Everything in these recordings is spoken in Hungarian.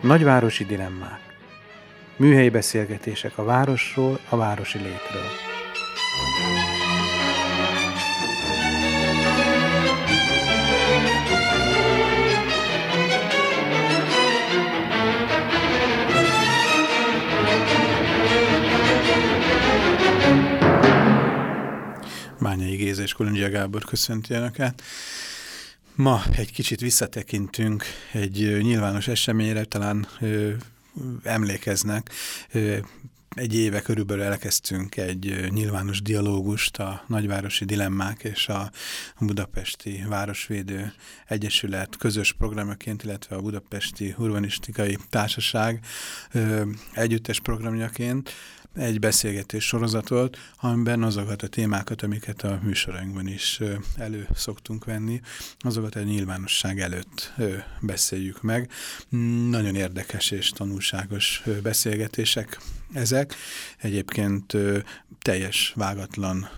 Nagyvárosi dilemmák. Műhelyi beszélgetések a városról, a városi létről. Bányai Géza és Kolondzsia Gábor köszönti Önöket. Ma egy kicsit visszatekintünk egy nyilvános eseményre, talán emlékeznek. Egy éve körülbelül elkezdtünk egy nyilvános dialógust a Nagyvárosi Dilemmák és a Budapesti Városvédő Egyesület közös programjaként, illetve a Budapesti Urbanistikai Társaság együttes programjaként egy beszélgetés sorozatot, amiben azokat a témákat, amiket a műsorainkban is elő szoktunk venni, azokat a nyilvánosság előtt beszéljük meg. Nagyon érdekes és tanulságos beszélgetések ezek. Egyébként teljes vágatlan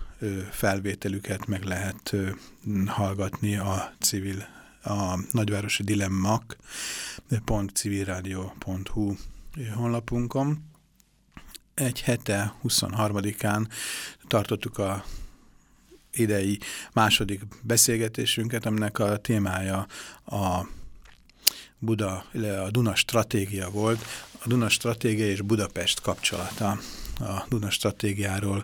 felvételüket meg lehet hallgatni a civil a nagyvárosi dilemmak.civilradio.hu honlapunkon egy hete, 23-án tartottuk a idei második beszélgetésünket, aminek a témája a Buda, a Duna stratégia volt, a Duna stratégia és Budapest kapcsolata a Duna stratégiáról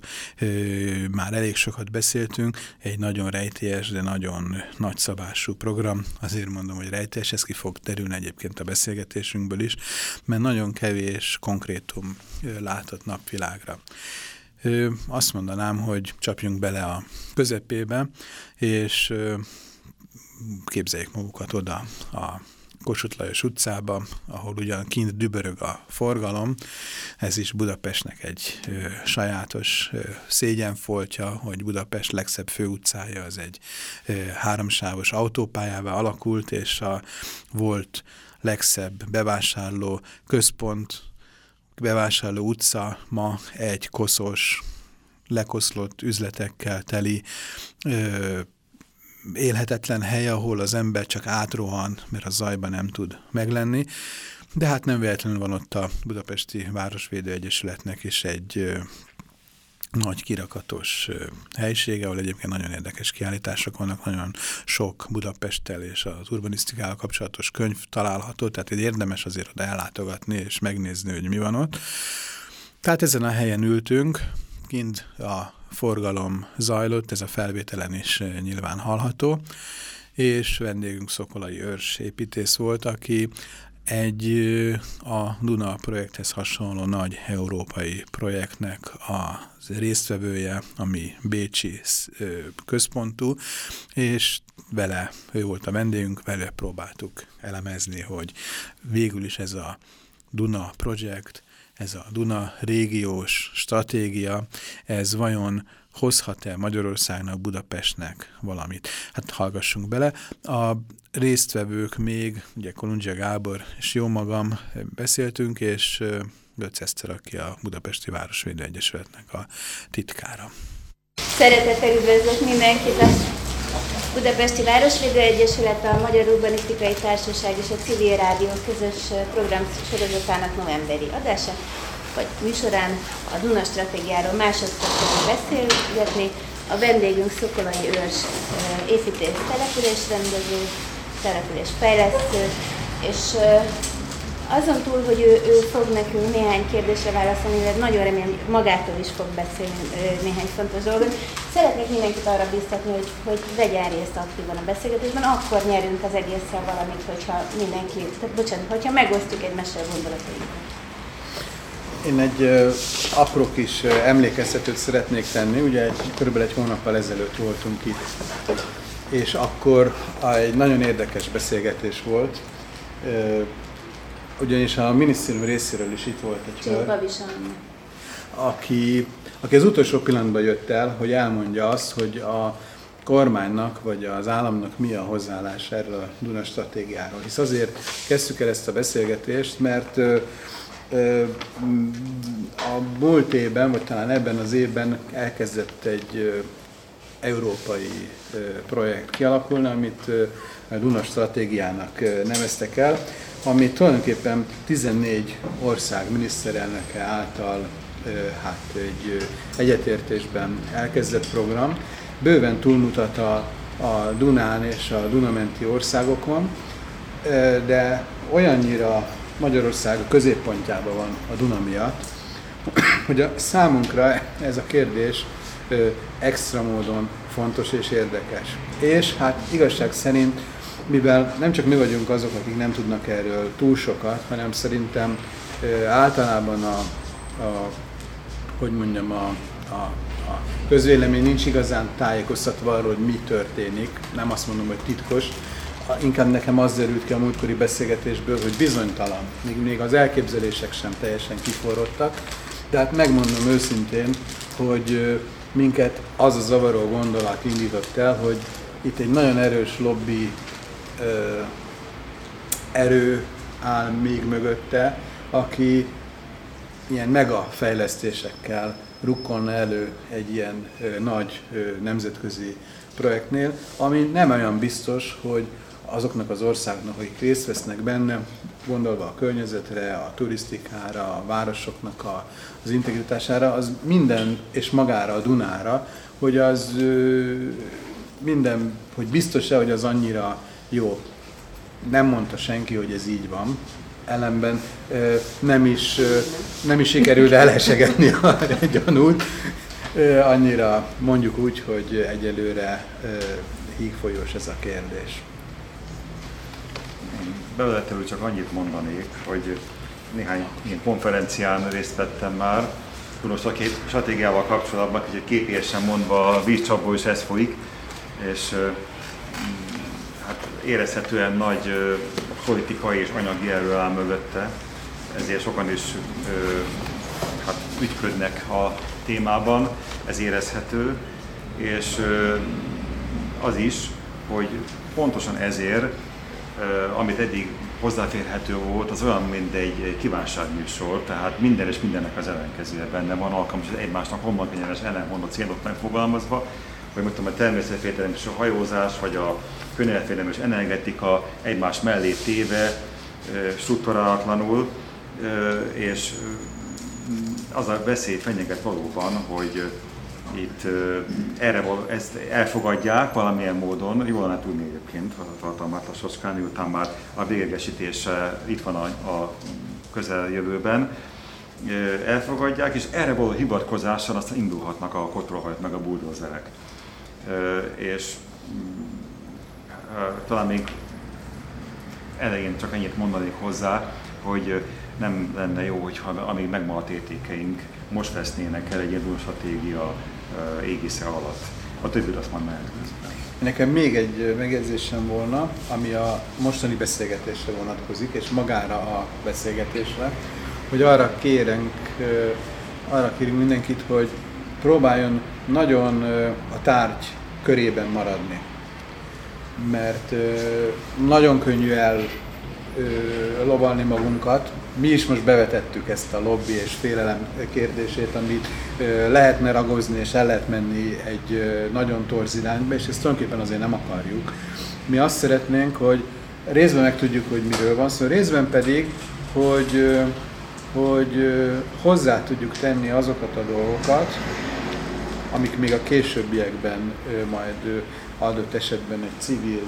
már elég sokat beszéltünk, egy nagyon rejtélyes, de nagyon nagyszabású program, azért mondom, hogy rejtélyes, ez ki fog terülni egyébként a beszélgetésünkből is, mert nagyon kevés konkrétum látott napvilágra. Azt mondanám, hogy csapjunk bele a közepébe, és képzeljék magukat oda a Kossuth Lajos utcába, ahol ugyan kint dübörög a forgalom. Ez is Budapestnek egy ö, sajátos ö, szégyenfoltja, hogy Budapest legszebb főutcája az egy ö, háromsávos autópályává alakult, és a volt legszebb bevásárló központ, bevásárló utca ma egy koszos, lekoszlott üzletekkel teli ö, élhetetlen hely, ahol az ember csak átrohan, mert a zajban nem tud meglenni. De hát nem véletlenül van ott a Budapesti Városvédő Egyesületnek is egy nagy kirakatos helysége, ahol egyébként nagyon érdekes kiállítások vannak, nagyon sok Budapesttel és az urbanisztikával kapcsolatos könyv található, tehát érdemes azért oda ellátogatni és megnézni, hogy mi van ott. Tehát ezen a helyen ültünk, kint a forgalom zajlott, ez a felvételen is eh, nyilván hallható, és vendégünk Szokolai Őrs építész volt, aki egy eh, a Duna projekthez hasonló nagy európai projektnek a résztvevője, ami Bécsi eh, központú, és vele, ő volt a vendégünk, vele próbáltuk elemezni, hogy végül is ez a Duna projekt ez a Duna régiós stratégia, ez vajon hozhat-e Magyarországnak, Budapestnek valamit? Hát hallgassunk bele. A résztvevők még, ugye Kolundzsia Gábor és jó magam beszéltünk, és Götz Eszter, aki a Budapesti Városvédő Egyesületnek a titkára. Szeretettel üdvözlök mindenkit a Budapesti Városvédő Egyesület, a Magyar Urbanisztikai Társaság és a Civil Rádió közös program sorozatának novemberi adása, vagy műsorán a Duna stratégiáról másodszor fogunk beszélgetni. A vendégünk Szokolai Őrs építész településrendező, településfejlesztő, és azon túl, hogy ő, ő fog nekünk néhány kérdésre válaszolni, illetve nagyon remélem, magától is fog beszélni néhány fontos dolgot. Szeretnék mindenkit arra biztatni, hogy, hogy vegyen részt aktívan a beszélgetésben, akkor nyerünk az egészen valamit, hogyha mindenki, tehát bocsánat, hogyha megosztjuk egymással gondolatainkat. Én egy uh, apró kis uh, emlékeztetőt szeretnék tenni. Ugye egy, körülbelül egy hónappal ezelőtt voltunk itt, és akkor egy nagyon érdekes beszélgetés volt. Uh, ugyanis a minisztérium részéről is itt volt egy hölgy. aki, aki az utolsó pillanatban jött el, hogy elmondja azt, hogy a kormánynak vagy az államnak mi a hozzáállás erről a Duna stratégiáról. Hisz azért kezdtük el ezt a beszélgetést, mert ö, ö, a múlt évben, vagy talán ebben az évben elkezdett egy ö, európai projekt kialakulni, amit a Duna stratégiának neveztek el, ami tulajdonképpen 14 ország miniszterelnöke által hát egy egyetértésben elkezdett program, bőven túlmutat a, a Dunán és a Dunamenti országokon, de olyannyira Magyarország a középpontjában van a Duna miatt, hogy a számunkra ez a kérdés extra módon fontos és érdekes. És hát igazság szerint, mivel nem csak mi vagyunk azok, akik nem tudnak erről túl sokat, hanem szerintem általában a, a hogy mondjam, a, a a közvélemény nincs igazán tájékoztatva arról, hogy mi történik, nem azt mondom, hogy titkos, inkább nekem az derült ki a múltkori beszélgetésből, hogy bizonytalan, még, még az elképzelések sem teljesen kiforrottak, de hát megmondom őszintén, hogy minket az a zavaró gondolat indított el, hogy itt egy nagyon erős lobby ö, erő áll még mögötte, aki ilyen mega fejlesztésekkel rukkonna elő egy ilyen ö, nagy ö, nemzetközi projektnél, ami nem olyan biztos, hogy azoknak az országoknak, akik részt vesznek benne, gondolva a környezetre, a turisztikára, a városoknak a, az integritására, az minden, és magára a Dunára, hogy az ö, minden, hogy biztos-e, hogy az annyira jó. Nem mondta senki, hogy ez így van, ellenben nem is, nem is sikerült elesegetni a gyanút. Annyira mondjuk úgy, hogy egyelőre hígfolyós ez a kérdés. Bevezetőül csak annyit mondanék, hogy néhány ilyen konferencián részt vettem már, különös stratégiával kapcsolatban, hogy képiesen mondva a vízcsapból is ez folyik, és érezhetően nagy politikai és anyagi erő áll mögötte, ezért sokan is ö, hát ügyködnek a témában, ez érezhető, és az is, hogy pontosan ezért, amit eddig hozzáférhető volt, az olyan, mint egy kívánságműsor, tehát minden és mindennek az ellenkezője benne van, alkalmas egymásnak homlokegyenes ellenmondó célok megfogalmazva, hogy mondtam, a természetvédelem és a hajózás, vagy a környezetvédelem és energetika egymás mellé téve, struktúrálatlanul, és az a veszély fenyeget valóban, hogy itt erre ezt elfogadják valamilyen módon, jól lenne tudni egyébként a tartalmat a Soskán, után már a végegesítése itt van a, a közeljövőben, elfogadják, és erre való hivatkozással aztán indulhatnak a kotrolhajt meg a buldozerek. És talán még elején csak ennyit mondanék hozzá, hogy nem lenne jó, hogyha amíg megmaradt értékeink most vesznének el egy ilyen stratégia égisze alatt. A többit azt majd mehet Nekem még egy megjegyzésem volna, ami a mostani beszélgetésre vonatkozik, és magára a beszélgetésre, hogy arra kérünk, arra kérünk mindenkit, hogy próbáljon nagyon a tárgy körében maradni mert nagyon könnyű el lovalni magunkat. Mi is most bevetettük ezt a lobby és félelem kérdését, amit lehetne ragozni és el lehet menni egy nagyon torz irányba, és ezt tulajdonképpen azért nem akarjuk. Mi azt szeretnénk, hogy részben megtudjuk, hogy miről van szó, részben pedig, hogy, hogy hozzá tudjuk tenni azokat a dolgokat, amik még a későbbiekben majd adott esetben egy civil,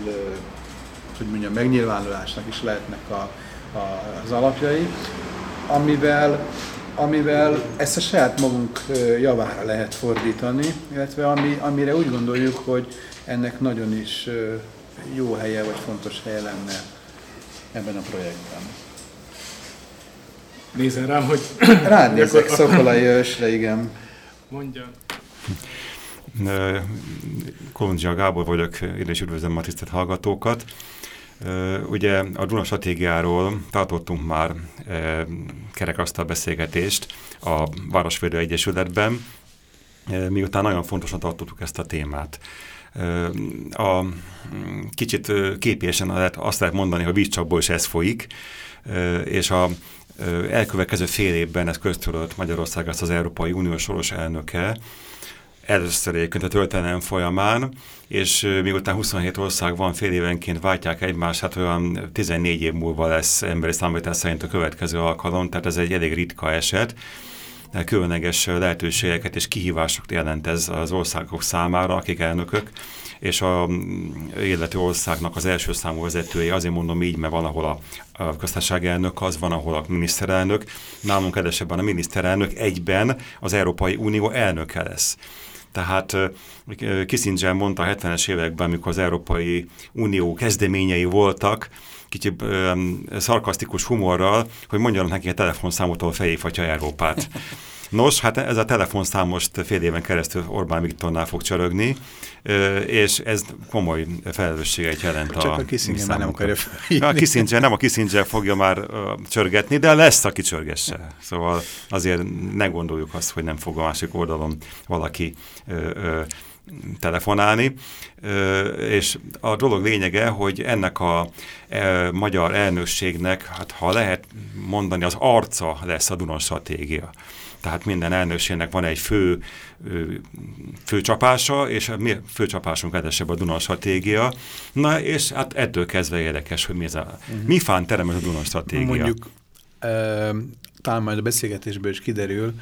hogy mondjam, megnyilvánulásnak is lehetnek a, a, az alapjai, amivel, amivel ezt a saját magunk javára lehet fordítani, illetve ami, amire úgy gondoljuk, hogy ennek nagyon is jó helye vagy fontos helye lenne ebben a projektben. Nézzen rám, hogy... Rád nézek, Szokolai Ősre, igen. Mondja. Kolondzsia Gábor vagyok, én is üdvözlöm a tisztelt hallgatókat. Ugye a Duna stratégiáról tartottunk már kerekasztal beszélgetést a Városvédő Egyesületben, miután nagyon fontosan tartottuk ezt a témát. A, kicsit képésen azt lehet mondani, hogy vízcsapból is ez folyik, és a elkövetkező fél évben ez köztudott Magyarország ezt az Európai Unió soros elnöke, először egyébként a történelem folyamán, és miután 27 ország van, fél évenként váltják egymást, hát olyan 14 év múlva lesz emberi számítás szerint a következő alkalom, tehát ez egy elég ritka eset, különleges lehetőségeket és kihívásokat jelent ez az országok számára, akik elnökök, és a illető országnak az első számú vezetője, azért mondom így, mert van, ahol a, a köztársaság elnök az, van, ahol a miniszterelnök, nálunk edesebben a miniszterelnök egyben az Európai Unió elnöke lesz. Tehát Kissinger mondta a 70-es években, amikor az Európai Unió kezdeményei voltak, kicsit szarkasztikus humorral, hogy mondjanak neki a telefonszámotól fejéfatja Európát. Nos, hát ez a telefonszám most fél éven keresztül Orbán Viktornál fog csörögni, és ez komoly felelősséget jelent Csak a, a Kissinger már nem akarja A Kissinger, nem a Kissinger fogja már csörgetni, de lesz, aki csörgesse. Szóval azért ne gondoljuk azt, hogy nem fog a másik oldalon valaki telefonálni, és a dolog lényege, hogy ennek a magyar elnökségnek, hát ha lehet mondani, az arca lesz a Dunon stratégia tehát minden elnökségnek van egy fő főcsapása, és a mi főcsapásunk edesebb a Duna stratégia. Na, és hát ettől kezdve érdekes, hogy mi ez a, uh mhm. -huh. mi fán terem ez a Duna stratégia. Mondjuk, e, talán majd a beszélgetésből is kiderül,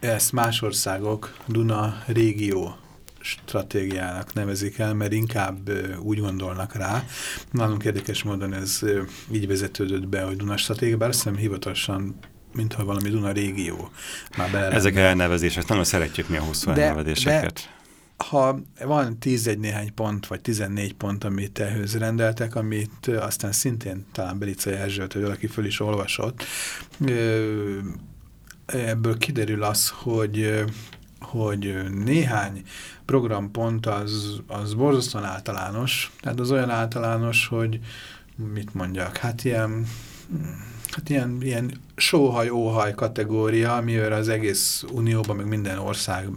ezt más országok Duna régió stratégiának nevezik el, mert inkább úgy gondolnak rá. Nálunk érdekes módon ez így vezetődött be, hogy Duna stratégia, bár azt hiszem hivatalosan mintha valami Duna régió. Már Ezek elnevezések, nagyon szeretjük mi a hosszú de, elnevezéseket. De ha van 11 néhány pont, vagy 14 pont, amit ehhez rendeltek, amit aztán szintén talán Belica Erzsőt, hogy valaki föl is olvasott, ebből kiderül az, hogy hogy néhány programpont az, az borzasztóan általános, tehát az olyan általános, hogy mit mondjak, hát ilyen hát ilyen, ilyen sóhaj-óhaj kategória, amivel az egész unióban, meg minden ország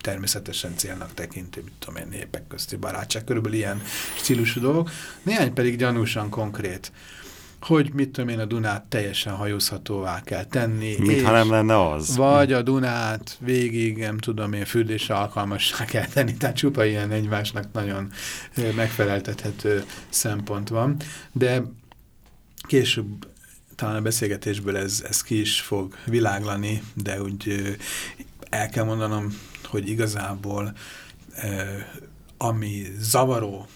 természetesen célnak tekinti, mit tudom én, népek közti barátság, körülbelül ilyen stílusú dolgok. Néhány pedig gyanúsan konkrét, hogy mit tudom én, a Dunát teljesen hajózhatóvá kell tenni. Mit, ha nem lenne az? Vagy a Dunát végig, nem tudom én, fürdésre alkalmassá kell tenni, tehát csupa ilyen egymásnak nagyon megfeleltethető szempont van. De később talán a beszélgetésből ez, ez ki is fog világlani, de úgy el kell mondanom, hogy igazából ami zavaró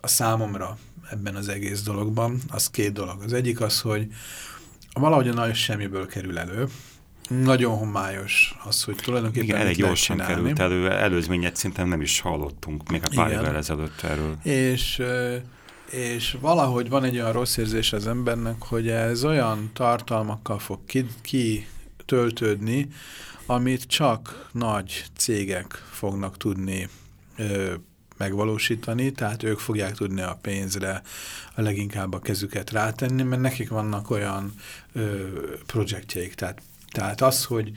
a számomra ebben az egész dologban, az két dolog. Az egyik az, hogy valahogy a nagy semmiből kerül elő, nagyon homályos az, hogy tulajdonképpen Igen, elég gyorsan került elő, előzményet szinte nem is hallottunk. Még a pár évvel ezelőtt erről. És és valahogy van egy olyan rossz érzés az embernek, hogy ez olyan tartalmakkal fog kitöltődni, ki amit csak nagy cégek fognak tudni ö, megvalósítani, tehát ők fogják tudni a pénzre a leginkább a kezüket rátenni, mert nekik vannak olyan ö, projektjeik. Tehát, tehát az, hogy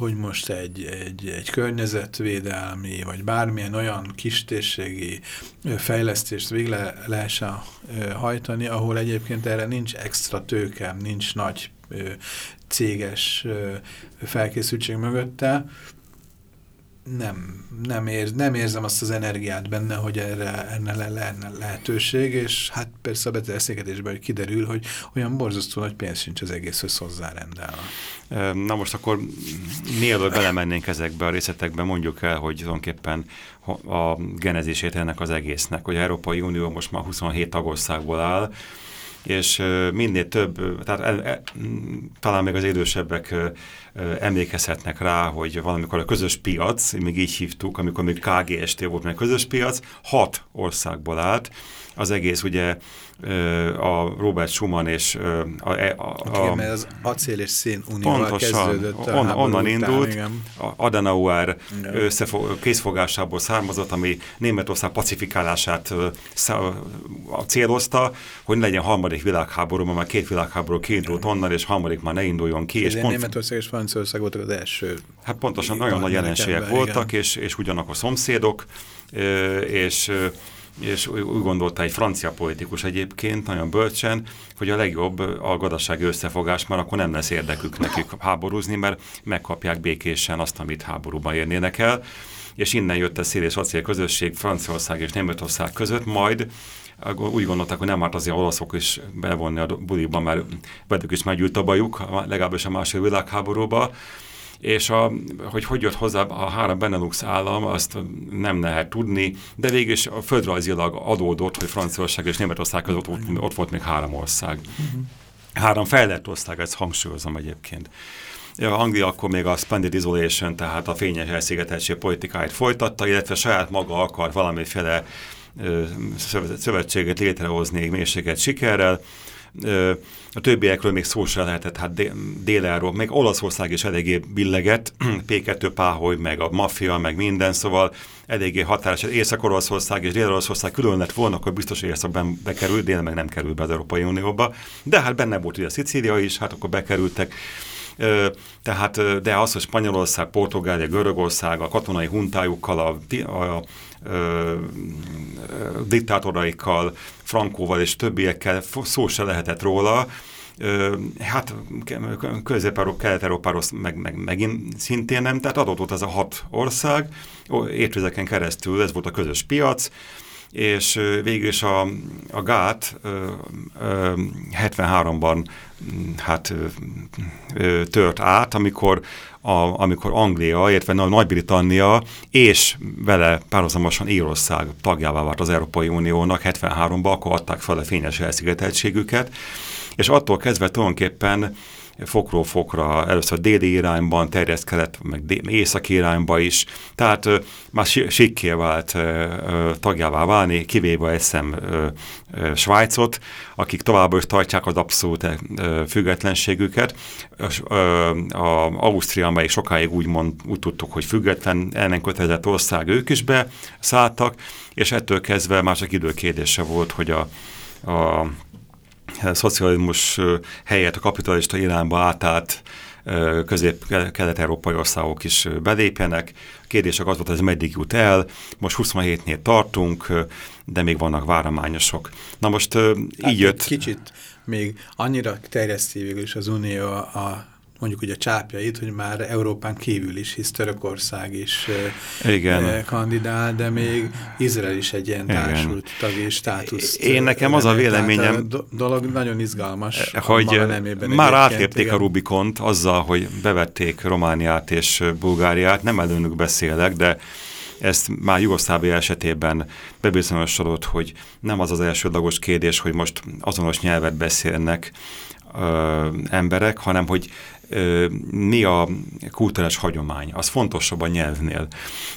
hogy most egy, egy, egy környezetvédelmi, vagy bármilyen olyan kistérségi fejlesztést végre lehessen hajtani, ahol egyébként erre nincs extra tőke, nincs nagy céges felkészültség mögötte, nem, nem, ér, nem érzem azt az energiát benne, hogy erre enne le, lenne lehetőség, és hát persze a beszélgetésben kiderül, hogy olyan borzasztó nagy pénz sincs az egészhöz hozzárendelve. Na most akkor mielőtt belemennénk ezekbe a részletekbe, mondjuk el, hogy tulajdonképpen a genezését ennek az egésznek, hogy Európai Unió most már 27 tagországból áll, és minél több, tehát el, el, talán még az idősebbek emlékezhetnek rá, hogy valamikor a közös piac, még így hívtuk, amikor még KGST volt, meg közös piac, hat országból állt, az egész ugye a Robert Schumann és a, a, a, Igen, mert az acél és szén unióval kezdődött a on, onnan indult, igen. Adenauer készfogásából származott, ami Németország pacifikálását célozta, hogy ne legyen harmadik világháború, mert már két világháború kiindult onnan, és harmadik már ne induljon ki. És pont, Németország és Franciaország voltak az első. Hát pontosan nagyon nagy jelenségek voltak, és, és ugyanakkor szomszédok, és és úgy gondolta egy francia politikus egyébként, nagyon bölcsen, hogy a legjobb a gazdasági összefogás, mert akkor nem lesz érdekük nekik háborúzni, mert megkapják békésen azt, amit háborúban érnének el, és innen jött a szél és acél közösség Franciaország és Németország között, majd úgy gondolták, hogy nem árt azért olaszok is bevonni a buliba, mert velük is meggyűlt a bajuk, legalábbis a második világháborúba, és a, hogy hogy jött hozzá a három Benelux állam, azt nem lehet tudni, de végül is földrajzilag adódott, hogy Franciaország és Németország között ott, ott volt még három ország. Uh-huh. Három fejlett ország, ezt hangsúlyozom egyébként. Anglia akkor még a Splendid Isolation, tehát a fényes elszigeteltség politikáit folytatta, illetve saját maga akar valamiféle szövetséget létrehozni mélységet sikerrel, a többiekről még szó sem lehetett, hát dél meg Olaszország is eléggé billeget, P2 Páholy, meg a maffia, meg minden, szóval eléggé határos. Észak-Olaszország és Dél-Olaszország külön lett volna, akkor biztos, hogy északban bekerült, dél meg nem került be az Európai Unióba, de hát benne volt ugye Szicília is, hát akkor bekerültek. Tehát, de az, hogy Spanyolország, Portugália, Görögország a katonai huntájukkal, a, a ö, diktátoraikkal, Frankóval és többiekkel szó se lehetett róla, hát közép kelet-európáról meg, meg, megint szintén nem, tehát adott volt ez a hat ország, évtizedeken keresztül ez volt a közös piac, és végül is a, a gát 73-ban hát tört át, amikor, a, amikor Anglia, illetve Nagy-Britannia és vele párhuzamosan Írország tagjává vált az Európai Uniónak 73-ban, akkor adták fel a fényes elszigeteltségüket, és attól kezdve tulajdonképpen fokról fokra, először déli irányban terjeszkedett, meg északi irányba is, tehát már sikké vált tagjává válni, kivéve eszem Svájcot, akik továbbra is tartják az abszolút függetlenségüket. Ö, a Ausztria, amely sokáig úgy, mond, úgy tudtuk, hogy független, ellen kötelezett ország, ők is beszálltak, és ettől kezdve már csak időkérdése volt, hogy a, a szocializmus helyett a kapitalista irányba átállt közép-kelet-európai országok is belépjenek. A kérdések az volt, hogy ez meddig jut el. Most 27-nél tartunk, de még vannak várományosok. Na most hát így jött... Kicsit még annyira terjeszti végül is az Unió a mondjuk ugye a csápjait, hogy már Európán kívül is, hisz Törökország is Igen. Kandidál, de még Izrael is egy ilyen társult tagi státusz. Én nekem az a véleményem... A dolog nagyon izgalmas. Eh, hogy már átlépték a Rubikont azzal, hogy bevették Romániát és Bulgáriát, nem előnük beszélek, de ezt már Jugoszlávia esetében bebizonyosodott, hogy nem az az elsődlagos kérdés, hogy most azonos nyelvet beszélnek ö, emberek, hanem hogy mi a kulturális hagyomány. Az fontosabb a nyelvnél.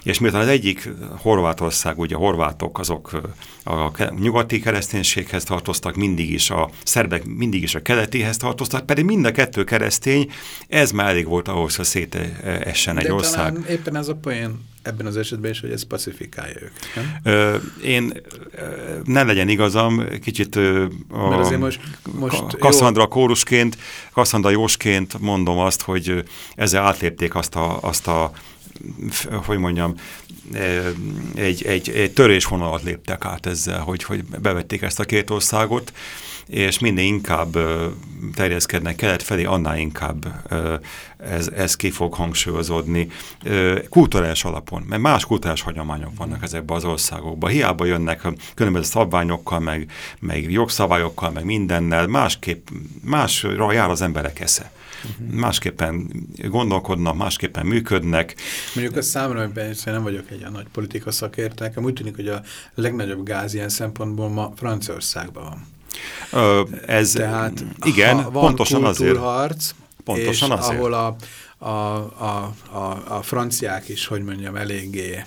És miután az egyik Horvátország, ugye a horvátok, azok a nyugati kereszténységhez tartoztak, mindig is a szerbek mindig is a keletéhez tartoztak, pedig mind a kettő keresztény, ez már elég volt ahhoz, hogy szétessen egy De ország. éppen ez a poén ebben az esetben is, hogy ez pacifikálja őket, nem? Ö, én ne legyen igazam, kicsit a, Mert azért most, most Kasszandra jó. kórusként, Kasszandra Jósként mondom azt, hogy ezzel átlépték azt a, azt a hogy mondjam, egy, egy, egy törésvonalat léptek át ezzel, hogy, hogy bevették ezt a két országot, és minél inkább terjeszkednek kelet felé, annál inkább ez, ez ki fog hangsúlyozódni kulturális alapon, mert más kulturális hagyományok vannak ezekben az országokban. Hiába jönnek különböző szabványokkal, meg, meg jogszabályokkal, meg mindennel, másképp, másra jár az emberek esze. Uh-huh. Másképpen gondolkodnak, másképpen működnek. Mondjuk a számomra, hogy nem vagyok egy nagy politika szakértő, nekem úgy tűnik, hogy a legnagyobb gáz ilyen szempontból ma Franciaországban van. Ö, ez, Tehát igen, ha van pontosan azért. Pontosan és azért. ahol a, a, a, a, a franciák is, hogy mondjam, eléggé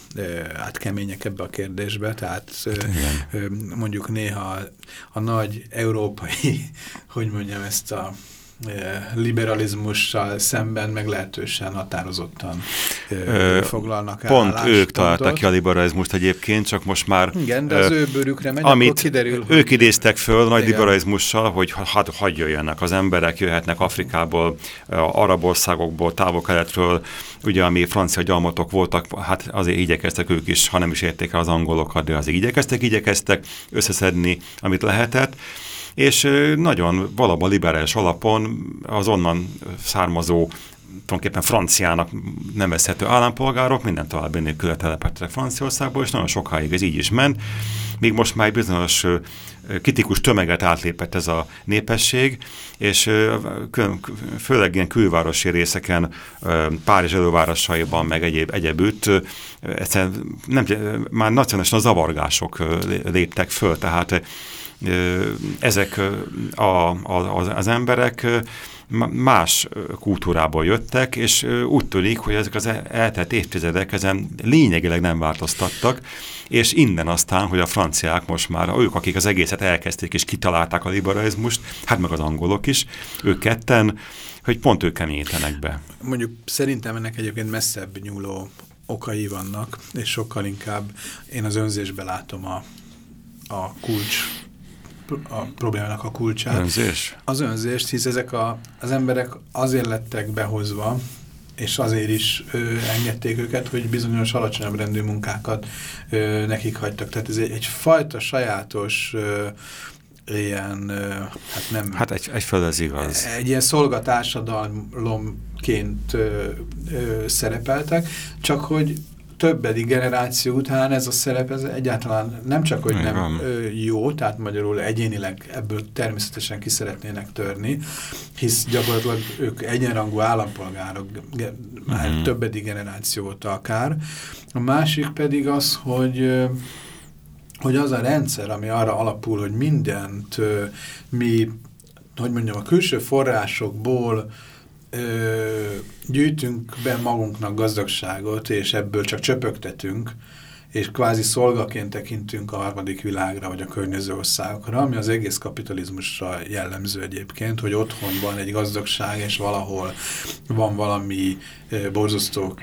hát kemények ebbe a kérdésbe, tehát Igen. mondjuk néha a nagy európai, hogy mondjam, ezt a liberalizmussal szemben meglehetősen határozottan ö, foglalnak el Pont ők találtak ki a liberalizmust egyébként, csak most már... Igen, de az ő bőrükre megy, amit akkor kiderül. Ők idéztek föl nagy igen. liberalizmussal, hogy hadd hagy jöjjenek az emberek, jöhetnek Afrikából, arab országokból, távol-keletről, ugye ami francia gyalmatok voltak, hát azért igyekeztek ők is, ha nem is érték el az angolokat, de azért igyekeztek, igyekeztek összeszedni, amit lehetett és nagyon valóban liberális alapon az onnan származó tulajdonképpen franciának nevezhető állampolgárok minden további nélkül telepettek Franciaországból, és nagyon sokáig ez így is ment, míg most már bizonyos kritikus tömeget átlépett ez a népesség, és főleg ilyen külvárosi részeken, Párizs elővárosaiban, meg egyéb, egyebütt, nem, már nacionálisan zavargások léptek föl, tehát ezek a, a, az, emberek más kultúrából jöttek, és úgy tűnik, hogy ezek az eltelt évtizedek ezen lényegileg nem változtattak, és innen aztán, hogy a franciák most már, ők, akik az egészet elkezdték és kitalálták a liberalizmust, hát meg az angolok is, ők ketten, hogy pont ők keményítenek be. Mondjuk szerintem ennek egyébként messzebb nyúló okai vannak, és sokkal inkább én az önzésbe látom a, a kulcs a problémának a kulcsát. Önzés? Az önzést, hisz ezek a, az emberek azért lettek behozva, és azért is ö, engedték őket, hogy bizonyos alacsonyabb rendű munkákat ö, nekik hagytak. Tehát ez egy, egy fajta sajátos ö, ilyen, ö, hát nem... Hát egy, egy föl ez igaz. Egy ilyen szolgatársadalomként ö, ö, szerepeltek, csak hogy többedik generáció után ez a szerep ez egyáltalán nem csak, hogy nem van. jó, tehát magyarul egyénileg ebből természetesen ki szeretnének törni, hisz gyakorlatilag ők egyenrangú állampolgárok már mm -hmm. többedik generáció óta akár. A másik pedig az, hogy hogy az a rendszer, ami arra alapul, hogy mindent mi, hogy mondjam, a külső forrásokból ö, gyűjtünk be magunknak gazdagságot, és ebből csak csöpögtetünk, és kvázi szolgaként tekintünk a harmadik világra, vagy a környező országokra, ami az egész kapitalizmusra jellemző egyébként, hogy otthon van egy gazdagság, és valahol van valami borzasztó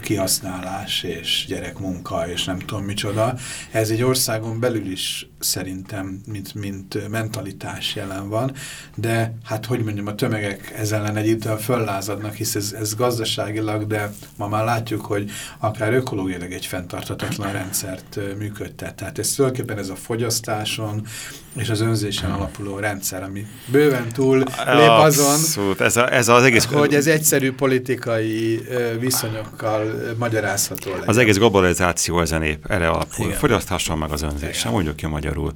kihasználás és gyerekmunka és nem tudom micsoda. Ez egy országon belül is szerintem, mint, mint mentalitás jelen van, de hát hogy mondjam, a tömegek ezzel ellen egy idővel föllázadnak, hisz ez, ez gazdaságilag, de ma már látjuk, hogy akár ökológiailag egy fenntarthatatlan rendszert működtet. Tehát ez tulajdonképpen ez a fogyasztáson, és az önzésen alapuló rendszer, ami bőven túl lép azon, Abszolút. Ez, a, ez az egész... hogy ez egyszerű politikai viszonyokkal magyarázható legyen. Az egész globalizáció ezen épp erre alapul. Igen. Fogyasztáson meg az önzésen, mondjuk ki magyarul.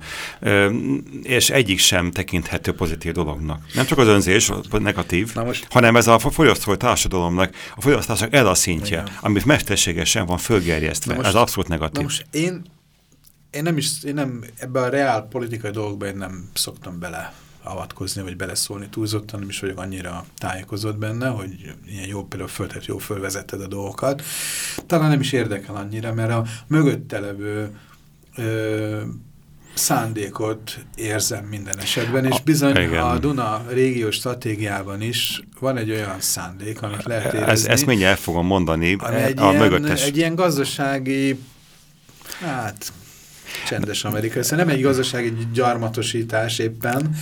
És egyik sem tekinthető pozitív dolognak. Nem csak az önzés, negatív, most... hanem ez a fogyasztói társadalomnak, a fogyasztásnak el a szintje, Igen. amit mesterségesen van fölgerjesztve. Ez abszolút negatív. Na most én én nem is, én nem, ebbe a reál politikai dolgokba én nem szoktam bele avatkozni, vagy beleszólni túlzottan, nem is vagyok annyira tájékozott benne, hogy ilyen jó, például föltet jó fölvezetted a dolgokat. Talán nem is érdekel annyira, mert a mögötte levő ö, szándékot érzem minden esetben, és bizony Igen. a Duna régiós stratégiában is van egy olyan szándék, amit lehet érezni. Ez, ezt mindjárt el fogom mondani. Egy, a ilyen, mögöttes. egy ilyen gazdasági, hát csendes Amerika. Ez nem egy gazdasági gyarmatosítás éppen,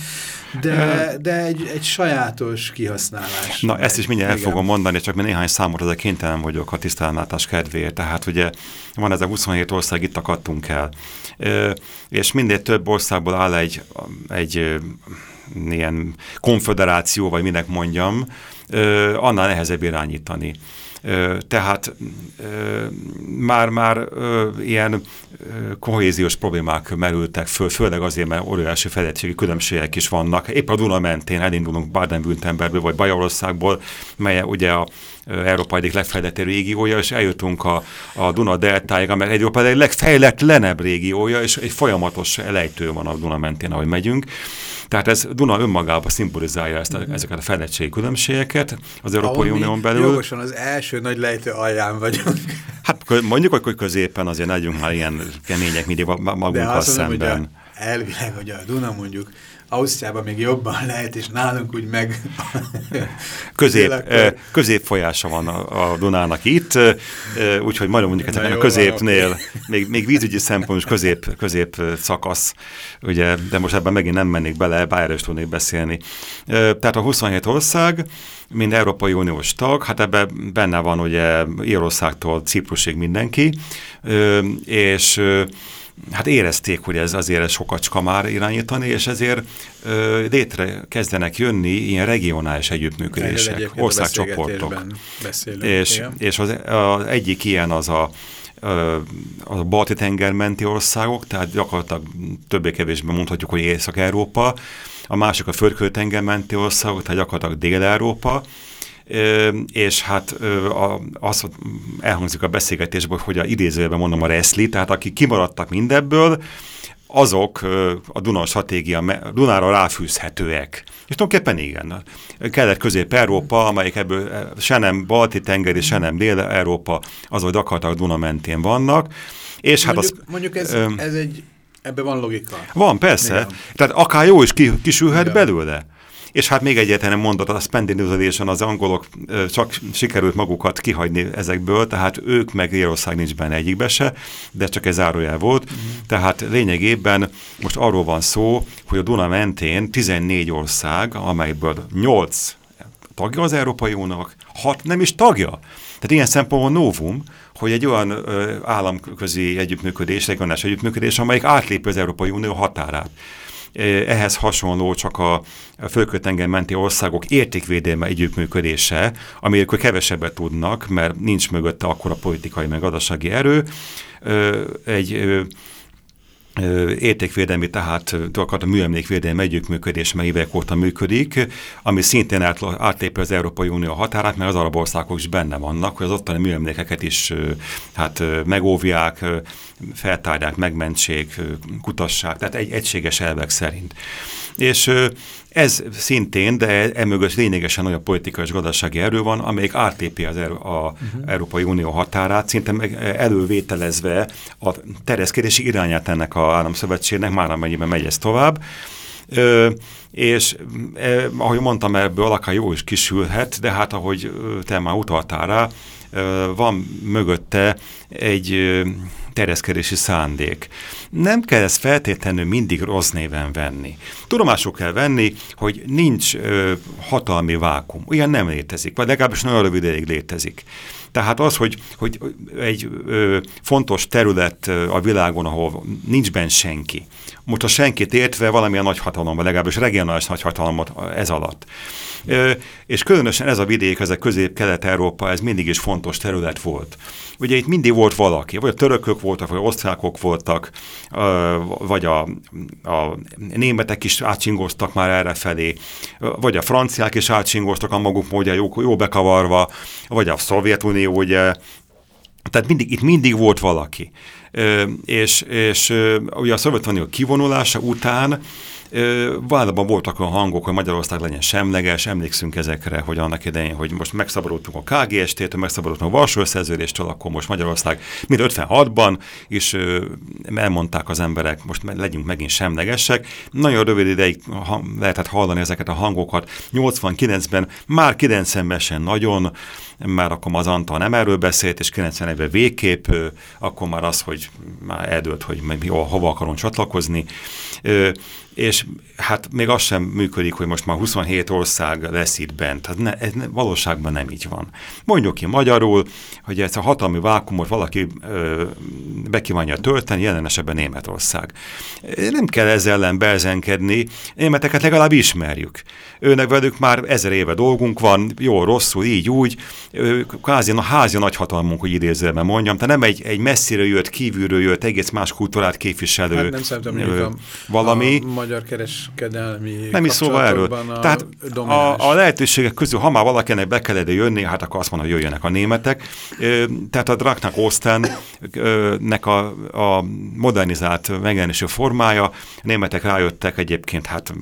de, de egy, egy sajátos kihasználás. Na, ezt is mindjárt el fogom mondani, csak mert néhány számot azért kénytelen vagyok a tisztelmátás kedvéért. Tehát ugye van ez a 27 ország, itt akadtunk el. És minél több országból áll egy, egy ilyen konfederáció, vagy minek mondjam, annál nehezebb irányítani. Tehát már-már ilyen kohéziós problémák merültek föl, főleg azért, mert óriási felettségi különbségek is vannak. Épp a Duna mentén elindulunk Baden-Württembergből vagy Bajorországból, mely ugye a Európa egyik legfejlettebb régiója, és eljutunk a, a Duna deltáig, amely Európa egyik legfejletlenebb régiója, és egy folyamatos lejtő van a Duna mentén, ahogy megyünk. Tehát ez Duna önmagában szimbolizálja ezt a, mm. ezeket a fejlettségi különbségeket az Európai Unión belül. Jogosan az első nagy lejtő alján vagyunk. Hát mondjuk, hogy középen azért legyünk már ilyen kemények mindig magunkkal szemben. Mondom, hogy elvileg, hogy a Duna mondjuk Ausztriában még jobban lehet, és nálunk úgy meg... Közép, középfolyása van a, a Dunának itt, úgyhogy majd mondjuk ezeken a középnél, van, még, még vízügyi szempontból közép, közép szakasz, ugye, de most ebben megint nem mennék bele, bár is tudnék beszélni. Tehát a 27 ország, mind Európai Uniós tag, hát ebben benne van ugye Írországtól Ciprusig mindenki, és hát érezték, hogy ez azért sokacska már irányítani, és ezért ö, létre kezdenek jönni ilyen regionális együttműködések, országcsoportok. És, és az, az egyik ilyen az a a balti tenger menti országok, tehát gyakorlatilag többé-kevésbé mondhatjuk, hogy Észak-Európa, a másik a földközi tenger menti országok, tehát gyakorlatilag Dél-Európa, és hát az elhangzik a beszélgetésből, hogy a idézőjében mondom a Reszli, tehát akik kimaradtak mindebből, azok a Duna stratégia, Dunára ráfűzhetőek. És tulajdonképpen igen. Kelet-Közép-Európa, amelyik ebből se nem Balti-tengeri, se nem Dél-Európa, azok gyakorlatilag Duna mentén vannak. És mondjuk, hát az, mondjuk ez, ez egy, ebben van logika. Van, persze. Igen. Tehát akár jó is kisülhet Igen. belőle. És hát még egyetlen mondat, a spending Usation az angolok csak sikerült magukat kihagyni ezekből, tehát ők meg Írország nincs benne egyikbe se, de csak ez zárójel volt. -huh. Tehát lényegében most arról van szó, hogy a Duna mentén 14 ország, amelyből 8 tagja az Európai Uniónak, 6 nem is tagja. Tehát ilyen szempontból novum, hogy egy olyan ö, államközi együttműködés, regionális együttműködés, amelyik átlépi az Európai Unió határát ehhez hasonló csak a földkötenger menti országok értékvédelme együttműködése, amiről kevesebbet tudnak, mert nincs mögötte akkora politikai meg gazdasági erő. Egy értékvédelmi, tehát a műemlékvédelmi együttműködés, mely évek óta működik, ami szintén átlépi az Európai Unió határát, mert az arab országok is benne vannak, hogy az ottani műemlékeket is hát megóvják, feltárják, megmentsék, kutassák, tehát egy egységes elvek szerint. És ez szintén, de emögött lényegesen olyan politikai és gazdasági erő van, amelyik átlépi az er a uh mhm. -huh. Európai Unió határát, szinte meg elővételezve a terjeszkedési irányát ennek a államszövetségnek, már amennyiben megy ez tovább. Ö, és eh, ahogy mondtam, ebből akár jó is kisülhet, de hát ahogy te már utaltál rá, van mögötte egy terjeszkedési szándék. Nem kell ezt feltétlenül mindig rossz néven venni. Tudomásul kell venni, hogy nincs ö, hatalmi vákum. Olyan nem létezik, vagy legalábbis nagyon rövid ideig létezik. Tehát az, hogy, hogy egy ö, fontos terület a világon, ahol nincs benne senki. Most a senkit értve valamilyen nagyhatalomban, legalábbis regionális nagyhatalomot ez alatt. Ö, és különösen ez a vidék, ez a közép-kelet-európa, ez mindig is fontos terület volt. Ugye itt mindig volt valaki, vagy a törökök voltak, vagy osztrákok voltak, vagy a, a németek is átcsingoztak már erre felé, vagy a franciák is átcsingoztak a maguk módja jó, jó bekavarva, vagy a Szovjetunió, ugye, tehát mindig, itt mindig volt valaki. És, és ugye a Szovjetunió kivonulása után Valóban voltak olyan hangok, hogy Magyarország legyen semleges, emlékszünk ezekre, hogy annak idején, hogy most megszabadultunk a KGST-től, megszabadultunk a Varsó szerződéstől, akkor most Magyarország, mind 56-ban is elmondták az emberek, most legyünk megint semlegesek. Nagyon rövid ideig lehetett hallani ezeket a hangokat. 89-ben, már 90-ben nagyon, már akkor az Antal nem erről beszélt, és 91-ben végképp, akkor már az, hogy már eldőlt, hogy hova akarom csatlakozni és hát még az sem működik, hogy most már 27 ország lesz itt bent. Tehát ne, ez ne, valóságban nem így van. Mondjuk ki magyarul, hogy ez a hatalmi vákumot valaki ö, bekívánja tölteni, jelen esetben Németország. Nem kell ezzel ellen bezenkedni, németeket legalább ismerjük. Őnek velük már ezer éve dolgunk van, jó, rosszul, így, úgy, kázi a házi nagyhatalmunk, hogy idézőben mondjam, tehát nem egy, egy messziről jött, kívülről jött, egész más kultúrát képviselő hát nem ö, valami. A magyar kereskedelmi Nem is szóval erről. A Tehát a, a lehetőségek közül, ha már valakinek be kellene jönni, hát akkor azt mondja, hogy jöjjenek a németek. Tehát a Draknak Ostennek a, a modernizált megjelenésű formája, a németek rájöttek egyébként, hát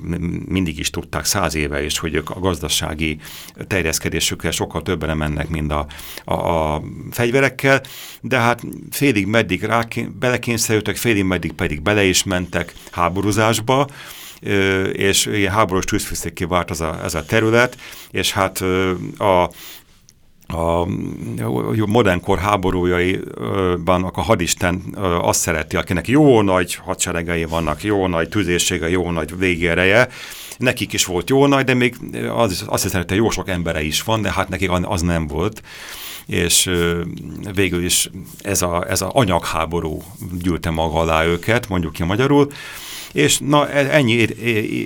mindig is tudták száz éve is, hogy ők a gazdasági terjeszkedésükkel sokkal többre mennek, mint a, a, a fegyverekkel, de hát félig meddig rá, belekényszerültek, félig meddig pedig bele is mentek háborúzásba, és ilyen háborús tűzfűszékké vált az a, ez a terület, és hát a a modernkor háborújaiban a hadisten azt szereti, akinek jó nagy hadseregei vannak, jó nagy tüzérsége, jó nagy végéreje, nekik is volt jó nagy, de még az, azt szerette, jó sok embere is van, de hát nekik az nem volt. És végül is ez a, ez a anyagháború gyűlte maga alá őket, mondjuk ki magyarul, és na e, ennyi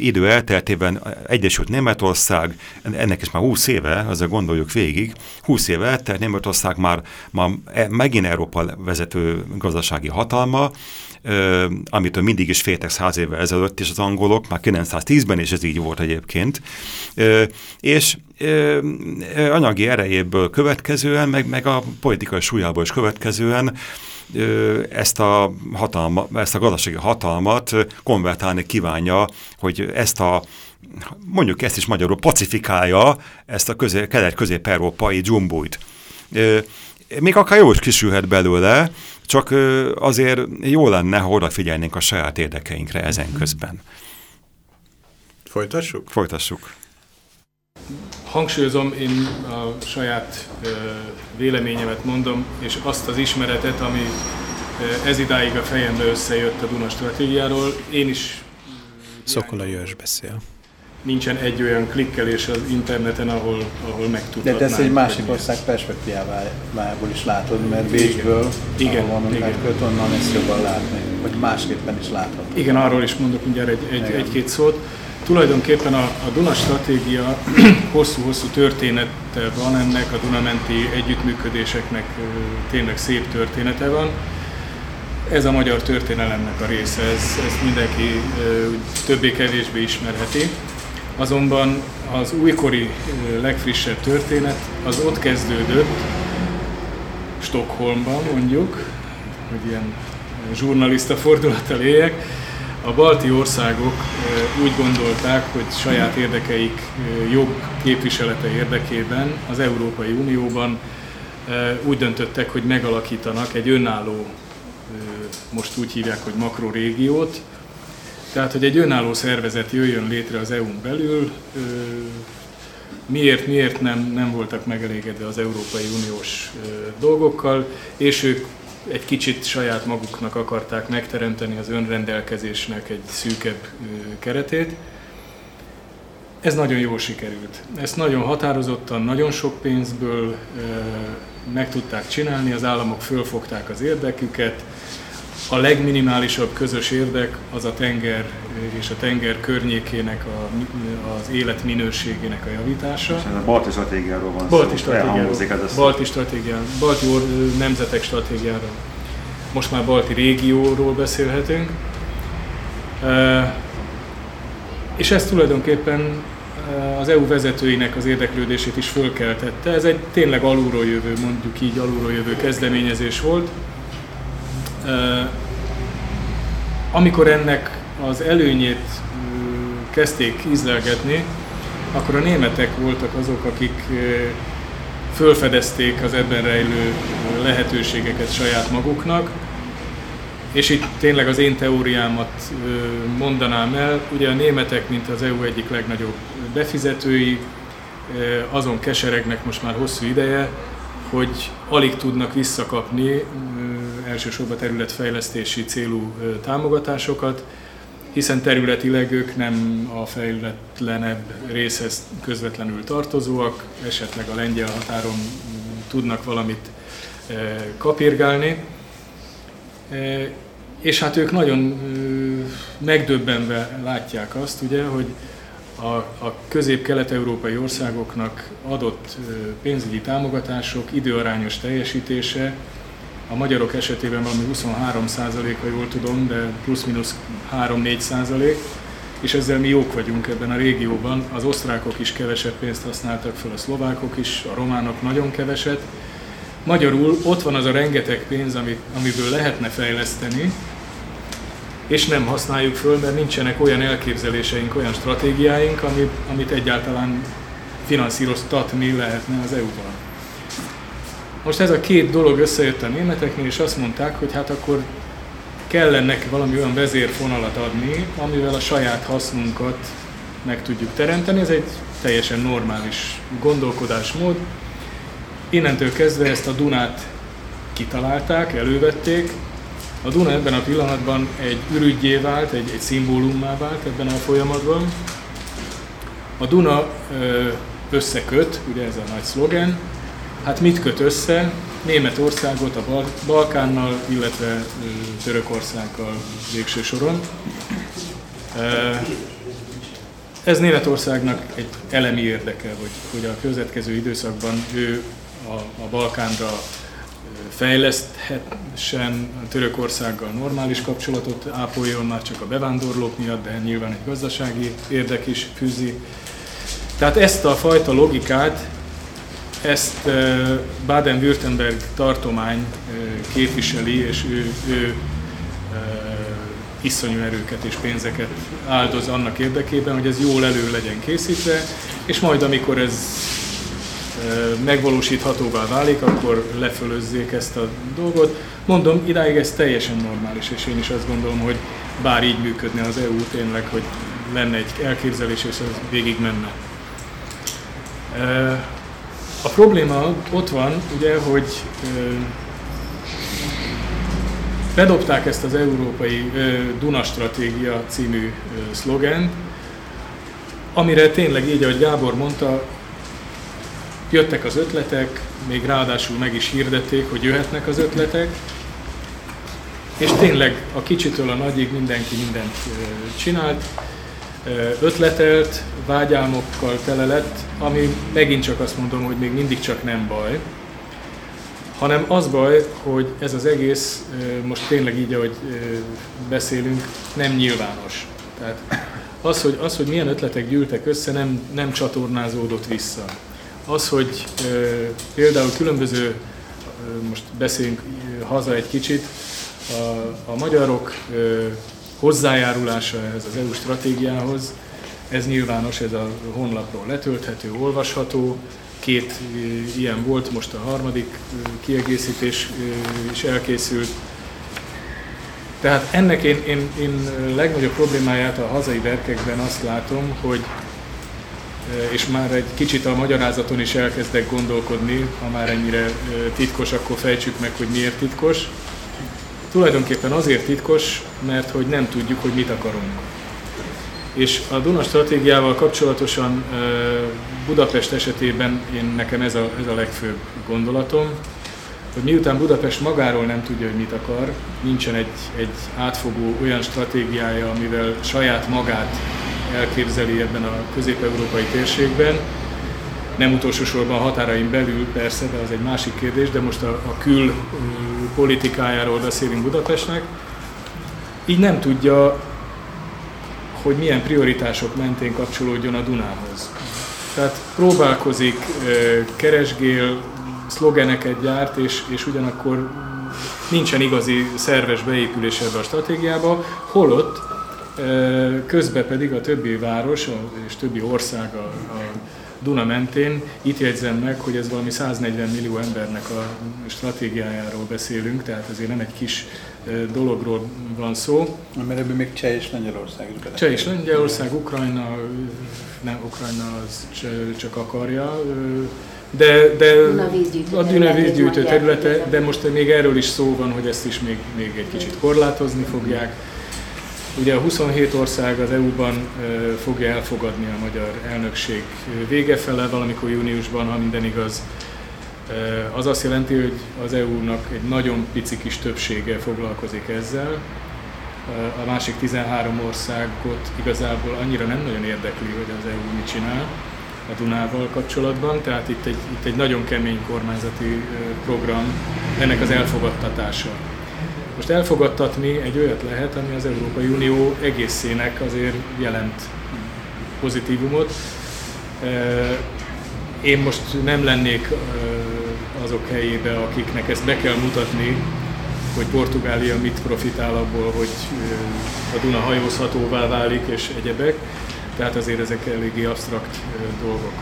idő elteltében Egyesült Németország, ennek is már 20 éve, azért gondoljuk végig, 20 éve eltelt Németország már, már e, megint Európa vezető gazdasági hatalma, amitől mindig is féltek száz évvel ezelőtt, és az angolok, már 910-ben is ez így volt egyébként, és anyagi erejéből következően, meg, meg a politikai súlyából is következően ezt a, hatalma, ezt a gazdasági hatalmat konvertálni kívánja, hogy ezt a mondjuk ezt is magyarul pacifikálja ezt a kelet-közép-európai dzsumbújt. Még akár jó is kisülhet belőle, csak azért jó lenne, ha odafigyelnénk a saját érdekeinkre ezen közben. Folytassuk? Folytassuk. Hangsúlyozom, én a saját véleményemet mondom, és azt az ismeretet, ami ez idáig a fejembe összejött a Duna stratégiáról. Én is... Szokola Jörs beszél nincsen egy olyan klikkelés az interneten, ahol, ahol megtudhatnánk. De ezt egy másik ország perspektívából is látod, mert Bécsből, igen, ahol van igen. köt, onnan ezt jobban látni, vagy másképpen is látható. Igen, arról is mondok mindjárt egy, egy, egy-két szót. Tulajdonképpen a, a Duna stratégia hosszú-hosszú története van ennek, a Dunamenti együttműködéseknek tényleg szép története van. Ez a magyar történelemnek a része, ez, ezt mindenki többé-kevésbé ismerheti. Azonban az újkori legfrissebb történet az ott kezdődött, Stockholmban mondjuk, hogy ilyen zsurnalista fordulattal éljek, a balti országok úgy gondolták, hogy saját érdekeik jobb képviselete érdekében az Európai Unióban úgy döntöttek, hogy megalakítanak egy önálló, most úgy hívják, hogy makrorégiót, tehát, hogy egy önálló szervezet jöjjön létre az EU-n belül, miért, miért nem, nem voltak megelégedve az Európai Uniós dolgokkal, és ők egy kicsit saját maguknak akarták megteremteni az önrendelkezésnek egy szűkebb keretét. Ez nagyon jól sikerült. Ezt nagyon határozottan, nagyon sok pénzből meg tudták csinálni, az államok fölfogták az érdeküket, a legminimálisabb közös érdek az a tenger és a tenger környékének a, az életminőségének a javítása. És ez a balti stratégiáról van balti szó. Stratégiáról, ez balti stratégiáról, balti nemzetek stratégiáról. Most már balti régióról beszélhetünk. És ez tulajdonképpen az EU vezetőinek az érdeklődését is fölkeltette. Ez egy tényleg alulról jövő, mondjuk így alulról jövő kezdeményezés volt. Amikor ennek az előnyét kezdték ízlelgetni, akkor a németek voltak azok, akik fölfedezték az ebben rejlő lehetőségeket saját maguknak, és itt tényleg az én teóriámat mondanám el. Ugye a németek, mint az EU egyik legnagyobb befizetői, azon keseregnek most már hosszú ideje, hogy alig tudnak visszakapni elsősorban területfejlesztési célú támogatásokat, hiszen területileg ők nem a fejletlenebb részhez közvetlenül tartozóak, esetleg a lengyel határon tudnak valamit kapirgálni. És hát ők nagyon megdöbbenve látják azt, ugye, hogy a, a közép-kelet-európai országoknak adott pénzügyi támogatások időarányos teljesítése a magyarok esetében valami 23 százalék, ha jól tudom, de plusz-minusz 3-4 százalék. és ezzel mi jók vagyunk ebben a régióban. Az osztrákok is kevesebb pénzt használtak fel, a szlovákok is, a románok nagyon keveset. Magyarul ott van az a rengeteg pénz, amit, amiből lehetne fejleszteni, és nem használjuk föl, mert nincsenek olyan elképzeléseink, olyan stratégiáink, ami, amit egyáltalán finanszíroztatni lehetne az EU-val. Most ez a két dolog összejött a németeknél, és azt mondták, hogy hát akkor kellene valami olyan vezérfonalat adni, amivel a saját hasznunkat meg tudjuk teremteni. Ez egy teljesen normális gondolkodásmód. Innentől kezdve ezt a Dunát kitalálták, elővették. A Duna ebben a pillanatban egy ürügyé vált, egy, egy szimbólummá vált ebben a folyamatban. A Duna összeköt, ugye ez a nagy szlogen, Hát mit köt össze? Németországot a Balkánnal, illetve Törökországgal végső soron. Ez Németországnak egy elemi érdeke, hogy, hogy a következő időszakban ő a, a Balkánra fejleszthessen, Törökországgal normális kapcsolatot ápoljon, már csak a bevándorlók miatt, de nyilván egy gazdasági érdek is fűzi. Tehát ezt a fajta logikát ezt Baden-Württemberg tartomány képviseli, és ő, ő iszonyú erőket és pénzeket áldoz annak érdekében, hogy ez jól elő legyen készítve, és majd amikor ez megvalósíthatóvá válik, akkor lefölözzék ezt a dolgot. Mondom, idáig ez teljesen normális, és én is azt gondolom, hogy bár így működne az EU tényleg, hogy lenne egy elképzelés, és ez végig menne. A probléma ott van, ugye, hogy bedobták ezt az európai Duna Stratégia című szlogent, amire tényleg így, ahogy Gábor mondta, jöttek az ötletek, még ráadásul meg is hirdették, hogy jöhetnek az ötletek, és tényleg a kicsitől a nagyig mindenki mindent csinált, ötletelt, vágyálmokkal tele lett, ami megint csak azt mondom, hogy még mindig csak nem baj, hanem az baj, hogy ez az egész, most tényleg így, ahogy beszélünk, nem nyilvános. Tehát az, hogy, az, hogy milyen ötletek gyűltek össze, nem, nem csatornázódott vissza. Az, hogy például különböző, most beszéljünk haza egy kicsit, a, a magyarok hozzájárulása ehhez az EU stratégiához, ez nyilvános, ez a honlapról letölthető, olvasható, két ilyen volt, most a harmadik kiegészítés is elkészült. Tehát ennek én, én, én legnagyobb problémáját a hazai verkekben azt látom, hogy és már egy kicsit a magyarázaton is elkezdek gondolkodni, ha már ennyire titkos, akkor fejtsük meg, hogy miért titkos. Tulajdonképpen azért titkos, mert hogy nem tudjuk, hogy mit akarunk. És a Duna stratégiával kapcsolatosan Budapest esetében én nekem ez a, ez a legfőbb gondolatom, hogy miután Budapest magáról nem tudja, hogy mit akar, nincsen egy, egy átfogó olyan stratégiája, amivel saját magát elképzeli ebben a közép-európai térségben, nem utolsó sorban határain belül persze, de az egy másik kérdés, de most a, a kül politikájáról beszélünk Budapestnek, így nem tudja, hogy milyen prioritások mentén kapcsolódjon a Dunához. Tehát próbálkozik, keresgél, szlogeneket gyárt, és, és ugyanakkor nincsen igazi szerves beépülés ebbe a stratégiába, holott közben pedig a többi város és többi ország a, a Duna mentén. Itt jegyzem meg, hogy ez valami 140 millió embernek a stratégiájáról beszélünk, tehát ezért nem egy kis dologról van szó. Mert ebből még Cseh és Lengyelország is Cseh és Lengyelország, Ukrajna, nem Ukrajna az csak akarja, de, de a Duna vízgyűjtő területe, de most még erről is szó van, hogy ezt is még, még egy kicsit korlátozni fogják. Ugye a 27 ország az EU-ban fogja elfogadni a magyar elnökség vége fele, valamikor júniusban, ha minden igaz. Az azt jelenti, hogy az EU-nak egy nagyon pici kis többsége foglalkozik ezzel. A másik 13 országot igazából annyira nem nagyon érdekli, hogy az EU mit csinál a Dunával kapcsolatban, tehát itt egy, itt egy nagyon kemény kormányzati program ennek az elfogadtatása. Most elfogadtatni egy olyat lehet, ami az Európai Unió egészének azért jelent pozitívumot. Én most nem lennék azok helyébe, akiknek ezt be kell mutatni, hogy Portugália mit profitál abból, hogy a Duna hajózhatóvá válik és egyebek, tehát azért ezek eléggé absztrakt dolgok.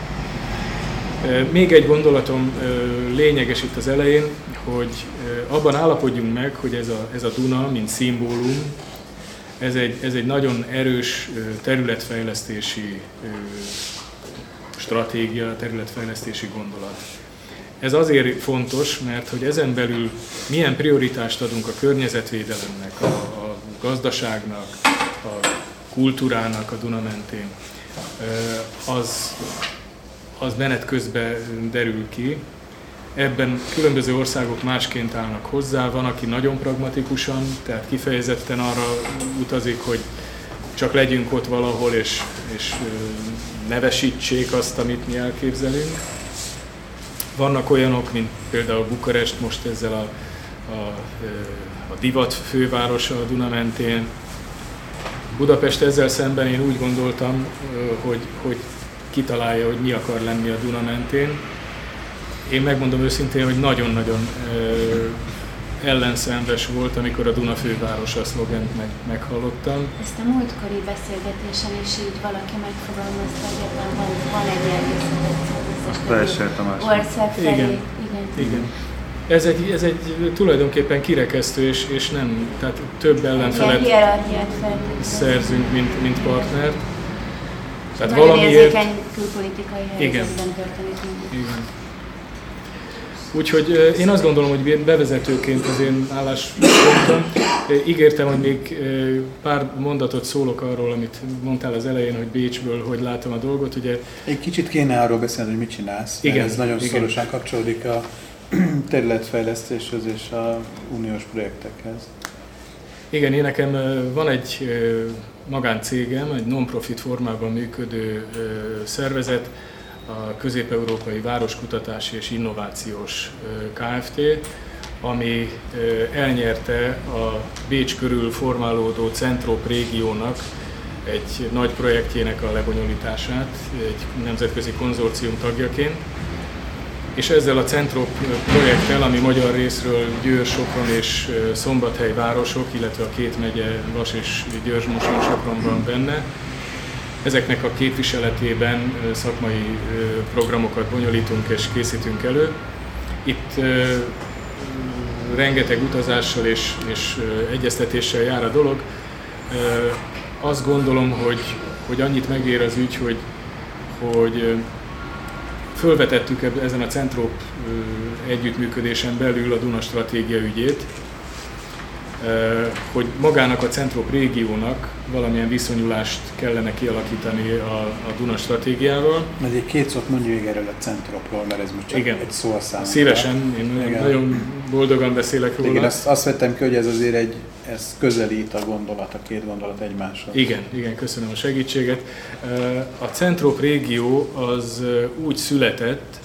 Még egy gondolatom lényeges itt az elején, hogy abban állapodjunk meg, hogy ez a, ez a Duna, mint szimbólum, ez egy, ez egy nagyon erős területfejlesztési stratégia, területfejlesztési gondolat. Ez azért fontos, mert hogy ezen belül milyen prioritást adunk a környezetvédelemnek, a, a gazdaságnak, a kultúrának a Duna mentén, az, az menet közben derül ki. Ebben különböző országok másként állnak hozzá, van, aki nagyon pragmatikusan, tehát kifejezetten arra utazik, hogy csak legyünk ott valahol, és, és nevesítsék azt, amit mi elképzelünk. Vannak olyanok, mint például Bukarest most ezzel a, a, a divat fővárosa a Duna mentén. Budapest ezzel szemben én úgy gondoltam, hogy, hogy kitalálja, hogy mi akar lenni a Duna mentén. Én megmondom őszintén, hogy nagyon-nagyon ellenszenves volt, amikor a Duna fővárosa szlogent meg, meghallottam. Ezt a múltkori beszélgetésen is így valaki megfogalmazta, hogy ebben van, van egy elkészített ország felé. Igen. Igen. Igen. Ez egy, ez egy tulajdonképpen kirekesztő, és, és nem, tehát több ellenfelet szerzünk, mint, mint partnert. Tehát valamiért... külpolitikai helyzetben történik. Igen. Úgyhogy én azt gondolom, hogy bevezetőként az én álláspontom, ígértem, hogy még pár mondatot szólok arról, amit mondtál az elején, hogy Bécsből hogy látom a dolgot. Ugye... Egy kicsit kéne arról beszélni, hogy mit csinálsz, igen, ez nagyon igen. szorosan kapcsolódik a területfejlesztéshez és a uniós projektekhez. Igen, én nekem van egy magáncégem, egy non-profit formában működő szervezet, a Közép-Európai Városkutatási és Innovációs Kft., ami elnyerte a Bécs körül formálódó Centrop régiónak egy nagy projektjének a lebonyolítását, egy nemzetközi konzorcium tagjaként. És ezzel a Centrop projekttel, ami magyar részről Győr, Sopron és Szombathely városok, illetve a két megye Vas és Győr, Moson, Sopron benne, Ezeknek a képviseletében szakmai programokat bonyolítunk és készítünk elő. Itt rengeteg utazással és, és egyeztetéssel jár a dolog. Azt gondolom, hogy, hogy annyit megér az ügy, hogy, hogy fölvetettük ezen a Centrop együttműködésen belül a Duna stratégia ügyét, hogy magának a Centrop régiónak valamilyen viszonyulást kellene kialakítani a, a Duna stratégiával. Mert egy két szót mondjuk még erről a Centropról, mert ez most csak Igen. egy szó a. Szívesen, én Igen. nagyon boldogan beszélek róla. Igen, azt, azt vettem ki, hogy ez azért egy, ez közelít a gondolat, a két gondolat egymáshoz. Igen, igen, köszönöm a segítséget. A Centrop régió az úgy született,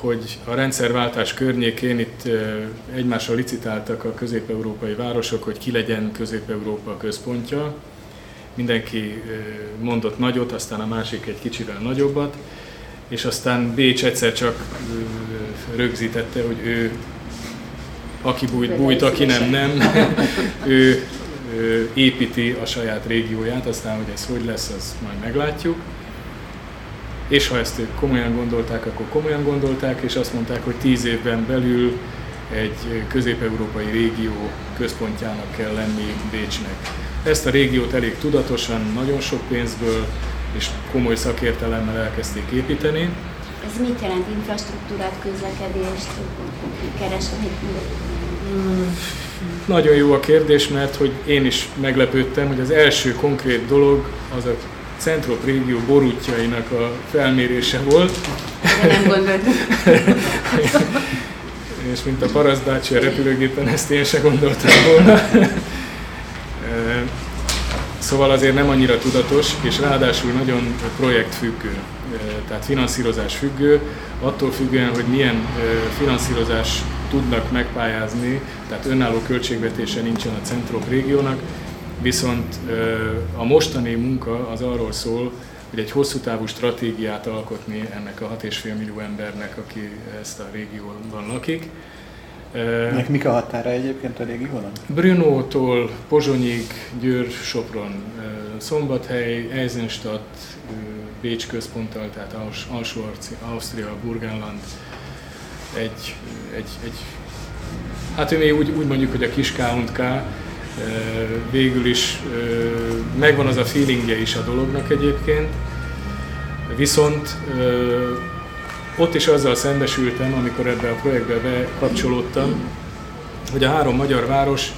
hogy a rendszerváltás környékén itt egymással licitáltak a közép-európai városok, hogy ki legyen Közép-Európa központja. Mindenki mondott nagyot, aztán a másik egy kicsivel nagyobbat, és aztán Bécs egyszer csak rögzítette, hogy ő aki bújt, bújt, aki nem, nem, ő, építi a saját régióját, aztán hogy ez hogy lesz, az majd meglátjuk. És ha ezt ők komolyan gondolták, akkor komolyan gondolták, és azt mondták, hogy tíz évben belül egy közép-európai régió központjának kell lenni Bécsnek. Ezt a régiót elég tudatosan, nagyon sok pénzből és komoly szakértelemmel elkezdték építeni. Ez mit jelent? Infrastruktúrát, közlekedést, keresni? Nagyon jó a kérdés, mert hogy én is meglepődtem, hogy az első konkrét dolog az a Centrop régió borútjainak a felmérése volt. De nem gondoltam. és mint a parasztbácsi a repülőgépen, ezt én se gondoltam volna. Szóval azért nem annyira tudatos, és ráadásul nagyon projektfüggő, tehát finanszírozás függő, attól függően, hogy milyen finanszírozás tudnak megpályázni, tehát önálló költségvetése nincsen a Centrop régiónak, viszont a mostani munka az arról szól, hogy egy hosszú távú stratégiát alkotni ennek a 6,5 millió embernek, aki ezt a régióban lakik. Nek mik a határa egyébként a régiónak? Brunótól Pozsonyig, Győr, Sopron, Szombathely, Eisenstadt, Bécs központtal, tehát Alsó Ausztria, Burgenland, egy, egy, egy hát mi úgy, úgy mondjuk, hogy a kis K végül is megvan az a feelingje is a dolognak egyébként, viszont ott is azzal szembesültem, amikor ebbe a projektbe bekapcsolódtam, hogy a három magyar város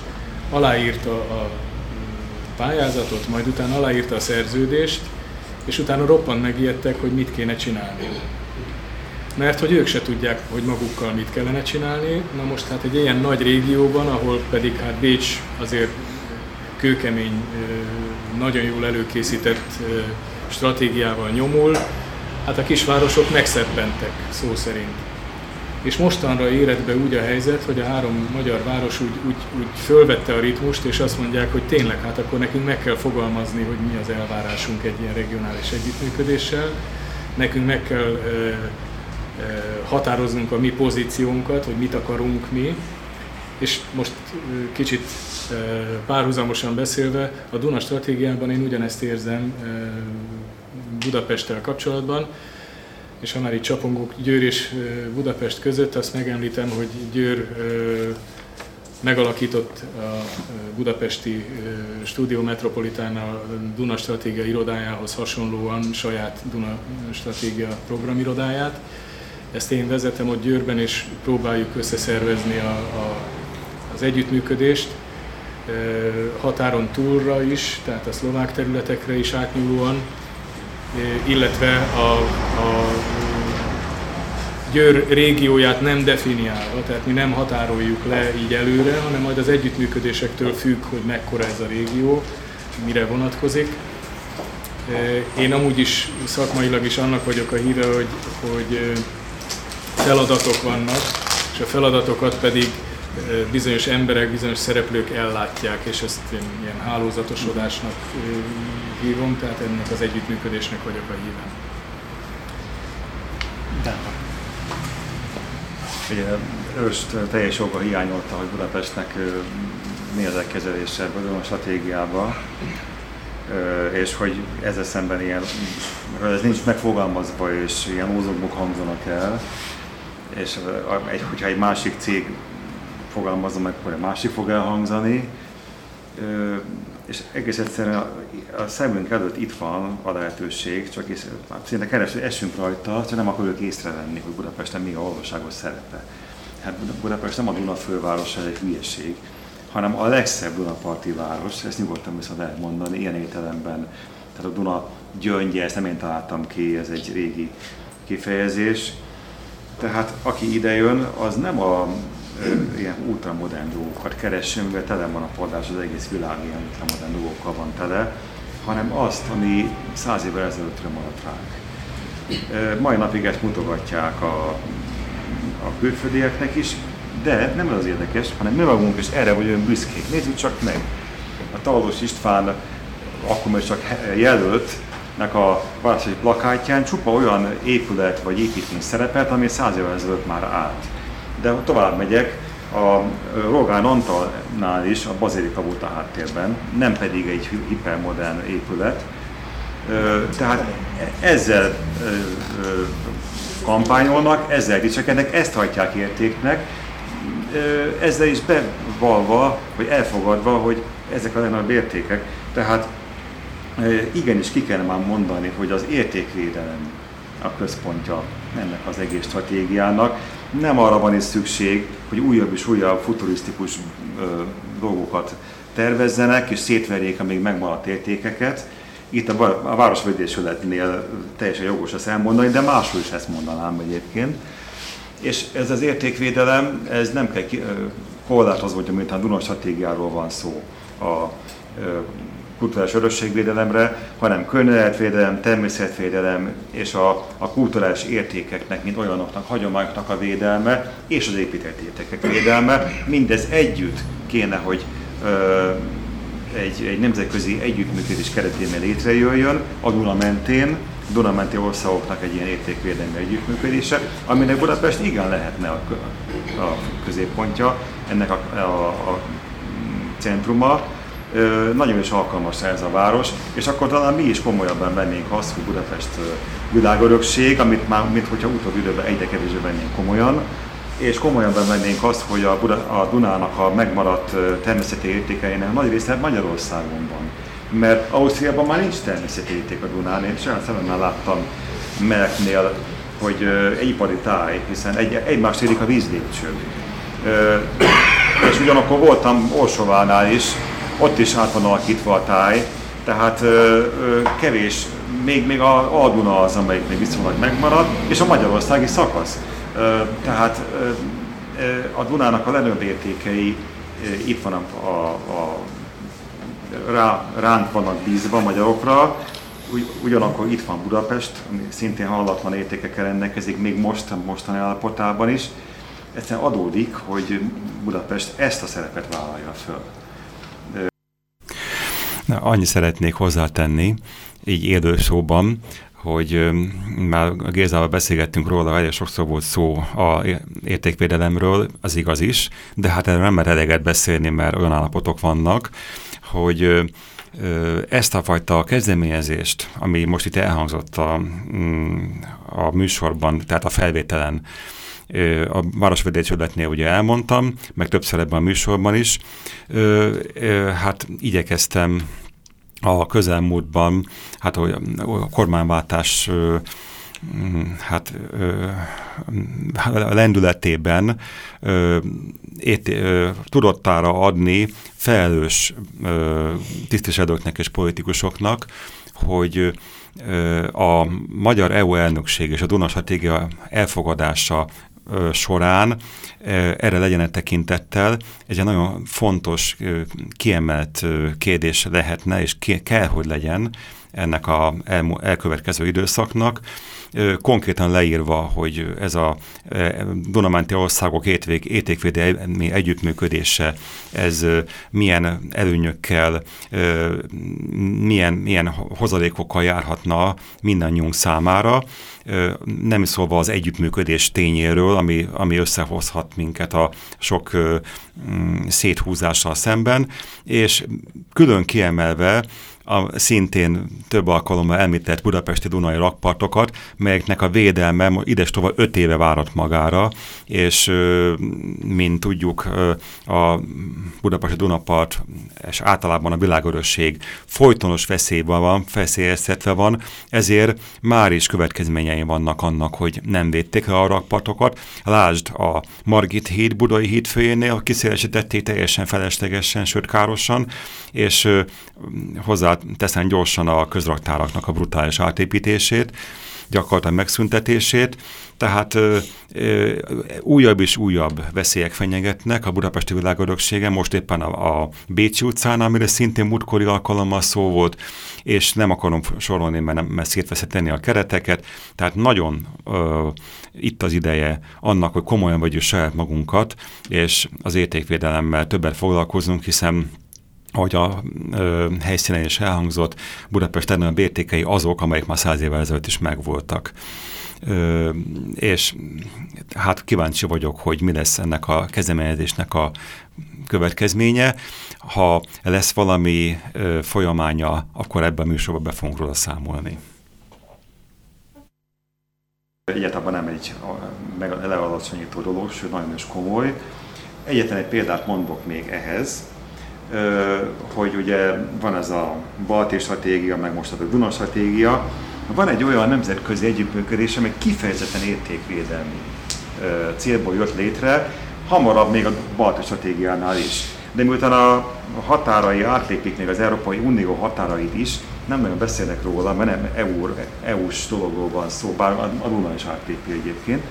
aláírta a pályázatot, majd utána aláírta a szerződést, és utána roppant megijedtek, hogy mit kéne csinálni. Mert hogy ők se tudják, hogy magukkal mit kellene csinálni. Na most hát egy ilyen nagy régióban, ahol pedig hát Bécs azért kőkemény, nagyon jól előkészített stratégiával nyomul, hát a kisvárosok megszebbentek, szó szerint. És mostanra érett be úgy a helyzet, hogy a három magyar város úgy, úgy, úgy fölvette a ritmust, és azt mondják, hogy tényleg, hát akkor nekünk meg kell fogalmazni, hogy mi az elvárásunk egy ilyen regionális együttműködéssel. Nekünk meg kell határoznunk a mi pozíciónkat, hogy mit akarunk mi, és most kicsit párhuzamosan beszélve, a Duna stratégiában én ugyanezt érzem Budapesttel kapcsolatban, és ha már itt csapongok Győr és Budapest között, azt megemlítem, hogy Győr megalakított a budapesti Studio Metropolitán a Duna Stratégia irodájához hasonlóan saját Duna Stratégia programirodáját. Ezt én vezetem ott Győrben, és próbáljuk összeszervezni a, a, az együttműködést határon túlra is, tehát a szlovák területekre is átnyúlóan, illetve a, a Győr régióját nem definiálva, tehát mi nem határoljuk le így előre, hanem majd az együttműködésektől függ, hogy mekkora ez a régió, mire vonatkozik. Én amúgy is szakmailag is annak vagyok a híve, hogy, hogy feladatok vannak, és a feladatokat pedig bizonyos emberek, bizonyos szereplők ellátják, és ezt én ilyen hálózatosodásnak hívom, tehát ennek az együttműködésnek vagyok a híven. Ugye őst teljes joga hiányolta, hogy Budapestnek mi az elkezelése a stratégiába, és hogy ezzel szemben ilyen, ez nincs megfogalmazva, és ilyen ózogok hangzanak el, és egy, hogyha egy másik cég fogalmazza meg, akkor egy másik fog elhangzani, és egész egyszerűen a, a szemünk előtt itt van a lehetőség, csak ész, szinte keres, esünk rajta, csak nem akarjuk észrevenni, hogy Budapesten mi a valóságos szerepe. Hát Budapest nem a Duna főváros, ez egy hülyeség, hanem a legszebb Dunaparti város, ezt nyugodtan viszont lehet mondani, ilyen értelemben. Tehát a Duna gyöngye, ezt nem én találtam ki, ez egy régi kifejezés. Tehát aki ide jön, az nem a ilyen ultramodern dolgokat keresünk, mivel tele van a padlás, az egész világ ilyen ultramodern dolgokkal van tele, hanem azt, ami száz évvel ezelőttre maradt ránk. Mai napig ezt mutogatják a, a külföldieknek is, de nem az érdekes, hanem mi magunk is erre vagyunk büszkék. Nézzük csak meg. A Talos István akkor még csak jelöltnek a választási plakátján csupa olyan épület vagy építmény szerepelt, ami száz évvel ezelőtt már állt de tovább megyek, a Rogán Antalnál is a bazilika volt a háttérben, nem pedig egy hipermodern épület. Tehát ezzel kampányolnak, ezzel dicsekednek, ezt hagyják értéknek, ezzel is bevalva, vagy elfogadva, hogy ezek a legnagyobb értékek. Tehát igenis ki kellene már mondani, hogy az értékvédelem a központja ennek az egész stratégiának nem arra van is szükség, hogy újabb és újabb futurisztikus ö, dolgokat tervezzenek, és szétverjék a még megmaradt értékeket. Itt a, a városvédésületnél teljesen jogos ezt elmondani, de máshol is ezt mondanám egyébként. És ez az értékvédelem, ez nem kell korlátozva, mint a Duna stratégiáról van szó. A, kulturális örökségvédelemre, hanem környezetvédelem, természetvédelem és a, a kulturális értékeknek, mint olyanoknak, hagyományoknak a védelme és az épített értékek védelme. Mindez együtt kéne, hogy ö, egy, egy nemzetközi együttműködés keretében létrejöjjön a Duna mentén, Dunamenti országoknak egy ilyen értékvédelmi együttműködése, aminek Budapest igen lehetne a, a középpontja, ennek a, a, a centruma, nagyon is alkalmas ez a város, és akkor talán mi is komolyabban vennénk azt, hogy Budapest világörökség, amit már, mint hogyha utóbbi időben egyre kevésbé vennénk komolyan, és komolyabban vennénk azt, hogy a, Buda, a Dunának a megmaradt természeti értékeinek nagy része Magyarországon van. Mert Ausztriában már nincs természeti érték a Dunán, én saját szememmel láttam Melknél, hogy egy ipari táj, hiszen egy, egymást érik a vízlépcsők. És ugyanakkor voltam Orsovánál is, ott is át van alakítva a táj, tehát ö, ö, kevés, még, még a Alduna az, amelyik még viszonylag megmarad, és a magyarországi szakasz. Ö, tehát ö, a Dunának a lenőbb értékei itt van a, a, a rá, ránk vannak bízva magyarokra, Ugy, ugyanakkor itt van Budapest, ami szintén hallatlan értékekkel rendelkezik, még most, mostani állapotában is. Egyszerűen adódik, hogy Budapest ezt a szerepet vállalja föl. Annyi szeretnék hozzátenni, így élő szóban, hogy már Gézával beszélgettünk róla, hogy sokszor volt szó a értékvédelemről, az igaz is, de hát erről nem mer eleget beszélni, mert olyan állapotok vannak, hogy ezt a fajta kezdeményezést, ami most itt elhangzott a, mm, a műsorban, tehát a felvételen, a Városvédésületnél ugye elmondtam, meg többször ebben a műsorban is, hát igyekeztem a közelmúltban, hát a kormányváltás hát a lendületében ét, tudottára adni felelős tisztviselőknek és politikusoknak, hogy a magyar EU elnökség és a Duna stratégia elfogadása során erre legyen tekintettel. Egy nagyon fontos, kiemelt kérdés lehetne, és kell, hogy legyen ennek a el, elkövetkező időszaknak, konkrétan leírva, hogy ez a Dunamenti országok étékvédelmi együttműködése, ez milyen előnyökkel, milyen, milyen hozadékokkal járhatna mindannyiunk számára, nem szólva az együttműködés tényéről, ami, ami összehozhat minket a sok széthúzással szemben, és külön kiemelve a szintén több alkalommal említett budapesti Dunai rakpartokat, melyeknek a védelme ides tovább öt éve várat magára, és mint tudjuk a budapesti Dunapart és általában a világörösség folytonos veszélyben van, veszélyeztetve van, ezért már is következményei vannak annak, hogy nem védték le a rakpartokat. Lásd a Margit híd, Budai híd főjénél, kiszélesítették teljesen feleslegesen, sőt károsan, és hozzá teszem gyorsan a közraktáraknak a brutális átépítését, gyakorlatilag megszüntetését, tehát ö, ö, újabb és újabb veszélyek fenyegetnek a budapesti világöröksége, most éppen a, a Bécsi utcán, amire szintén múltkori alkalommal szó volt, és nem akarom sorolni, mert, nem, mert szétveszíteni a kereteket, tehát nagyon ö, itt az ideje annak, hogy komolyan vagyunk saját magunkat, és az értékvédelemmel többet foglalkozunk, hiszen ahogy a ö, helyszínen is elhangzott, Budapest a bértékei azok, amelyek már száz évvel ezelőtt is megvoltak. Ö, és hát kíváncsi vagyok, hogy mi lesz ennek a kezdeményezésnek a következménye. Ha lesz valami ö, folyamánya, akkor ebben a műsorban be fogunk róla számolni. Egyáltalán nem egy lealacsonyító dolog, sőt nagyon is komoly. Egyetlen egy példát mondok még ehhez, hogy ugye van ez a balti stratégia, meg most a Duna stratégia, van egy olyan nemzetközi együttműködés, amely kifejezetten értékvédelmi célból jött létre, hamarabb még a balti stratégiánál is. De miután a határai átlépik még az Európai Unió határait is, nem nagyon beszélnek róla, mert nem EU, EU-s dologról van szó, bár a Duna is átlépi egyébként.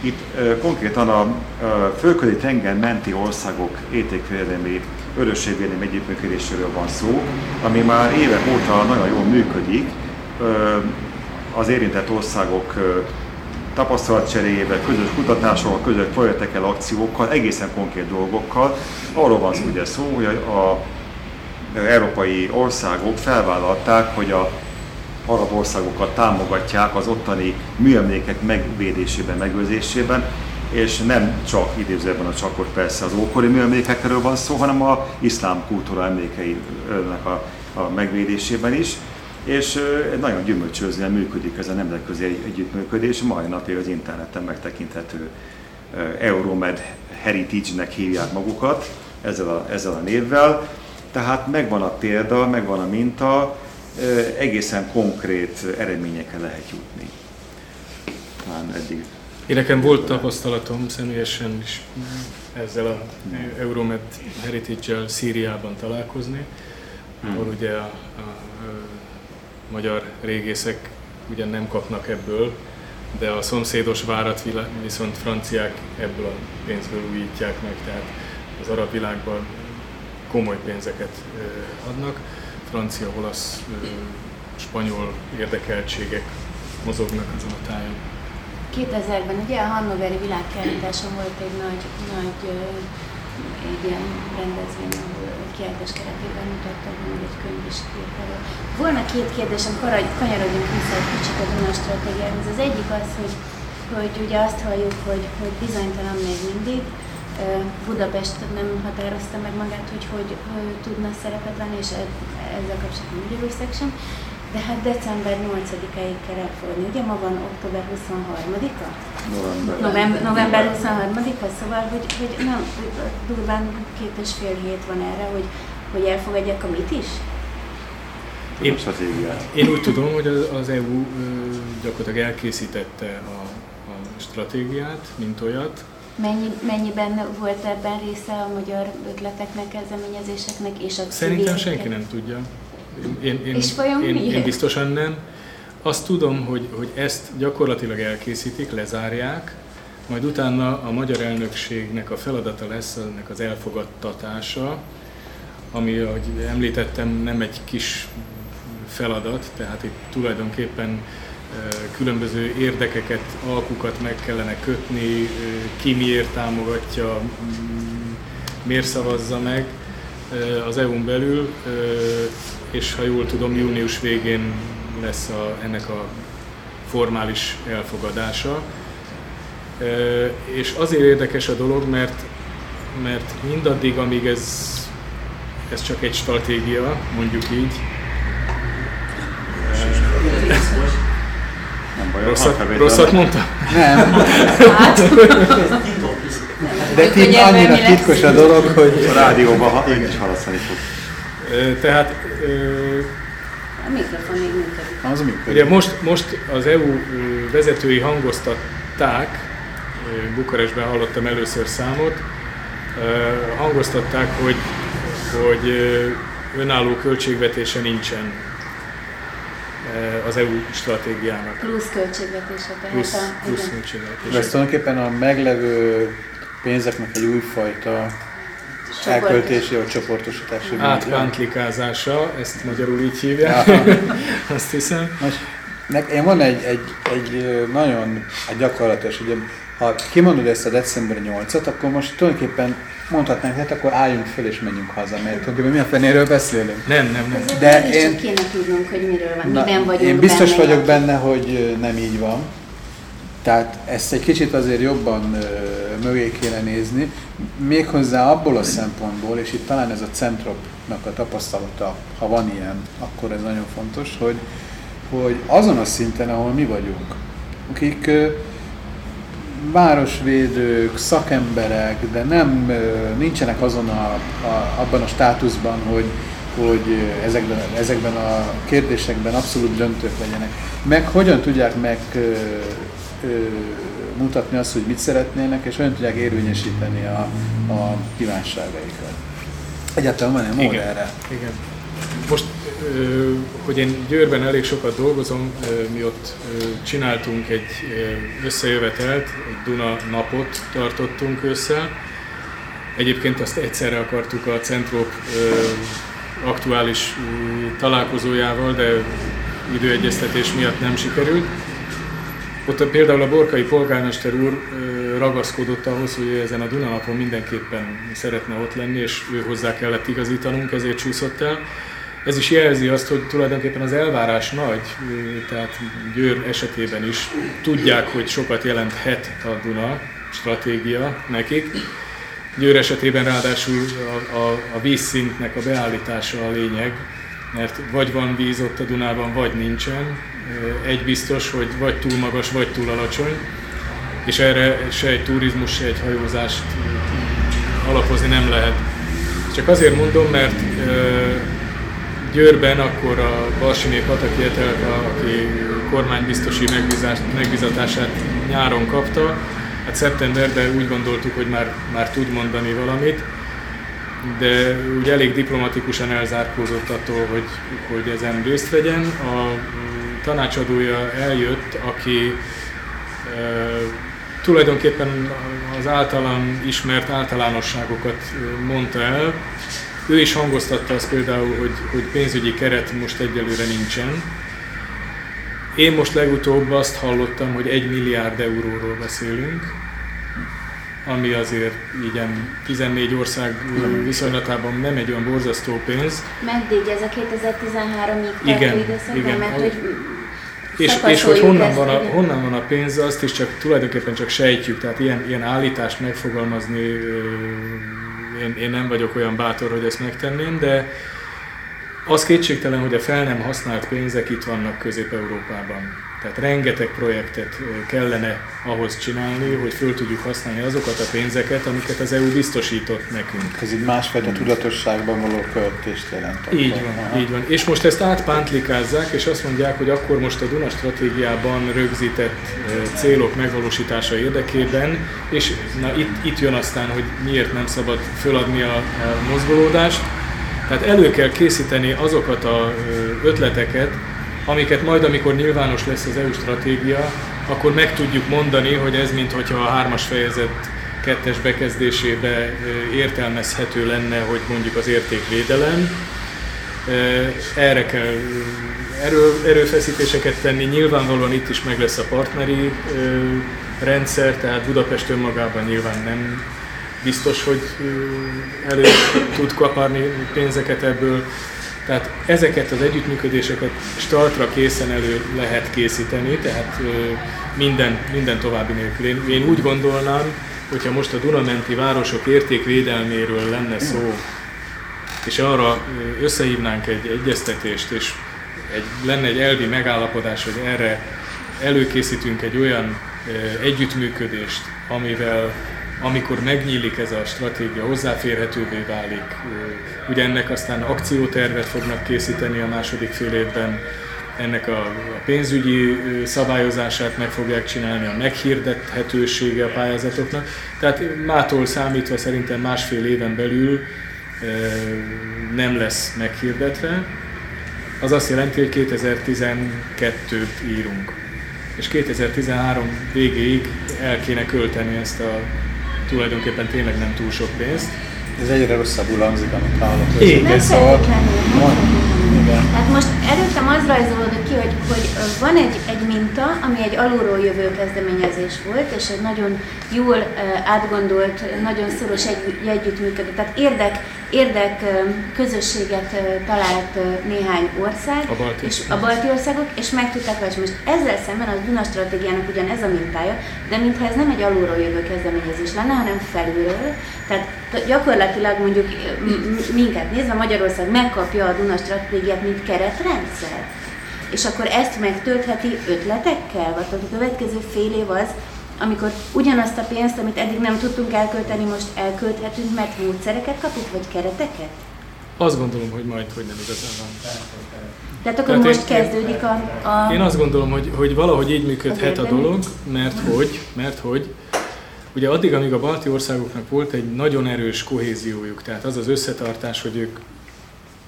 Itt konkrétan a uh, fölközi tenger menti országok értékvédelmi örökségvédelmi együttműködéséről van szó, ami már évek óta nagyon jól működik. Az érintett országok tapasztalatcseréjével, közös kutatásokkal, közös projektekkel, akciókkal, egészen konkrét dolgokkal. Arról van szó, ugye szó, hogy a, a európai országok felvállalták, hogy a arab országokat támogatják az ottani műemlékek megvédésében, megőrzésében, és nem csak idézőben a csakot persze az ókori műemlékekről van szó, hanem a iszlám kultúra emlékeinek a, a megvédésében is. És nagyon gyümölcsözően működik ez a nemzetközi együttműködés, mai napig az interneten megtekinthető Euromed Heritage-nek hívják magukat ezzel a, ezzel a névvel. Tehát megvan a példa, megvan a minta, egészen konkrét eredményekre lehet jutni. Talán eddig. Én nekem volt tapasztalatom személyesen is ezzel a Euromed Heritage-el Szíriában találkozni, hmm. ahol ugye a, a, a magyar régészek ugyan nem kapnak ebből, de a szomszédos várat viszont franciák ebből a pénzből újítják meg, tehát az arab világban komoly pénzeket adnak francia, olasz, spanyol érdekeltségek mozognak azon a tájon. 2000-ben ugye a Hannoveri világkiállításon volt egy nagy, nagy egy ilyen rendezvény, ahol kiállítás keretében mutattak, hogy egy könyv is írt erről. Volna két kérdésem, kanyarodjunk vissza egy kicsit a Duna stratégiához. Az egyik az, hogy, hogy ugye azt halljuk, hogy, hogy bizonytalan még mindig, Budapest nem határozta meg magát, hogy hogy, hogy tudna szerepet venni, és e, ezzel kapcsolatban Magyarország sem. De hát december 8-áig kell elfogadni. Ugye ma van október 23-a? November. November, november 23-a, szóval, hogy, hogy nem, durván két és fél hét van erre, hogy, hogy elfogadják a mit is? Én, én úgy tudom, hogy az, az EU gyakorlatilag elkészítette a, a stratégiát, mint olyat, Mennyi, mennyiben volt ebben része a magyar ötleteknek, kezdeményezéseknek és a Szerintem senki nem tudja. Én, én, és vajon én, én biztosan nem. Azt tudom, hogy, hogy ezt gyakorlatilag elkészítik, lezárják, majd utána a magyar elnökségnek a feladata lesz ennek az elfogadtatása, ami, ahogy említettem, nem egy kis feladat, tehát itt tulajdonképpen különböző érdekeket, alkukat meg kellene kötni, ki miért támogatja, miért szavazza meg az EU-n belül, és ha jól tudom, június végén lesz a, ennek a formális elfogadása. És azért érdekes a dolog, mert, mert mindaddig, amíg ez, ez csak egy stratégia, mondjuk így, nem baj, rosszat, rosszat mondta? Nem. Hát. De ti annyira titkos a dolog, hogy... A rádióban ha, én is halasztani fog. Tehát... A mikrofon még működik. Az működik. Ugye most, most az EU vezetői hangoztatták, Bukarestben hallottam először számot, hangoztatták, hogy, hogy önálló költségvetése nincsen az EU stratégiának. Plusz költségvetése. Tehát plusz, a, plusz költségvetése. Ez tulajdonképpen a meglevő pénzeknek egy újfajta elköltési vagy csoportosítási Átpántlikázása, ezt magyarul így hívják, azt hiszem. Most, én van egy, egy, egy nagyon egy gyakorlatos, ugye, ha kimondod ezt a december 8-at, akkor most tulajdonképpen mondhatnánk, hát akkor álljunk föl és menjünk haza, mert tulajdonképpen mi a fenéről beszélünk. Nem, nem, nem. De én, kéne tudnunk, hogy miről van, na, miben vagyunk Én biztos benne vagyok benne, hogy nem így van. Tehát ezt egy kicsit azért jobban ö, mögé kéne nézni, méghozzá abból a szempontból, és itt talán ez a centropnak a tapasztalata, ha van ilyen, akkor ez nagyon fontos, hogy, hogy azon a szinten, ahol mi vagyunk, akik ö, városvédők, szakemberek, de nem nincsenek azon a, a, abban a státuszban, hogy, hogy ezekben, ezekben a kérdésekben abszolút döntők legyenek. Meg hogyan tudják meg mutatni azt, hogy mit szeretnének, és hogyan tudják érvényesíteni a, a kívánságaikat. Egyáltalán van-e mód Igen. erre? Igen. most, hogy én Győrben elég sokat dolgozom, mi ott csináltunk egy összejövetelt, egy Duna napot tartottunk össze. Egyébként azt egyszerre akartuk a Centrop aktuális találkozójával, de időegyeztetés miatt nem sikerült. Ott például a borkai polgármester úr ragaszkodott ahhoz, hogy ezen a Dunalapon mindenképpen szeretne ott lenni, és ő hozzá kellett igazítanunk, ezért csúszott el. Ez is jelzi azt, hogy tulajdonképpen az elvárás nagy, tehát Győr esetében is tudják, hogy sokat jelenthet a Duna stratégia nekik. Győr esetében ráadásul a, a, a vízszintnek a beállítása a lényeg, mert vagy van víz ott a Dunában, vagy nincsen. Egy biztos, hogy vagy túl magas, vagy túl alacsony, és erre se egy turizmus, se egy hajózást alapozni nem lehet. Csak azért mondom, mert Győrben akkor a Balsiné Pataki Etelka, aki kormánybiztosi megbizatását nyáron kapta, hát szeptemberben úgy gondoltuk, hogy már, már tud mondani valamit, de úgy elég diplomatikusan elzárkózott attól, hogy, hogy ezen részt vegyen. A tanácsadója eljött, aki tulajdonképpen az általam ismert általánosságokat mondta el. Ő is hangoztatta azt például, hogy, hogy pénzügyi keret most egyelőre nincsen. Én most legutóbb azt hallottam, hogy egy milliárd euróról beszélünk, ami azért így 14 ország viszonylatában nem egy olyan borzasztó pénz. Meddig ez a 2013-ig igen, időszakban, igen. mert hogy és, és hogy honnan van, a, honnan van a pénz, azt is csak tulajdonképpen csak sejtjük, tehát ilyen, ilyen állítást megfogalmazni, én, én nem vagyok olyan bátor, hogy ezt megtenném, de az kétségtelen, hogy a fel nem használt pénzek itt vannak Közép-Európában. Tehát rengeteg projektet kellene ahhoz csinálni, hogy föl tudjuk használni azokat a pénzeket, amiket az EU biztosított nekünk. Ez egy másfajta hmm. tudatosságban való költést jelent. Akkor. Így van, Aha. így van. És most ezt átpántlikázzák, és azt mondják, hogy akkor most a Duna stratégiában rögzített célok megvalósítása érdekében, és na itt, itt jön aztán, hogy miért nem szabad föladni a, a mozgolódást, tehát elő kell készíteni azokat a ötleteket, amiket majd, amikor nyilvános lesz az EU stratégia, akkor meg tudjuk mondani, hogy ez mintha a hármas fejezet kettes bekezdésébe értelmezhető lenne, hogy mondjuk az értékvédelem. Erre kell erő, erőfeszítéseket tenni. Nyilvánvalóan itt is meg lesz a partneri rendszer, tehát Budapest önmagában nyilván nem biztos, hogy elő tud kaparni pénzeket ebből. Tehát ezeket az együttműködéseket startra készen elő lehet készíteni, tehát minden, minden további nélkül. Én, én úgy gondolnám, hogyha most a Dunamenti városok értékvédelméről lenne szó, és arra összehívnánk egy egyeztetést, és egy, lenne egy elvi megállapodás, hogy erre előkészítünk egy olyan együttműködést, amivel amikor megnyílik ez a stratégia, hozzáférhetővé válik. Ugye ennek aztán akciótervet fognak készíteni a második fél évben, ennek a pénzügyi szabályozását meg fogják csinálni, a meghirdethetősége a pályázatoknak. Tehát mától számítva szerintem másfél éven belül nem lesz meghirdetve. Az azt jelenti, hogy 2012-t írunk. És 2013 végéig el kéne költeni ezt a tulajdonképpen tényleg nem túl sok pénzt. Ez egyre rosszabbul hangzik, amit hallok. Igen, szóval... Igen. Tehát most előttem az rajzolódott ki, hogy, hogy van egy, egy minta, ami egy alulról jövő kezdeményezés volt, és egy nagyon jól átgondolt, nagyon szoros egy, együttműködő, tehát érdek, érdek közösséget talált néhány ország, a balti, és a balti országok, és meg tudták vagy most ezzel szemben a Duna stratégiának ugyan ez a mintája, de mintha ez nem egy alulról jövő kezdeményezés lenne, hanem felülről, tehát gyakorlatilag mondjuk minket nézve Magyarország megkapja a Duna stratégiát, mint keretrendszer. És akkor ezt megtöltheti ötletekkel, vagy a következő fél év az, amikor ugyanazt a pénzt, amit eddig nem tudtunk elkölteni, most elkölthetünk, mert módszereket kapunk, vagy kereteket? Azt gondolom, hogy majd, hogy nem igazán van. Tehát akkor Tehát most én, kezdődik a, a... Én azt gondolom, hogy, hogy valahogy így működhet a dolog, mert hogy, mert hogy Ugye addig, amíg a balti országoknak volt egy nagyon erős kohéziójuk, tehát az az összetartás, hogy ők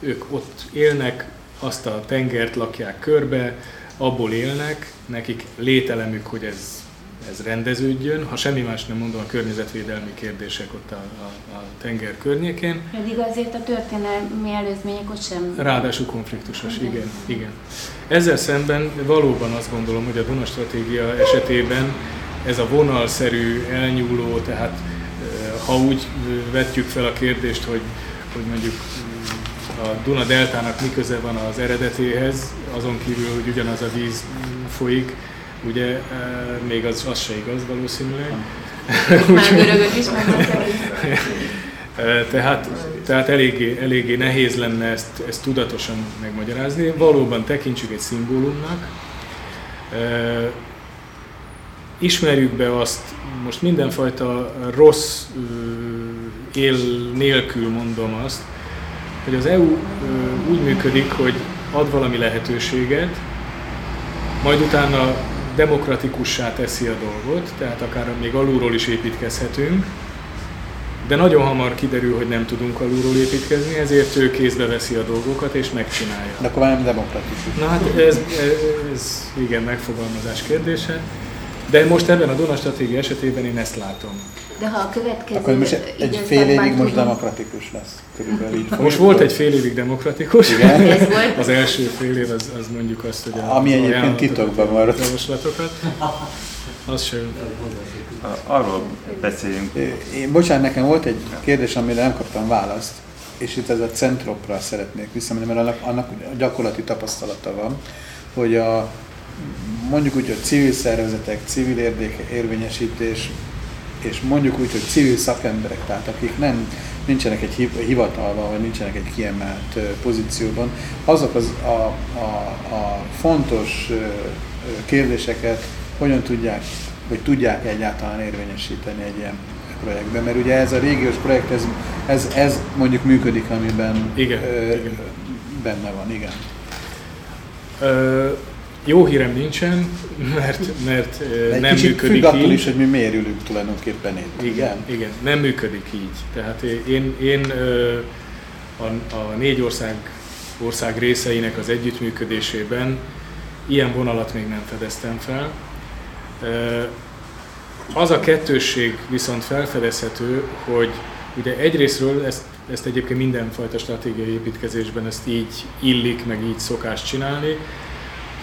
ők ott élnek, azt a tengert lakják körbe, abból élnek, nekik lételemük, hogy ez ez rendeződjön, ha semmi más nem mondom, a környezetvédelmi kérdések ott a, a, a tenger környékén. Pedig azért a történelmi előzmények ott sem... Ráadásul konfliktusos, igen. igen, igen. Ezzel szemben valóban azt gondolom, hogy a Duna stratégia esetében ez a vonalszerű, elnyúló, tehát ha úgy vetjük fel a kérdést, hogy, hogy mondjuk a Duna deltának mi köze van az eredetéhez, azon kívül, hogy ugyanaz a víz folyik, ugye e, még az, az se igaz valószínűleg. Már görögök is e, tehát, tehát eléggé, eléggé nehéz lenne ezt, ezt tudatosan megmagyarázni. Valóban tekintsük egy szimbólumnak. E, ismerjük be azt, most mindenfajta rossz él nélkül mondom azt, hogy az EU úgy működik, hogy ad valami lehetőséget, majd utána demokratikussá teszi a dolgot, tehát akár még alulról is építkezhetünk, de nagyon hamar kiderül, hogy nem tudunk alulról építkezni, ezért ő kézbe veszi a dolgokat és megcsinálja. De akkor már nem demokratikus. Na hát ez, ez igen, megfogalmazás kérdése. De most ebben a Duna stratégia esetében én ezt látom. De ha a következő... Akkor most egy fél évig most demokratikus lesz. Körülbelül így most volt egy fél évig demokratikus. Igen. Ez volt. Az első fél év az, az mondjuk azt, hogy a, Ami egyébként titokban maradt. Javaslatokat. Az sem. Arról beszéljünk. Én, bocsánat, nekem volt egy kérdés, amire nem kaptam választ, és itt ez a centropra szeretnék visszamenni, mert annak, annak gyakorlati tapasztalata van, hogy a mondjuk úgy, hogy civil szervezetek, civil érvényesítés, és mondjuk úgy, hogy civil szakemberek, tehát akik nem, nincsenek egy hivatalban, vagy nincsenek egy kiemelt pozícióban, azok az a, a, a fontos kérdéseket hogyan tudják, vagy tudják egyáltalán érvényesíteni egy ilyen projektben, mert ugye ez a régiós projekt, ez, ez, ez mondjuk működik, amiben igen, ö, igen. benne van, igen. Ö, jó hírem nincsen, mert, mert nem kicsit működik függ attól így. is, hogy mi miért ülünk tulajdonképpen itt. Igen, igen, igen, nem működik így. Tehát én, én a, a négy ország, ország részeinek az együttműködésében ilyen vonalat még nem fedeztem fel. Az a kettősség viszont felfedezhető, hogy ugye egyrésztről ezt, ezt egyébként mindenfajta stratégiai építkezésben ezt így illik, meg így szokás csinálni,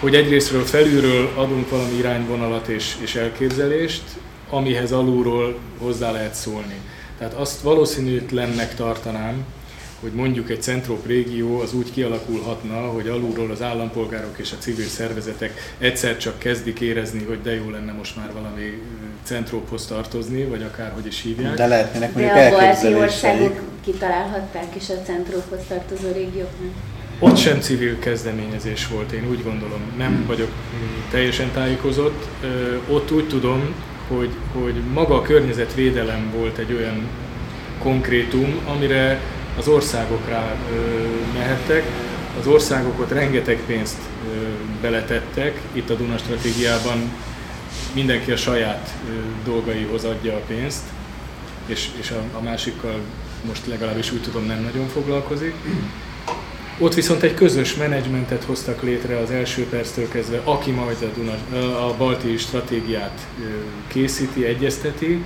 hogy egyrésztről felülről adunk valami irányvonalat és, és elképzelést, amihez alulról hozzá lehet szólni. Tehát azt valószínűtlennek tartanám, hogy mondjuk egy centróp régió az úgy kialakulhatna, hogy alulról az állampolgárok és a civil szervezetek egyszer csak kezdik érezni, hogy de jó lenne most már valami centróphoz tartozni, vagy akárhogy is hívják. De lehetnének mondjuk De balti országok kitalálhatták is a centróphoz tartozó régióknak. Ott sem civil kezdeményezés volt, én úgy gondolom, nem vagyok teljesen tájékozott. Ott úgy tudom, hogy, hogy maga a környezetvédelem volt egy olyan konkrétum, amire az országok rá mehettek. Az országok ott rengeteg pénzt beletettek, itt a Duna stratégiában mindenki a saját dolgaihoz adja a pénzt, és, és a, a másikkal most legalábbis úgy tudom nem nagyon foglalkozik. Ott viszont egy közös menedzsmentet hoztak létre az első perctől kezdve, aki majd a, Duna, a balti stratégiát készíti, egyezteti.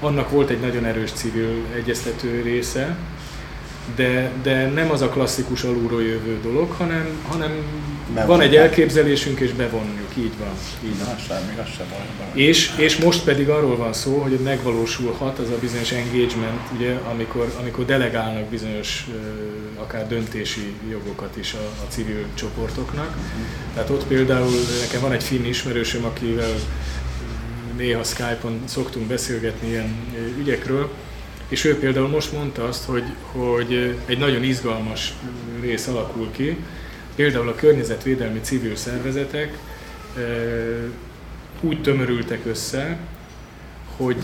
Annak volt egy nagyon erős civil egyeztető része, de, de nem az a klasszikus alulról jövő dolog, hanem, hanem van egy elképzelésünk és bevonjuk, így van. Így van. Semmi, az sem és, és most pedig arról van szó, hogy megvalósulhat az a bizonyos engagement, ugye, amikor, amikor delegálnak bizonyos akár döntési jogokat is a, a civil csoportoknak. Uh-huh. Tehát ott például nekem van egy finn ismerősöm, akivel néha Skype-on szoktunk beszélgetni ilyen ügyekről, és ő például most mondta azt, hogy, hogy egy nagyon izgalmas rész alakul ki, például a környezetvédelmi civil szervezetek úgy tömörültek össze, hogy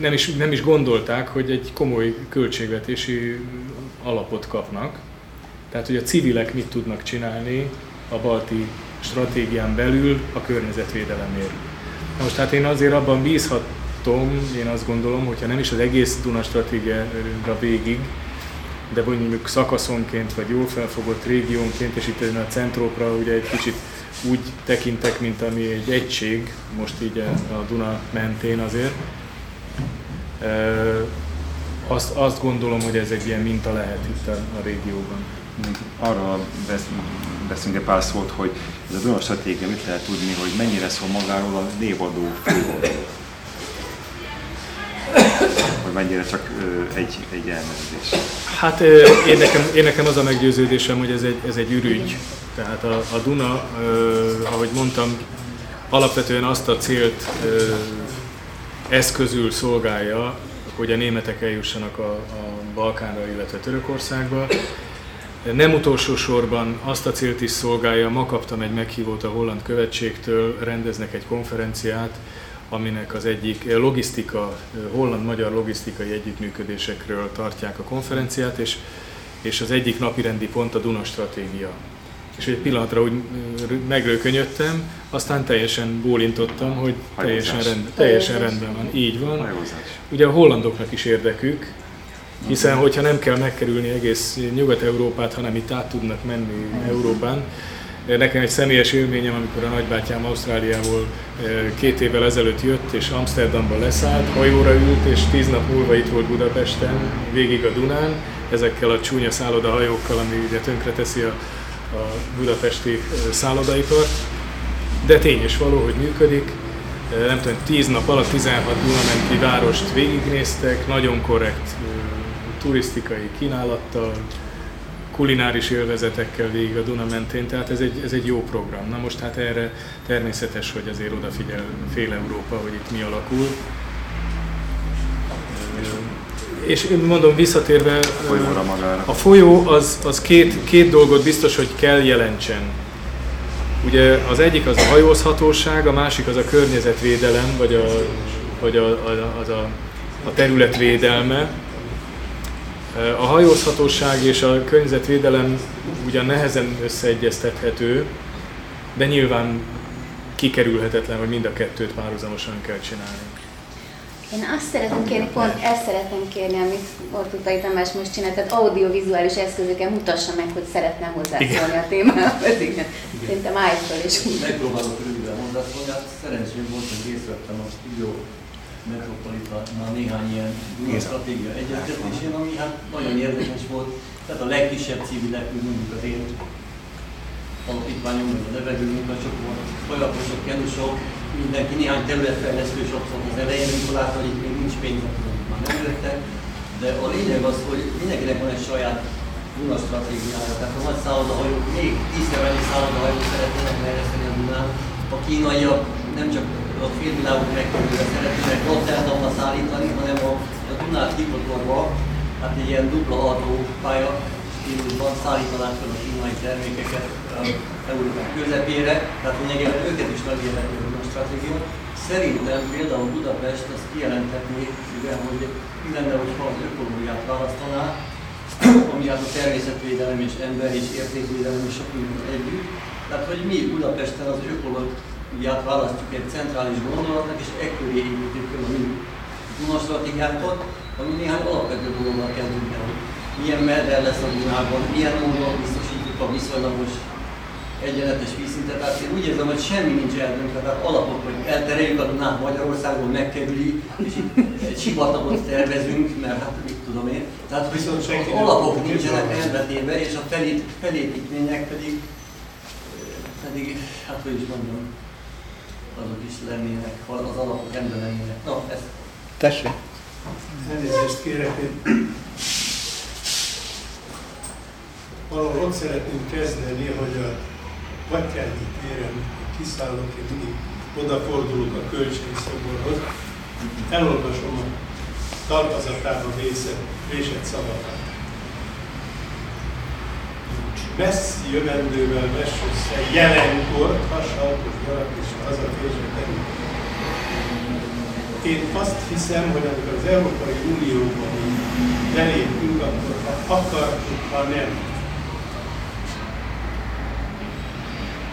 nem is, nem is gondolták, hogy egy komoly költségvetési alapot kapnak. Tehát, hogy a civilek mit tudnak csinálni a balti stratégián belül a környezetvédelemért. Most hát én azért abban bízhat, Tom, én azt gondolom, hogyha nem is az egész Duna stratégiára végig, de mondjuk szakaszonként, vagy jól felfogott régiónként, és itt a centrópra ugye egy kicsit úgy tekintek, mint ami egy egység, most így a Duna mentén azért. Azt, azt gondolom, hogy ez egy ilyen minta lehet itt a, a régióban. Arra beszélünk egy pár szót, hogy ez a Duna stratégia mit lehet tudni, hogy mennyire szól magáról a névadó főról? Vagy mennyire csak egy, egy elnevezés? Hát én nekem, én nekem az a meggyőződésem, hogy ez egy, ez egy ürügy. Tehát a, a Duna, ahogy mondtam, alapvetően azt a célt eszközül szolgálja, hogy a németek eljussanak a, a Balkánra, illetve Törökországba. Nem utolsó sorban azt a célt is szolgálja, ma kaptam egy meghívót a holland követségtől, rendeznek egy konferenciát, aminek az egyik logisztika, holland-magyar logisztikai együttműködésekről tartják a konferenciát, és, és az egyik napirendi pont a Duna stratégia. És egy pillanatra úgy megrőkönyödtem, aztán teljesen bólintottam, hogy teljesen, rend, teljesen rendben van. Így van. Ugye a hollandoknak is érdekük, hiszen hogyha nem kell megkerülni egész Nyugat-Európát, hanem itt át tudnak menni Európán, Nekem egy személyes élményem, amikor a nagybátyám Ausztráliából két évvel ezelőtt jött, és Amsterdamba leszállt, hajóra ült, és tíz nap múlva itt volt Budapesten, végig a Dunán, ezekkel a csúnya szállodahajókkal, ami ugye tönkreteszi a, a budapesti szállodaipart. De tény és való, hogy működik. Nem tudom, 10 nap alatt 16 Dunamenti várost végignéztek, nagyon korrekt turisztikai kínálattal, kulináris élvezetekkel végig a Duna mentén, tehát ez egy, ez egy jó program. Na most hát erre természetes, hogy azért odafigyel fél Európa, hogy itt mi alakul. És mondom, visszatérve, a folyó az, az két, két dolgot biztos, hogy kell jelentsen. Ugye az egyik az a hajózhatóság, a másik az a környezetvédelem, vagy a, vagy a, a, az a, a területvédelme, a hajózhatóság és a környezetvédelem ugyan nehezen összeegyeztethető, de nyilván kikerülhetetlen, hogy mind a kettőt párhuzamosan kell csinálni. Én azt szeretném kérni, pont ezt szeretném kérni, amit Ortutai Tamás most csinált, tehát audiovizuális eszközökkel mutassa meg, hogy szeretne hozzászólni a témához. Igen. Szerintem állj fel és Megpróbálok röviden hozzászólni, hát szerencsém volt, hogy részt vettem a stúdió metropolitannal néhány ilyen stratégia egyeztetésén, ami hát nagyon érdekes volt. Tehát a legkisebb civilekül mondjuk az én alapítványom, meg a levegő munkacsoport, folyamatosak, kenusok, mindenki néhány területfejlesztő is ott az elején, amikor látta, hogy itt még nincs pénz, már nem jöttek. De a lényeg az, hogy mindenkinek van egy saját Duna stratégiája, tehát a nagy szállodahajók még tízszer annyi szállodahajók szeretnének fejleszteni a Dunán. A kínaiak nem csak a félvilágot megkerülve szeretnének Rotterdamra szállítani, hanem a, a Dunát kipotorba, hát egy ilyen dupla autópálya stílusban szállítanák fel a kínai termékeket Európa közepére, tehát lényegében őket is nagy a stratégia. Szerintem például Budapest azt kijelenthetné, hogy mi lenne, hogyha az ökológiát választaná, ami hát a természetvédelem és ember és értékvédelem is sok együtt. Tehát, hogy mi Budapesten az ökológ stratégiát választjuk egy centrális gondolatnak, és ekkor építjük fel a mi Duna stratégiánkat, ami néhány alapvető dologgal kezdünk el, hogy milyen medre lesz a Dunában, milyen módon biztosítjuk a viszonylagos egyenletes vízszintet. Tehát én úgy érzem, hogy semmi nincs eldöntve, tehát alapok, hogy eltereljük a Dunát Magyarországon, megkerüli, és itt egy sivatagot tervezünk, mert hát mit tudom én. Tehát viszont az alapok nincsenek elvetéve, és a felét, felépítmények pedig, pedig, hát hogy is mondjam, azok is lennének, az alapok rendben lennének. Na, ez. Tessék. Elnézést kérek, én valahol ott szeretném kezdeni, hogy a Batyányi téren kiszállok, én mindig odafordulok a költségszoborhoz, elolvasom a talpazatában vésett szavakat messzi jövendővel vess össze jelenkor, hasonló nyarak és hazatérésre Én azt hiszem, hogy amikor az Európai Unióban belépünk, akkor ha akartuk, ha nem,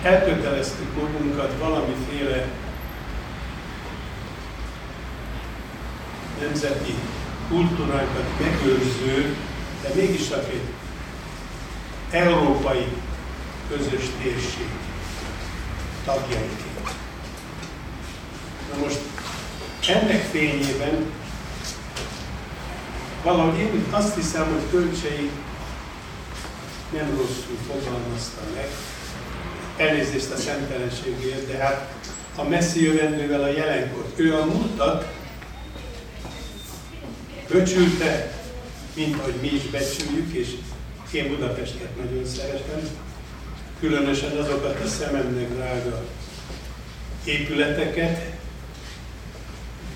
elköteleztük magunkat valamiféle nemzeti kultúránkat megőrző de mégis csak egy európai közös térség tagjaiként. Na most ennek fényében valahogy én azt hiszem, hogy Kölcsei nem rosszul fogalmazta meg, elnézést a szemtelenségért, de hát a messzi jövendővel a jelenkor. Ő a múltat becsülte, mint ahogy mi is becsüljük, és én Budapestet nagyon szeretem, különösen azokat a szememnek drága épületeket,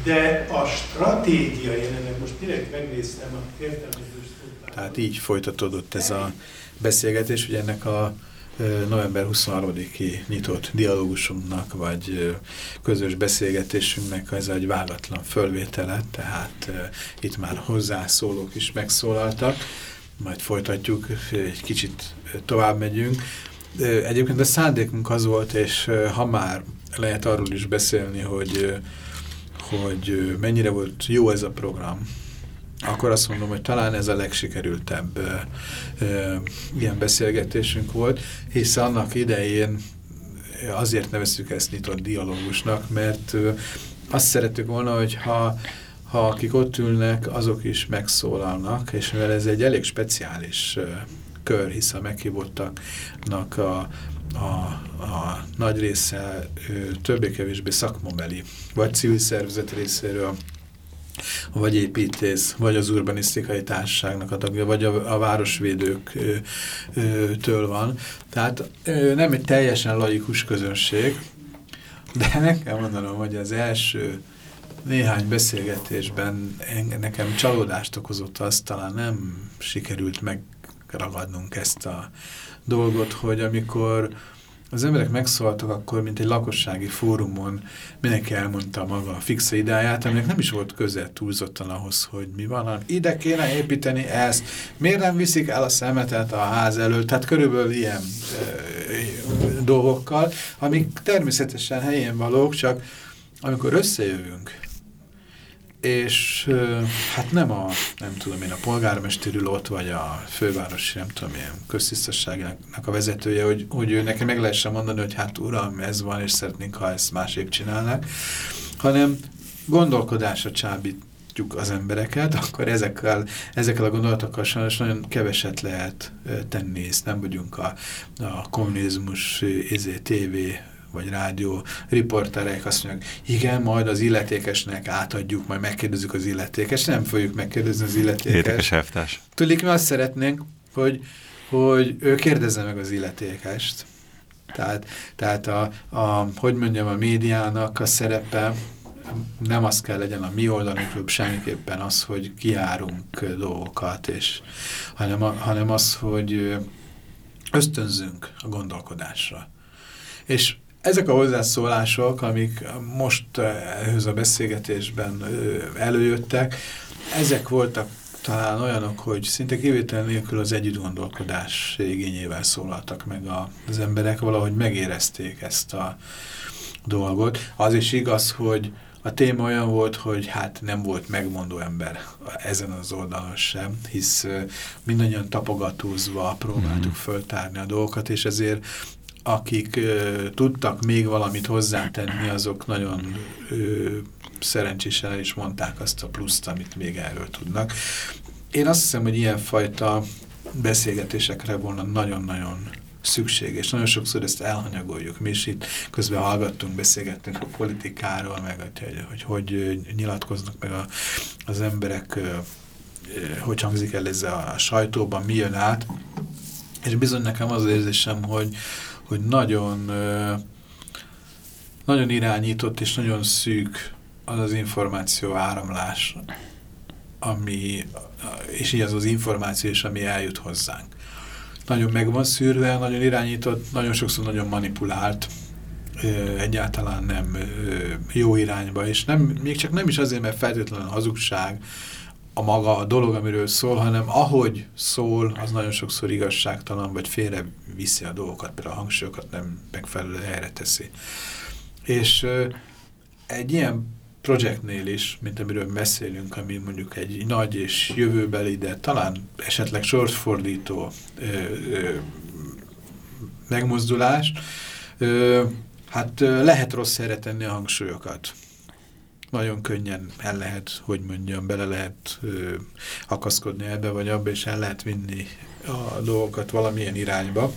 de a stratégia jelenet, most direkt megnéztem a értelmező Tehát így folytatódott ez a beszélgetés, hogy ennek a november 23-i nyitott dialógusunknak, vagy közös beszélgetésünknek ez egy váratlan fölvétele, tehát itt már hozzászólók is megszólaltak, majd folytatjuk, egy kicsit tovább megyünk. Egyébként a szándékunk az volt, és ha már lehet arról is beszélni, hogy, hogy mennyire volt jó ez a program, akkor azt mondom, hogy talán ez a legsikerültebb ö, ö, ilyen beszélgetésünk volt, hisz annak idején azért nevezzük ezt nyitott dialógusnak, mert ö, azt szeretük volna, hogy ha, akik ott ülnek, azok is megszólalnak, és mivel ez egy elég speciális kör, hisz a meghívottaknak a, a, a nagy része többé-kevésbé szakmabeli, vagy civil szervezet részéről, vagy építész, vagy az urbanisztikai társaságnak a tagja, vagy a, a városvédőktől van. Tehát nem egy teljesen laikus közönség, de kell mondanom, hogy az első néhány beszélgetésben nekem csalódást okozott az, talán nem sikerült megragadnunk ezt a dolgot, hogy amikor az emberek megszóltak akkor, mint egy lakossági fórumon, mindenki elmondta maga a fixa idáját, aminek nem is volt köze túlzottan ahhoz, hogy mi van. Ide kéne építeni ezt, miért nem viszik el a szemetet a ház előtt, tehát körülbelül ilyen e, dolgokkal, amik természetesen helyén valók, csak amikor összejövünk, és hát nem a, nem tudom én, a polgármesterül ott, vagy a fővárosi, nem tudom én, köztisztaságnak a vezetője, hogy, hogy ő neki meg lehessen mondani, hogy hát uram, ez van, és szeretnénk, ha ezt másképp csinálnak, hanem gondolkodásra csábítjuk az embereket, akkor ezekkel, ezekkel a gondolatokkal sajnos nagyon keveset lehet tenni, és nem vagyunk a, a kommunizmus, izé, TV vagy rádió riporterek azt mondják, igen, majd az illetékesnek átadjuk, majd megkérdezzük az illetékes, nem fogjuk megkérdezni az illetékes. Értékes elvtárs. Tudjuk, mi azt szeretnénk, hogy, hogy ő kérdezze meg az illetékest. Tehát, tehát a, a, hogy mondjam, a médiának a szerepe nem az kell legyen a mi oldalunkról semmiképpen az, hogy kiárunk dolgokat, és, hanem, a, hanem az, hogy ösztönzünk a gondolkodásra. És ezek a hozzászólások, amik most eh, ehhez a beszélgetésben előjöttek, ezek voltak talán olyanok, hogy szinte kivétel nélkül az együttgondolkodás igényével szólaltak meg az emberek, valahogy megérezték ezt a dolgot. Az is igaz, hogy a téma olyan volt, hogy hát nem volt megmondó ember ezen az oldalon sem, hisz mindannyian tapogatózva próbáltuk mm. föltárni a dolgokat, és ezért akik ö, tudtak még valamit hozzátenni, azok nagyon ö, szerencsésen el is mondták azt a pluszt, amit még erről tudnak. Én azt hiszem, hogy ilyenfajta beszélgetésekre volna nagyon-nagyon szükség, nagyon sokszor ezt elhanyagoljuk. Mi is itt közben hallgattunk, beszélgettünk a politikáról, meg hogy hogy, hogy nyilatkoznak meg a, az emberek, hogy hangzik el ez a sajtóban, mi jön át, és bizony nekem az érzésem, hogy, hogy nagyon, nagyon irányított és nagyon szűk az az információ áramlás, ami, és így az az információ is, ami eljut hozzánk. Nagyon meg van szűrve, nagyon irányított, nagyon sokszor nagyon manipulált, egyáltalán nem jó irányba, és nem, még csak nem is azért, mert feltétlenül hazugság, a maga a dolog, amiről szól, hanem ahogy szól, az nagyon sokszor igazságtalan, vagy félre viszi a dolgokat, például a hangsúlyokat nem megfelelő helyre teszi. És egy ilyen projektnél is, mint amiről beszélünk, ami mondjuk egy nagy és jövőbeli, de talán esetleg sorsfordító ö, ö, megmozdulás, ö, hát lehet rossz helyre tenni a hangsúlyokat. Nagyon könnyen el lehet, hogy mondjam, bele lehet ö, akaszkodni ebbe vagy abba, és el lehet vinni a dolgokat valamilyen irányba,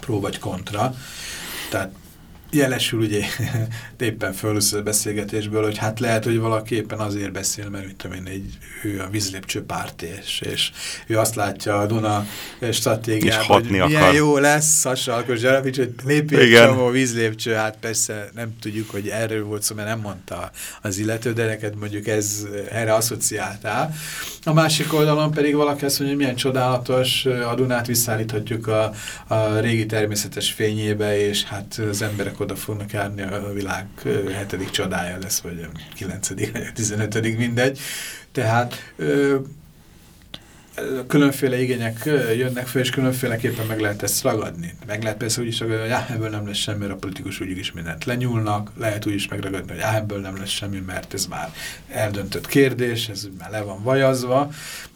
pró vagy kontra. Tehát jelesül ugye éppen fölössze a beszélgetésből, hogy hát lehet, hogy valaki éppen azért beszél, mert mit tudom én, egy, ő a vízlépcső pártés, és ő azt látja a Duna stratégiában, hogy milyen akar. jó lesz Sassalkos Zsarapics, hogy lépjék csomó vízlépcső, hát persze nem tudjuk, hogy erről volt szó, mert nem mondta az illető, de neked mondjuk ez erre asszociáltál. A másik oldalon pedig valaki azt mondja, hogy milyen csodálatos, a Dunát visszaállíthatjuk a, a régi természetes fényébe, és hát az emberek oda fognak járni, a világ hetedik csodája lesz, vagy kilencedik, vagy tizenötödik, mindegy. Tehát ö, különféle igények jönnek fel, és különféleképpen meg lehet ezt ragadni. Meg lehet persze úgy is ragadni, hogy áh, ebből nem lesz semmi, mert a politikus úgy is mindent lenyúlnak, lehet úgy is megragadni, hogy áh, ebből nem lesz semmi, mert ez már eldöntött kérdés, ez már le van vajazva.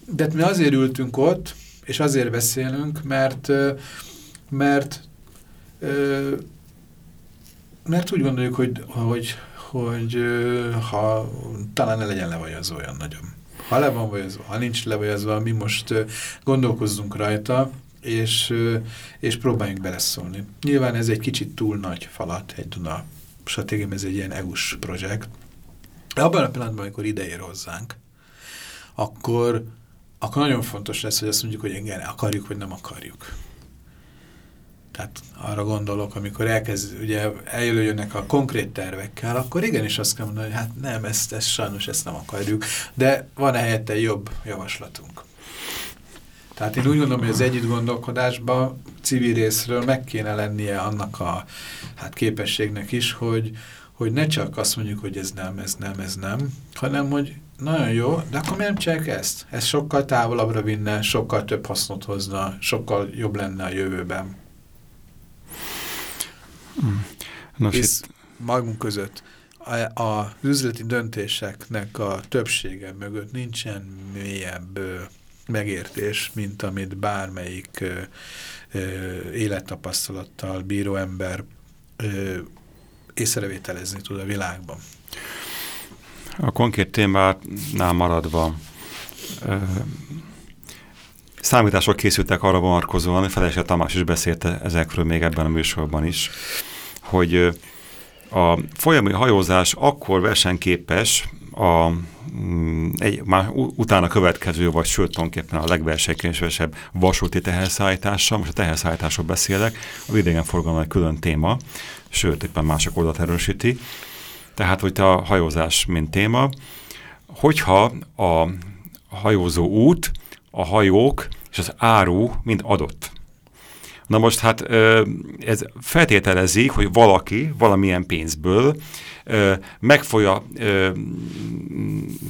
De mi azért ültünk ott, és azért beszélünk, mert, mert mert úgy gondoljuk, hogy, hogy, hogy ha talán ne legyen levajazva olyan nagyon. Ha le van vajazva, ha nincs levajazva, mi most gondolkozzunk rajta, és, és próbáljunk beleszólni. Nyilván ez egy kicsit túl nagy falat, egy Duna stratégium, ez egy ilyen EU-s projekt. Abban a pillanatban, amikor ideér hozzánk, akkor, akkor nagyon fontos lesz, hogy azt mondjuk, hogy igen, akarjuk, vagy nem akarjuk. Tehát arra gondolok, amikor elkezd, ugye eljöjjönnek a konkrét tervekkel, akkor igenis azt kell mondani, hogy hát nem, ezt, ezt sajnos ezt nem akarjuk, de van -e helyette jobb javaslatunk. Tehát én úgy gondolom, hogy az együtt gondolkodásban civil részről meg kéne lennie annak a hát képességnek is, hogy, hogy ne csak azt mondjuk, hogy ez nem, ez nem, ez nem, hanem hogy nagyon jó, de akkor miért nem csináljuk ezt? Ez sokkal távolabbra vinne, sokkal több hasznot hozna, sokkal jobb lenne a jövőben. Nos, és itt... magunk között a, a üzleti döntéseknek a többsége mögött nincsen mélyebb ö, megértés, mint amit bármelyik ö, ö, élettapasztalattal bíró ember ö, észrevételezni tud a világban. A konkrét témánál maradva ö, Számítások készültek arra vonatkozóan, Felesett Tamás is beszélt ezekről még ebben a műsorban is, hogy a folyami hajózás akkor versenyképes a mm, egy, már utána következő, vagy sőt tulajdonképpen a legversenyképesebb vasúti teherszállítással, most a teherszállításról beszélek, az idegenforgalom egy külön téma, sőt éppen mások oldalt erősíti. Tehát, hogy a hajózás mint téma, hogyha a hajózó út a hajók és az áru mind adott. Na most hát ez feltételezik, hogy valaki valamilyen pénzből meg fogja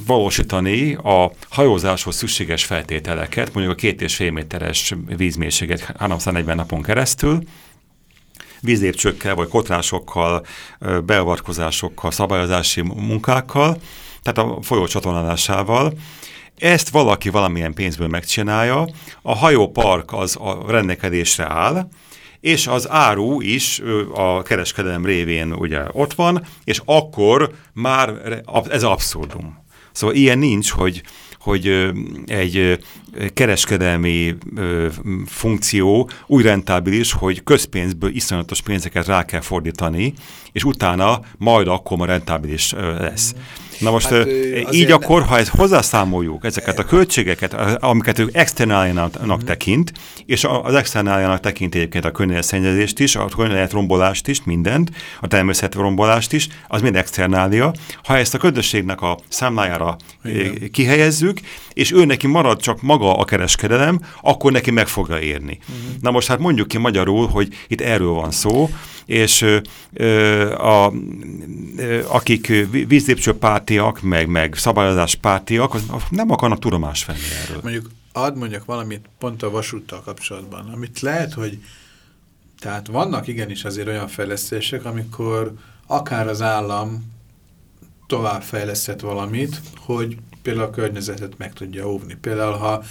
valósítani a hajózáshoz szükséges feltételeket, mondjuk a két és fél méteres vízmérséget 340 napon keresztül, vízlépcsőkkel, vagy kotrásokkal, beavatkozásokkal, szabályozási munkákkal, tehát a folyó csatornálásával, ezt valaki valamilyen pénzből megcsinálja, a hajópark az a rendelkezésre áll, és az áru is a kereskedelem révén ugye ott van, és akkor már ez abszurdum. Szóval ilyen nincs, hogy, hogy egy kereskedelmi funkció úgy rentábilis, hogy közpénzből iszonyatos pénzeket rá kell fordítani, és utána majd akkor ma rentábilis lesz. Na most hát, így akkor, ha ezt hozzászámoljuk, ezeket a költségeket, amiket ők externáliának uh mhm. tekint, és az externáliának tekint egyébként a környezetszennyezést is, a környezet rombolást is, mindent, a természet rombolást is, az mind externália. Ha ezt a közösségnek a számlájára Igen. kihelyezzük, és ő neki marad csak maga a kereskedelem, akkor neki meg fogja érni. Uh mhm. -huh. Na most hát mondjuk ki magyarul, hogy itt erről van szó, és ö, a, ö, akik vízlépcsőpártiak, meg, meg szabályozáspártiak, az nem akarnak tudomást venni erről. Mondjuk ad mondjak valamit pont a vasúttal kapcsolatban, amit lehet, hogy tehát vannak igenis azért olyan fejlesztések, amikor akár az állam továbbfejlesztett valamit, hogy például a környezetet meg tudja óvni. Például, ha,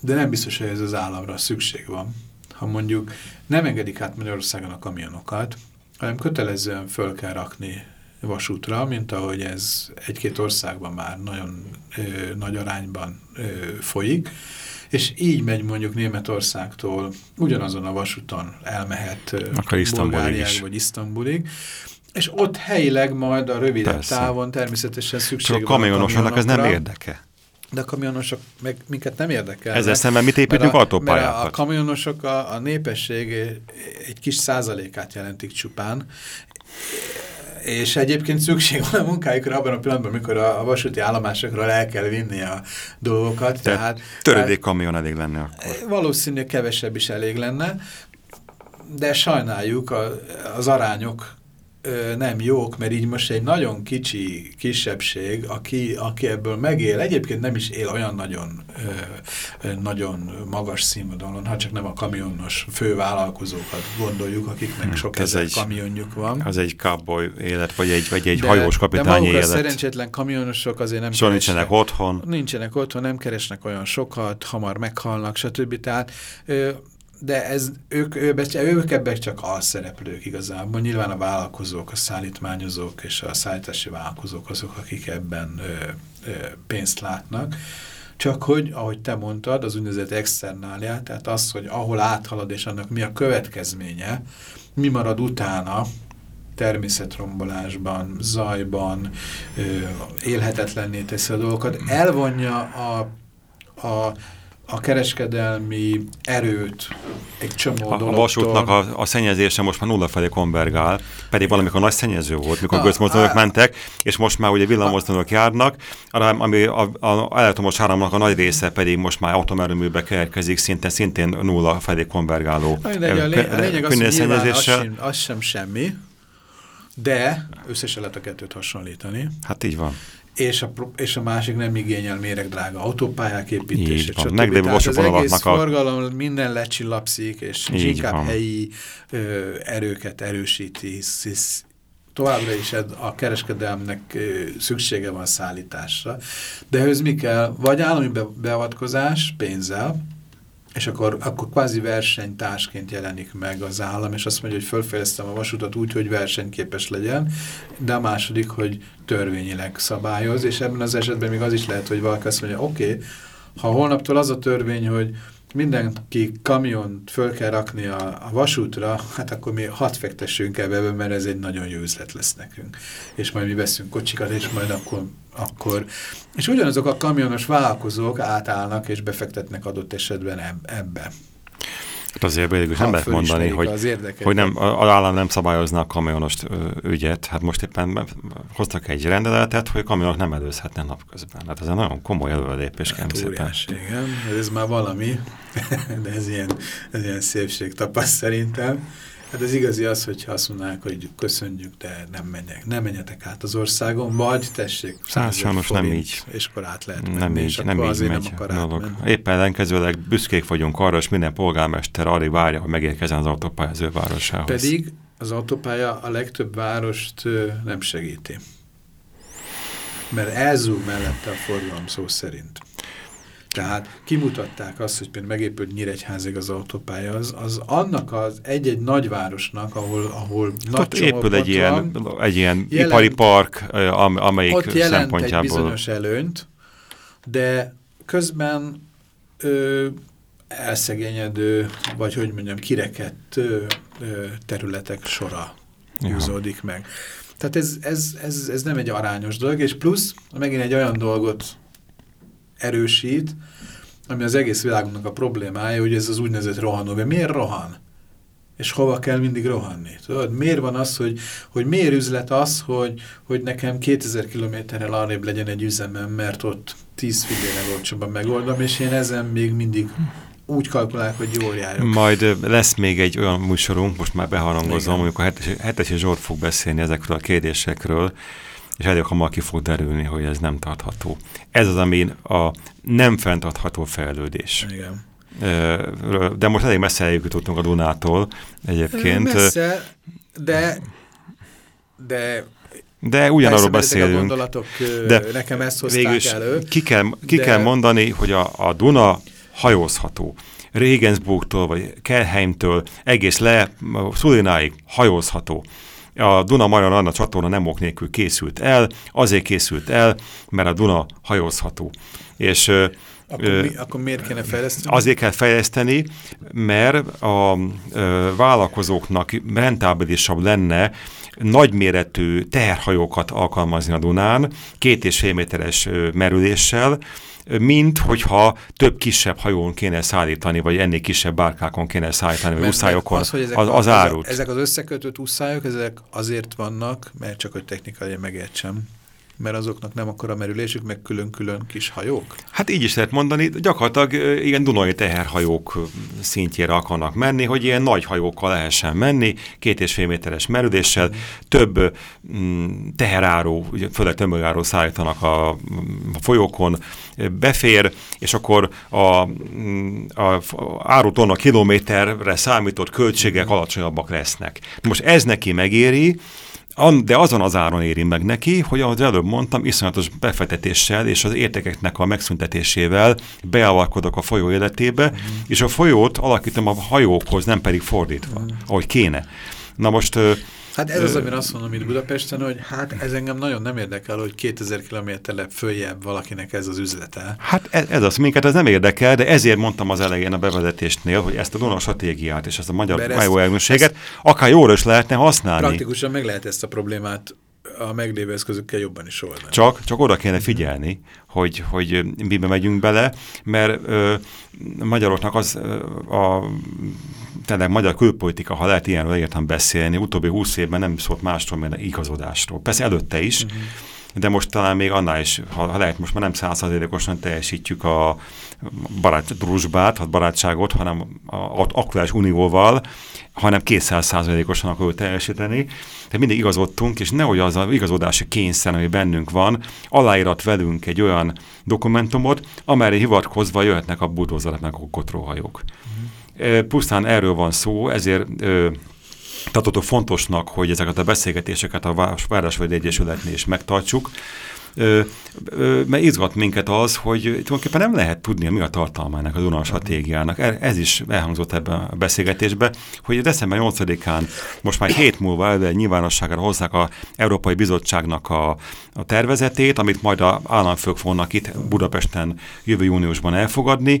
de nem biztos, hogy ez az államra szükség van. Ha mondjuk nem engedik át Magyarországon a kamionokat, hanem kötelezően föl kell rakni vasútra, mint ahogy ez egy-két országban már nagyon ö, nagy arányban ö, folyik, és így megy mondjuk Németországtól ugyanazon a vasúton elmehet Bulgáriáig vagy Isztambulig, és ott helyileg majd a rövidebb Persze. távon természetesen szükség Csak a kamionosoknak ez nem érdeke. De a kamionosok meg minket nem érdekel. Ezzel szemben mit építünk autópályákat? A kamionosok a, a népesség egy kis százalékát jelentik csupán, és egyébként szükség van a munkájukra abban a pillanatban, amikor a, a vasúti állomásokról el kell vinni a dolgokat. Te tehát töredék kamion elég lenne akkor. Valószínűleg kevesebb is elég lenne, de sajnáljuk, a, az arányok ö, nem jók, mert így most egy nagyon kicsi kisebbség, aki, aki ebből megél, egyébként nem is él olyan nagyon, ö, nagyon magas színvonalon, ha csak nem a kamionos fővállalkozókat gondoljuk, akiknek hmm, sok ezer egy, kamionjuk van. Az egy cowboy élet, vagy egy, vagy egy de, hajós kapitányi de élet. Szerencsétlen kamionosok azért nem Szóval nincsenek otthon. Nincsenek otthon, nem keresnek olyan sokat, hamar meghalnak, stb. Tehát ö, de ez, ők, ők, ők ebben csak alszereplők igazából. Nyilván a vállalkozók, a szállítmányozók és a szállítási vállalkozók azok, akik ebben ö, ö, pénzt látnak. Csak hogy, ahogy te mondtad, az úgynevezett externália, tehát az, hogy ahol áthalad és annak mi a következménye, mi marad utána, természetrombolásban, zajban, ö, élhetetlenné teszi a dolgokat, elvonja a, a a kereskedelmi erőt egy csomó a, dologtól. A vasútnak a, a szennyezése most már nulla felé konvergál, pedig valamikor nagy szennyező volt, mikor gőzmozdonyok mentek, és most már ugye villammozdonyok járnak, ami a, a, a elektromos áramnak a nagy része pedig most már automerőműbe keletkezik, szinte szintén nulla felé konvergáló. A lényeg, a lényeg, a lényeg az, hogy az sem, az sem semmi, de összesen lehet a kettőt hasonlítani. Hát így van és a, és a másik nem igényel méreg drága autópályák építését. Van, Tehát az egész a... forgalom minden lecsillapszik, és Így inkább van. helyi ö, erőket erősíti, hisz, hisz továbbra is a kereskedelmnek szüksége van szállításra. De ehhez mi kell? Vagy állami be, beavatkozás pénzzel, és akkor, akkor kvázi versenytársként jelenik meg az állam, és azt mondja, hogy fölfejeztem a vasutat úgy, hogy versenyképes legyen, de a második, hogy törvényileg szabályoz, és ebben az esetben még az is lehet, hogy valaki azt mondja, oké, okay, ha holnaptól az a törvény, hogy mindenki kamiont föl kell rakni a, a vasútra, hát akkor mi hat fektessünk ebbe, mert ez egy nagyon jó üzlet lesz nekünk. És majd mi veszünk kocsikat, és majd akkor, akkor... És ugyanazok a kamionos vállalkozók átállnak és befektetnek adott esetben ebbe. Hát azért végül nem lehet mondani, hogy, hogy nem, az állam nem szabályozna a kamionos ügyet. Hát most éppen hoztak egy rendeletet, hogy a kamionok nem előzhetnek napközben. Hát ez egy nagyon komoly előrelépés, hát óriás, igen. Ez már valami, de ez ilyen, ez ilyen szépség tapaszt szerintem. Hát az igazi az, hogyha azt mondanák, hogy köszönjük, de nem menjek, nem menjetek át az országon, vagy tessék, hát sajnos nem így. És akkor át lehet menni, nem így, nem így megy dolog. Éppen ellenkezőleg büszkék vagyunk arra, és minden polgármester arra várja, hogy megérkezzen az autópálya az ő városához. Pedig az autópálya a legtöbb várost nem segíti. Mert elzúg mellette a forgalom szó szerint. Tehát kimutatták azt, hogy például megépült Nyíregyházig az autópálya, az, az annak az egy-egy nagyvárosnak, ahol, ahol hát nagy épül egy ilyen, egy ilyen jelent, ipari park, amelyik ott jelent egy bizonyos előnyt, de közben ö, elszegényedő, vagy hogy mondjam, kirekett ö, ö, területek sora húzódik meg. Tehát ez, ez, ez, ez nem egy arányos dolog, és plusz megint egy olyan dolgot erősít, ami az egész világunknak a problémája, hogy ez az úgynevezett rohanó. Miért rohan? És hova kell mindig rohanni? Tudod, miért van az, hogy, hogy miért üzlet az, hogy, hogy nekem 2000 kilométerrel arrébb legyen egy üzemem, mert ott 10 fillére olcsóban megoldom, és én ezen még mindig úgy kalkulálok, hogy jól járok. Majd lesz még egy olyan műsorunk, most már beharangozom, amikor hetes, hetes Zsolt fog beszélni ezekről a kérdésekről, és elég hamar ki fog derülni, hogy ez nem tartható. Ez az, ami a nem fenntartható fejlődés. Igen. De most elég messze eljutottunk a Dunától egyébként. Messze, de, de De ugyanarról beszélünk. A gondolatok de nekem ezt hozták elő. Ki kell, ki de... kell mondani, hogy a, a Duna hajózható. Regensburgtól vagy Kelheimtől egész le Szulináig hajózható. A Duna Majon Anna csatorna nem ok nélkül készült el, azért készült el, mert a Duna hajózható. És akkor, mi, akkor miért kéne fejleszteni? Azért kell fejleszteni, mert a ö, vállalkozóknak rentábilisabb lenne nagyméretű teherhajókat alkalmazni a Dunán, két és fél méteres merüléssel, mint hogyha több kisebb hajón kéne szállítani, vagy ennél kisebb bárkákon kéne szállítani, vagy uszályokon az, hogy ezek az, az árut. Ezek az összekötött uszályok, ezek azért vannak, mert csak hogy technikai megértsem mert azoknak nem akkora merülésük, meg külön-külön kis hajók? Hát így is lehet mondani, gyakorlatilag ilyen Dunai teherhajók szintjére akarnak menni, hogy ilyen nagy hajókkal lehessen menni, két és fél méteres merüléssel, mm. több mm, teheráró, főleg tömegáró szállítanak a, a folyókon, befér, és akkor a, mm, a, a árutonna kilométerre számított költségek mm. alacsonyabbak lesznek. Most ez neki megéri, de azon az áron éri meg neki, hogy ahogy előbb mondtam, iszonyatos befektetéssel és az értékeknek a megszüntetésével beavatkodok a folyó életébe, mm. és a folyót alakítom a hajókhoz, nem pedig fordítva, mm. ahogy kéne. Na most Hát ez az, amire azt mondom itt Budapesten, hogy hát ez engem nagyon nem érdekel, hogy 2000 kilométerre följebb valakinek ez az üzlete. Hát ez, ez az, minket ez nem érdekel, de ezért mondtam az elején a bevezetésnél, hogy ezt a Duna stratégiát és ezt a magyar májóelműséget akár jóra is lehetne használni. Praktikusan meg lehet ezt a problémát a meglévő eszközökkel jobban is oldani. Csak, csak oda kéne figyelni, hogy, hogy mibe megyünk bele, mert ö, magyaroknak az ö, a tényleg magyar külpolitika, ha lehet ilyenről értem beszélni, utóbbi húsz évben nem szólt másról, mint igazodásról. Persze előtte is, uh mhm. -huh. de most talán még annál is, ha, ha lehet, most már nem százszerzékosan teljesítjük a barát, drusbát, a barátságot, hanem az aktuális unióval, hanem 200 százalékosan akarjuk teljesíteni. Tehát mindig igazodtunk, és nehogy az az igazodási kényszer, ami bennünk van, aláírat velünk egy olyan dokumentumot, amelyre hivatkozva jöhetnek a buldózerek meg a kotróhajók. Pusztán erről van szó, ezért tartottuk fontosnak, hogy ezeket a beszélgetéseket a Városvölgyi Egyesületnél is megtartsuk, mert izgat minket az, hogy tulajdonképpen nem lehet tudni, mi a tartalmának a Duna stratégiának. E, ez is elhangzott ebben a beszélgetésben, hogy december 8-án most már hét múlva nyilvánosságra hozzák a Európai Bizottságnak a, a tervezetét, amit majd a államfők fognak itt Budapesten jövő júniusban elfogadni,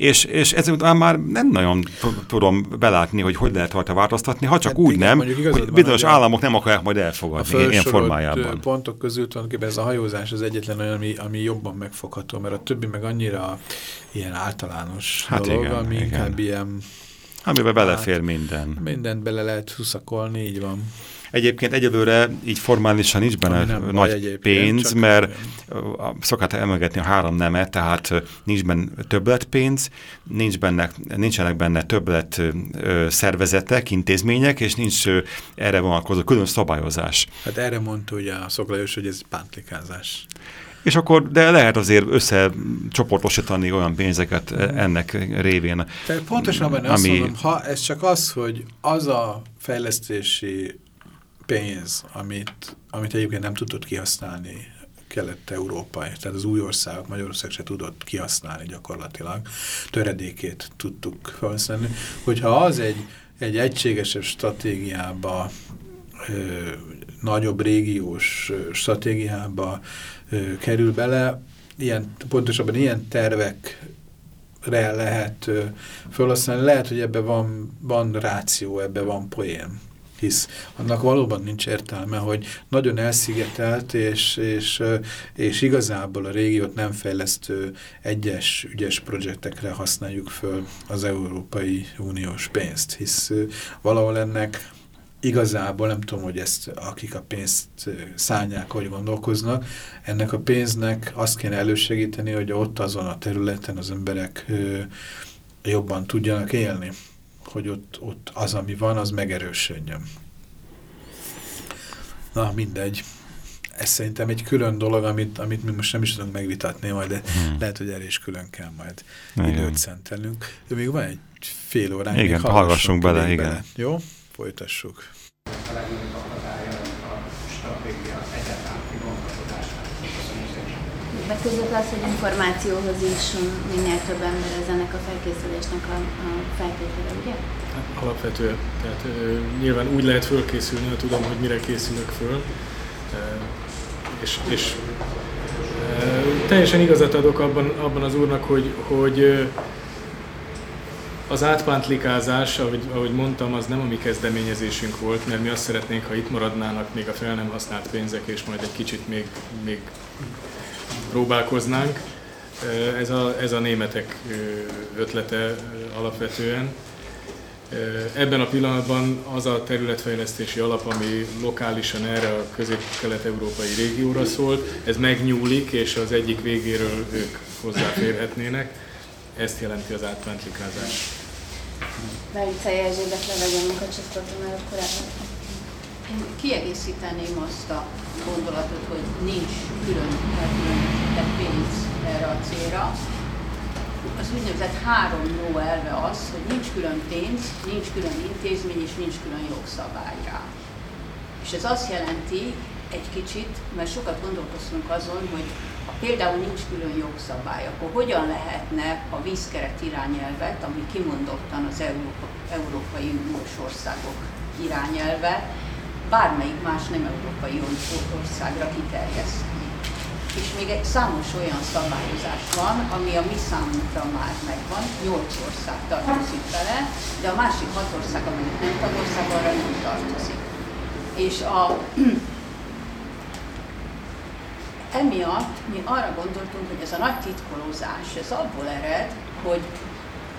és, és ezután már nem nagyon tudom belátni, hogy hogy lehet rajta változtatni, ha csak hát úgy igen, nem, hogy bizonyos államok nem akarják majd elfogadni ilyen formájában. pontok közül tulajdonképpen ez a hajózás az egyetlen olyan, ami, ami jobban megfogható, mert a többi meg annyira ilyen általános hát dolog, igen, ami igen. inkább ilyen... Amiben belefér hát, minden. Mindent bele lehet huszakolni, így van. Egyébként egyelőre így formálisan nincs benne nagy pénz, mert szokát emlegetni a három nemet, tehát nincs benne többletpénz, nincs benne, nincsenek benne többlet szervezetek, intézmények, és nincs erre vonatkozó külön szabályozás. Hát erre mondta ugye a szoklajos, hogy ez pántlikázás. És akkor, de lehet azért összecsoportosítani olyan pénzeket ennek révén. Tehát pontosan benne ami... azt mondom, ha ez csak az, hogy az a fejlesztési pénz, amit, amit egyébként nem tudott kihasználni Kelet-Európa, tehát az új országok, Magyarország se tudott kihasználni gyakorlatilag, töredékét tudtuk felhasználni, hogyha az egy, egy egységesebb stratégiába, ö, nagyobb régiós stratégiába ö, kerül bele, ilyen, pontosabban ilyen tervekre lehet felhasználni. Lehet, hogy ebben van, van ráció, ebben van poén hisz annak valóban nincs értelme, hogy nagyon elszigetelt, és, és, és igazából a régiót nem fejlesztő egyes ügyes projektekre használjuk föl az Európai Uniós pénzt, hisz valahol ennek igazából nem tudom, hogy ezt akik a pénzt szállják, hogy gondolkoznak, ennek a pénznek azt kéne elősegíteni, hogy ott azon a területen az emberek jobban tudjanak élni hogy ott, ott az, ami van, az megerősödjön. Na, mindegy. Ez szerintem egy külön dolog, amit, amit mi most nem is tudunk megvitatni majd, de hmm. lehet, hogy erre is külön kell majd igen. időt szentelnünk. De még van egy fél óránk. Igen, hallgassunk bele, igen. Bele. Jó? Folytassuk. A stratégia egyáltalán kigondolkodását. Köszönöm szépen. Meg között az, hogy információhoz is minél több ember ez ennek a felkészülésnek a, a feltétele, ugye? Alapvetően. Tehát nyilván úgy lehet fölkészülni, ha tudom, hogy mire készülök föl. És, és teljesen igazat adok abban, abban az úrnak, hogy, hogy az átpántlikázás, ahogy, ahogy mondtam, az nem a mi kezdeményezésünk volt, mert mi azt szeretnénk, ha itt maradnának még a fel nem használt pénzek, és majd egy kicsit még, még próbálkoznánk. Ez a, ez a németek ötlete alapvetően. Ebben a pillanatban az a területfejlesztési alap, ami lokálisan erre a közép-kelet-európai régióra szólt, ez megnyúlik, és az egyik végéről ők hozzáférhetnének. Ezt jelenti az átmentlikázás. Belica Erzsébet levegyen munkacsoportom előtt korábban. Én kiegészíteném azt a gondolatot, hogy nincs külön elkülönített pénz erre a célra. Az úgynevezett három no elve az, hogy nincs külön pénz, nincs külön intézmény és nincs külön jogszabály rá. És ez azt jelenti egy kicsit, mert sokat gondolkoztunk azon, hogy például nincs külön jogszabály, akkor hogyan lehetne a vízkeret irányelvet, ami kimondottan az Európa, Európai Uniós országok irányelve, bármelyik más nem európai országra kiterjeszteni. És még egy számos olyan szabályozás van, ami a mi számunkra már megvan, 8 ország tartozik vele, de a másik hat ország, amelyik nem tagország, arra nem tartozik. És a emiatt mi arra gondoltunk, hogy ez a nagy titkolózás, ez abból ered, hogy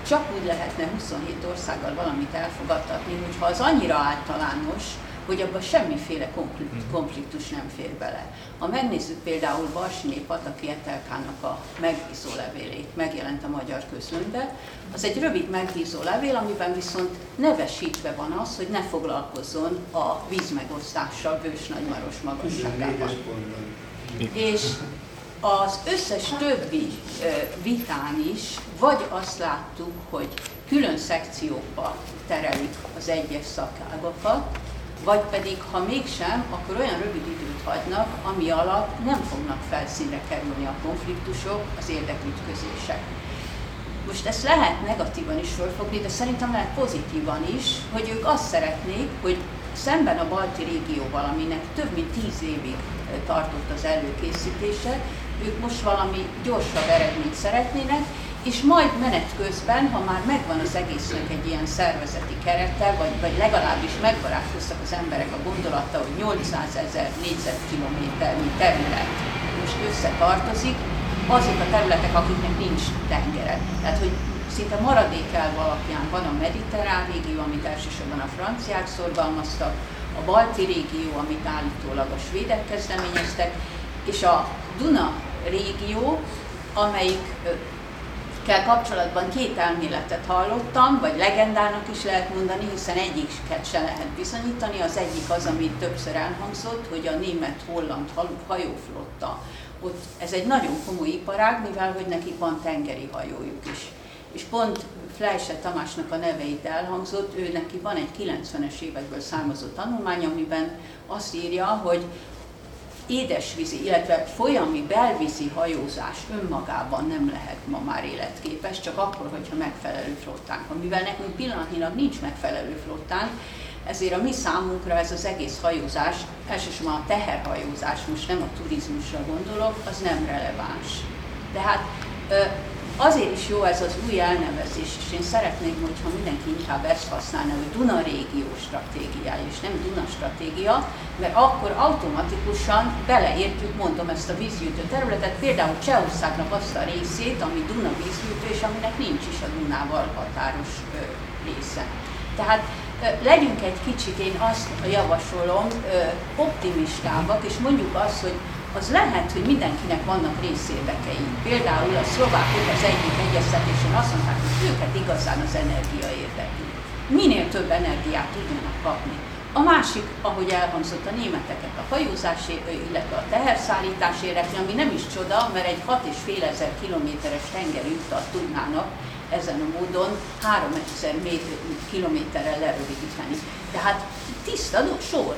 csak úgy lehetne 27 országgal valamit elfogadtatni, hogyha az annyira általános, hogy abban semmiféle mhm. konfliktus nem fér bele. Ha megnézzük például Barsiné Pataki Etelkának a megbízó levélét, megjelent a magyar közlönybe, az egy rövid megbízó levél, amiben viszont nevesítve van az, hogy ne foglalkozzon a vízmegosztással Bős Nagymaros magasságában és az összes többi vitán is vagy azt láttuk, hogy külön szekciókba terelik az egyes szakágokat, vagy pedig, ha mégsem, akkor olyan rövid időt hagynak, ami alatt nem fognak felszínre kerülni a konfliktusok, az érdekütközések. Most ezt lehet negatívan is fölfogni, de szerintem lehet pozitívan is, hogy ők azt szeretnék, hogy szemben a balti régióval, aminek több mint tíz évig tartott az előkészítése, ők most valami gyorsabb eredményt szeretnének, és majd menet közben, ha már megvan az egésznek egy ilyen szervezeti kerete, vagy, vagy legalábbis megbarátkoztak az emberek a gondolata, hogy 800 ezer négyzetkilométernyi terület most összetartozik, azok a területek, akiknek nincs tengere. Tehát, hogy szinte maradékelv alapján van a mediterrán régió, amit elsősorban a franciák szorgalmaztak, a balti régió, amit állítólag a svédek kezdeményeztek, és a Duna régió, amelyik kell kapcsolatban két elméletet hallottam, vagy legendának is lehet mondani, hiszen egyiket se lehet bizonyítani. Az egyik az, ami többször elhangzott, hogy a német-holland hajóflotta, ott ez egy nagyon komoly iparág, mivel hogy nekik van tengeri hajójuk is. És pont Fleischer Tamásnak a neve itt elhangzott, ő neki van egy 90-es évekből származó tanulmány, amiben azt írja, hogy édesvízi, illetve folyami belvízi hajózás önmagában nem lehet ma már életképes, csak akkor, hogyha megfelelő flottánk van. Mivel nekünk pillanatnyilag nincs megfelelő flottánk, ezért a mi számunkra ez az egész hajózás, elsősorban a teherhajózás, most nem a turizmusra gondolok, az nem releváns. Tehát Azért is jó ez az új elnevezés, és én szeretném, hogyha mindenki inkább ezt használna, hogy Duna régió stratégiája, és nem Duna stratégia, mert akkor automatikusan beleértjük, mondom, ezt a vízgyűjtő területet, például Csehországnak azt a részét, ami Duna vízgyűjtő, és aminek nincs is a Dunával határos része. Tehát legyünk egy kicsit, én azt javasolom, optimistábbak, és mondjuk azt, hogy az lehet, hogy mindenkinek vannak részérdekei. Például a szlovákok az egyik egyeztetésen azt mondták, hogy őket igazán az energia érdekli. Minél több energiát tudjanak kapni. A másik, ahogy elhangzott a németeket, a hajózás, illetve a teherszállítás érdekli, ami nem is csoda, mert egy 6,5 ezer kilométeres tengeri utat tudnának ezen a módon 3000 kilométerrel lerövidíteni. Tehát tiszta sor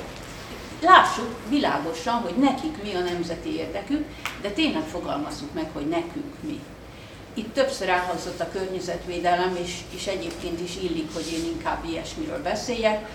lássuk világosan, hogy nekik mi a nemzeti érdekük, de tényleg fogalmazzuk meg, hogy nekünk mi. Itt többször elhangzott a környezetvédelem, és, és egyébként is illik, hogy én inkább ilyesmiről beszéljek.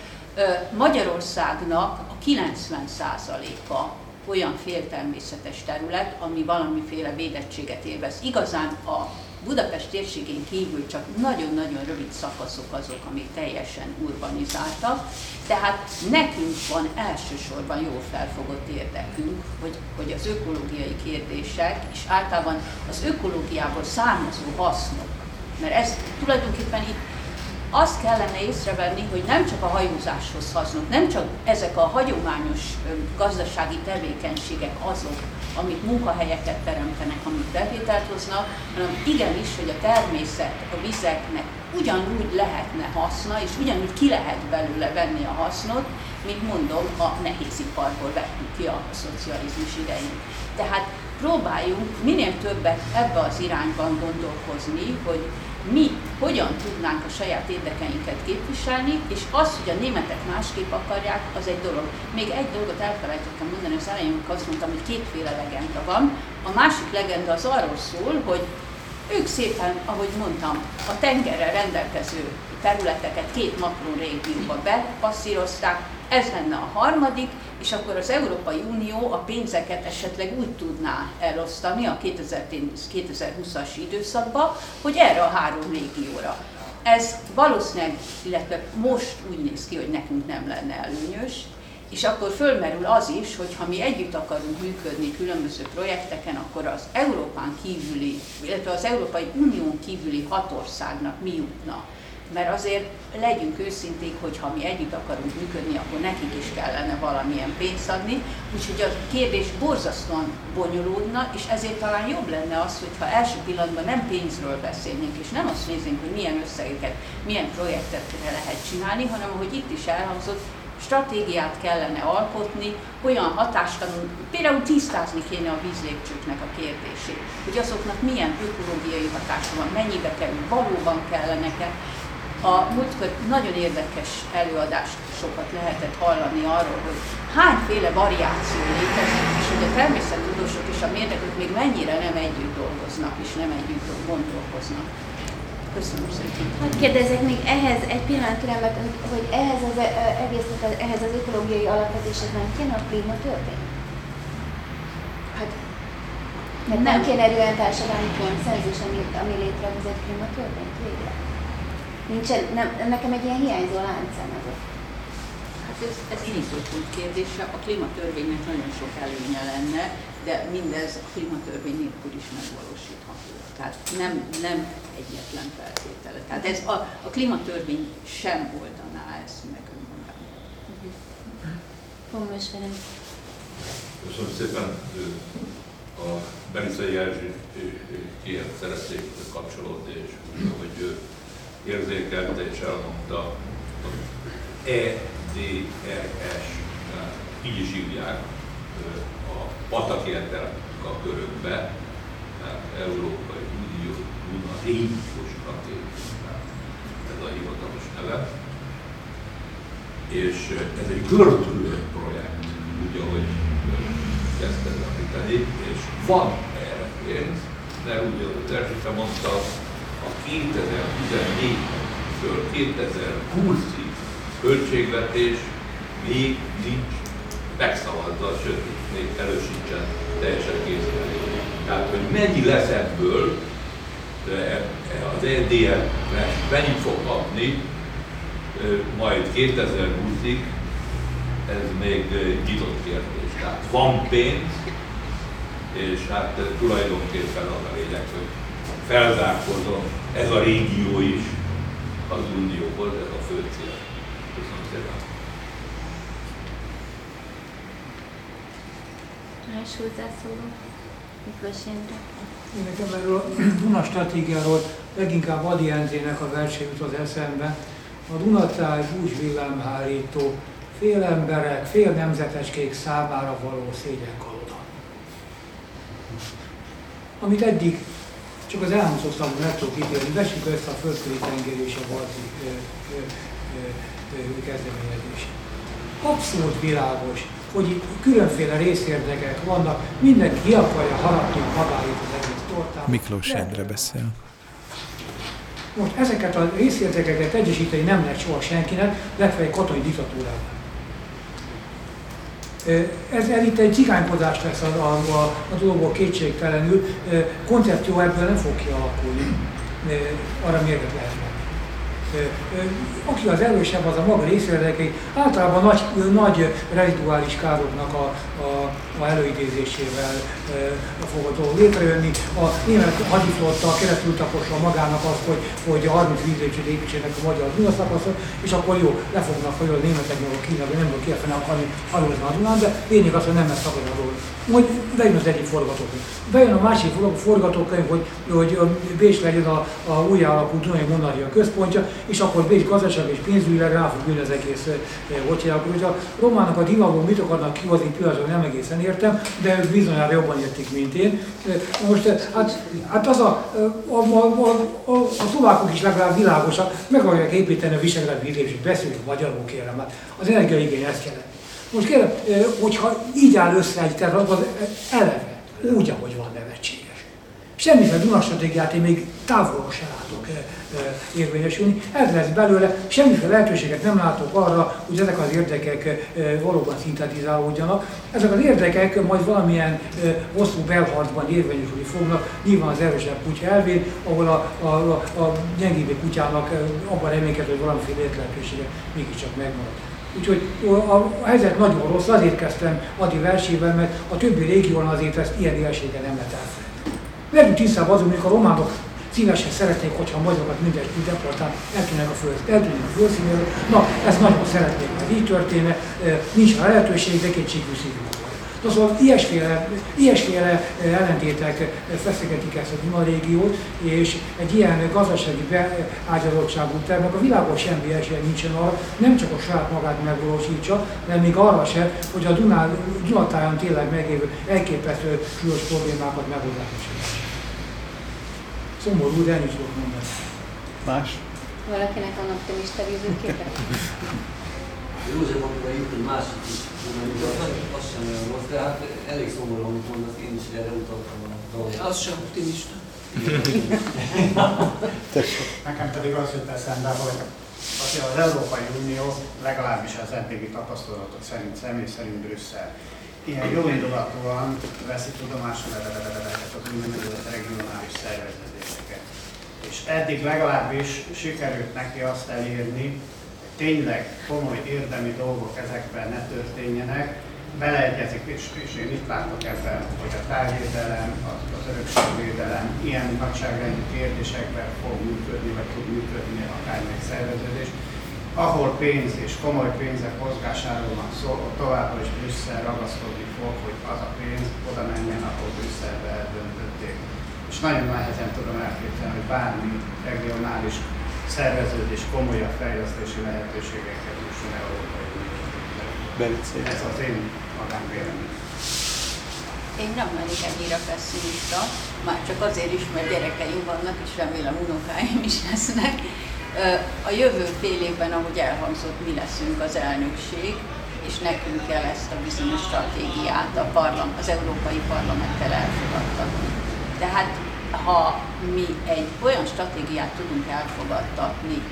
Magyarországnak a 90%-a olyan féltermészetes terület, ami valamiféle védettséget élvez. Igazán a Budapest térségén kívül csak nagyon-nagyon rövid szakaszok azok, amik teljesen urbanizáltak, tehát nekünk van elsősorban jó felfogott érdekünk, hogy, hogy az ökológiai kérdések, és általában az ökológiából származó hasznok, mert ez tulajdonképpen itt azt kellene észrevenni, hogy nem csak a hajózáshoz hasznok, nem csak ezek a hagyományos gazdasági tevékenységek azok, amik munkahelyeket teremtenek, amik bevételt hoznak, hanem igenis, hogy a természet, a vizeknek ugyanúgy lehetne haszna, és ugyanúgy ki lehet belőle venni a hasznot, mint mondom, a nehéziparból vettük ki a szocializmus idején. Tehát próbáljunk minél többet ebbe az irányban gondolkozni, hogy mi hogyan tudnánk a saját érdekeinket képviselni, és az, hogy a németek másképp akarják, az egy dolog. Még egy dolgot elfelejtettem mondani az elején, amikor azt mondtam, hogy kétféle legenda van. A másik legenda az arról szól, hogy ők szépen, ahogy mondtam, a tengerrel rendelkező területeket két makron régióba bepasszírozták, ez lenne a harmadik, és akkor az Európai Unió a pénzeket esetleg úgy tudná elosztani a 2020-as időszakba, hogy erre a három régióra. Ez valószínűleg, illetve most úgy néz ki, hogy nekünk nem lenne előnyös, és akkor fölmerül az is, hogy ha mi együtt akarunk működni különböző projekteken, akkor az Európán kívüli, illetve az Európai Unión kívüli hat országnak mi jutna mert azért legyünk őszinték, hogy ha mi együtt akarunk működni, akkor nekik is kellene valamilyen pénzt adni. Úgyhogy a kérdés borzasztóan bonyolódna, és ezért talán jobb lenne az, hogyha első pillanatban nem pénzről beszélnénk, és nem azt néznénk, hogy milyen összegeket, milyen projektet lehet csinálni, hanem ahogy itt is elhangzott, stratégiát kellene alkotni, olyan hatástanul, például tisztázni kéne a vízlépcsőknek a kérdését, hogy azoknak milyen ökológiai hatása van, mennyibe kerül, valóban kellene a múltkor nagyon érdekes előadást sokat lehetett hallani arról, hogy hányféle variáció létezik, és hogy a természettudósok és a mérnökök még mennyire nem együtt dolgoznak, és nem együtt gondolkoznak. Köszönöm szépen. Hogy kérdezek még ehhez egy pillanat türelmet, hogy ehhez az egésznek, ehhez az ökológiai alapvetéshez nem kéne a klímatörvény? Hát nem, nem kéne egy olyan társadalmi konszenzus, ami, ami létrehoz egy klímatörvényt végre? Nincsen, nem, nekem egy ilyen hiányzó láncem ez. Hát ez, ez iniciatív kérdése, a klímatörvénynek nagyon sok előnye lenne, de mindez a klímatörvény nélkül is megvalósítható. Tehát nem, nem egyetlen feltétele. Tehát ez a, a klímatörvény sem oldaná ezt meg önmagában. Pomos Ferenc. Köszönöm szépen. A Benicei Erzsi kiért szeretnék kapcsolódni, és hogy érzékelte és elmondta, EDRS, így is hívják a patakértelek a körökbe, tehát Európai Unió Régiós Stratégia, ez a hivatalos neve. És ez egy gördülő projekt, úgy, ahogy kezdted említeni, és van erre pénz, de úgy, ahogy Erzsike mondta, a 2014-től 2020-ig költségvetés még nincs megszavazva, sőt, még elősincsen teljesen készíteni. Tehát, hogy mennyi lesz ebből, az EDF mennyit fog kapni, majd 2020-ig, ez még nyitott kérdés. Tehát van pénz, és hát tulajdonképpen az a lényeg, hogy felzárkózom, ez a régió is az unióhoz, ez a fő cél. Köszönöm szépen. Más hozzászóló? Miklós Én nekem erről a Duna stratégiáról leginkább Adi Enzének a verseny jut az eszembe. A Dunatáj búzs villámhárító, fél emberek, fél nemzeteskék számára való szégyenkalóda. Amit eddig csak az elhangzottan meg tudok ítélni, vessük össze a földközi tenger és a balti kezdeményezés. abszolút világos, hogy itt különféle részérdekek vannak, mindenki ki akarja harapni a magáit az egész tortát. Miklós Endre beszél. Most ezeket a részérdekeket egyesíteni nem lehet soha senkinek, legfeljebb katonai diktatúrában. Ez, ez itt egy cigánykodás lesz a, a, a, a dolgok kétségtelenül, koncepció ebből nem fog kialakulni, arra mérget lehet aki az erősebb, az a maga részvédelekei általában nagy, nagy reziduális károknak a, a, a előidézésével e, fog dolog létrejönni. A német hadiflotta keresztül taposva magának az, hogy, hogy a 30 vízlépcsőt építsenek a magyar Dunaszakaszon, és akkor jó, le fognak hajózni a németek, meg a kínai, nem tudok kifele akarni hajózni a Dunán, de lényeg az, hogy nem lesz szakad a dolog. Majd bejön az egyik forgatókönyv. Bejön a másik forgatókönyv, hogy, hogy Bécs legyen a, a új alapú Dunai Monarchia központja, és akkor Bécs gazdaság és pénzügyileg rá fog ülni az egész hogy Hogy a románok a divatból mit akarnak kihozni, pillanatban nem egészen értem, de ők bizonyára jobban értik, mint én. Most hát, hát az a, a, a, a, a, a szlovákok is legalább világosak, meg akarják építeni a Visegrád vízlépést, beszéljük magyarul kérem, hát az energiaigény ezt kellett. Most kérem, hogyha így áll össze egy terv, az eleve, úgy, ahogy van nevetséges. Semmiféle Duna stratégiát én még távolról sem látok érvényesülni. Ez lesz belőle, semmiféle lehetőséget nem látok arra, hogy ezek az érdekek valóban szintetizálódjanak. Ezek az érdekek majd valamilyen hosszú belharcban érvényesülni fognak, nyilván az erősebb kutya elvén, ahol a, a, a, a gyengébb kutyának abban reménykedik, hogy valamiféle lehetősége mégiscsak megmarad. Úgyhogy a helyzet nagyon rossz, azért kezdtem Adi versével, mert a többi régióban azért ezt ilyen élséggel nem lehet elfelejteni. Legyünk tisztában azon, amikor a románok szívesen szeretnék, hogyha a magyarokat mindegy deportálni, eltűnnek a föld, eltűnnek a földszínéről. Na, ez nagyon szeretnék, hogy így történne, nincs rá lehetőség, de kétségű szívű. Na szóval ilyesféle, ilyesféle ellentétek feszegetik ezt a Duna régiót, és egy ilyen gazdasági beágyazottságú tervnek a világon semmi esélye nincsen arra, nem csak a saját magát megvalósítsa, hanem még arra se, hogy a Dunán, Dunatáján tényleg megévő elképesztő súlyos problémákat megoldása Szomorú, de ennyit tudok mondani. Más? Valakinek van optimista jövőképe? József, amikor jut egy másik is, az sem olyan rossz, de hát elég szomorú, amit mondasz, én is erre utaltam a dolgot. Az sem optimista. Nekem pedig az jut eszembe, hogy az Európai Unió legalábbis az eddigi tapasztalatok szerint, személy szerint Brüsszel ilyen jó indulatúan veszi tudomásul ezeket az úgynevezett regionális szerveződéseket. És eddig legalábbis sikerült neki azt elérni, hogy tényleg komoly érdemi dolgok ezekben ne történjenek, beleegyezik, és, és én itt látok ebben, hogy a tárgyvédelem, az, örökségvédelem ilyen nagyságrendű kérdésekben fog működni, vagy tud működni akármelyik szerveződés, ahol pénz és komoly pénzek mozgásáról van szó, ott továbbra is Brüsszel ragaszkodni fog, hogy az a pénz oda menjen, ahol Brüsszelbe eldöntötték. És nagyon nehezen tudom elképzelni, hogy bármi regionális szerveződés komolyabb fejlesztési lehetőségeket jusson Európai Ez az én magánvéleményem. Én nem mennék ennyire pessimista, már csak azért is, mert gyerekeim vannak, és remélem unokáim is lesznek a jövő fél évben, ahogy elhangzott, mi leszünk az elnökség, és nekünk kell ezt a bizonyos stratégiát a parlam, az Európai Parlamenttel elfogadtatni. Tehát ha mi egy olyan stratégiát tudunk elfogadtatni,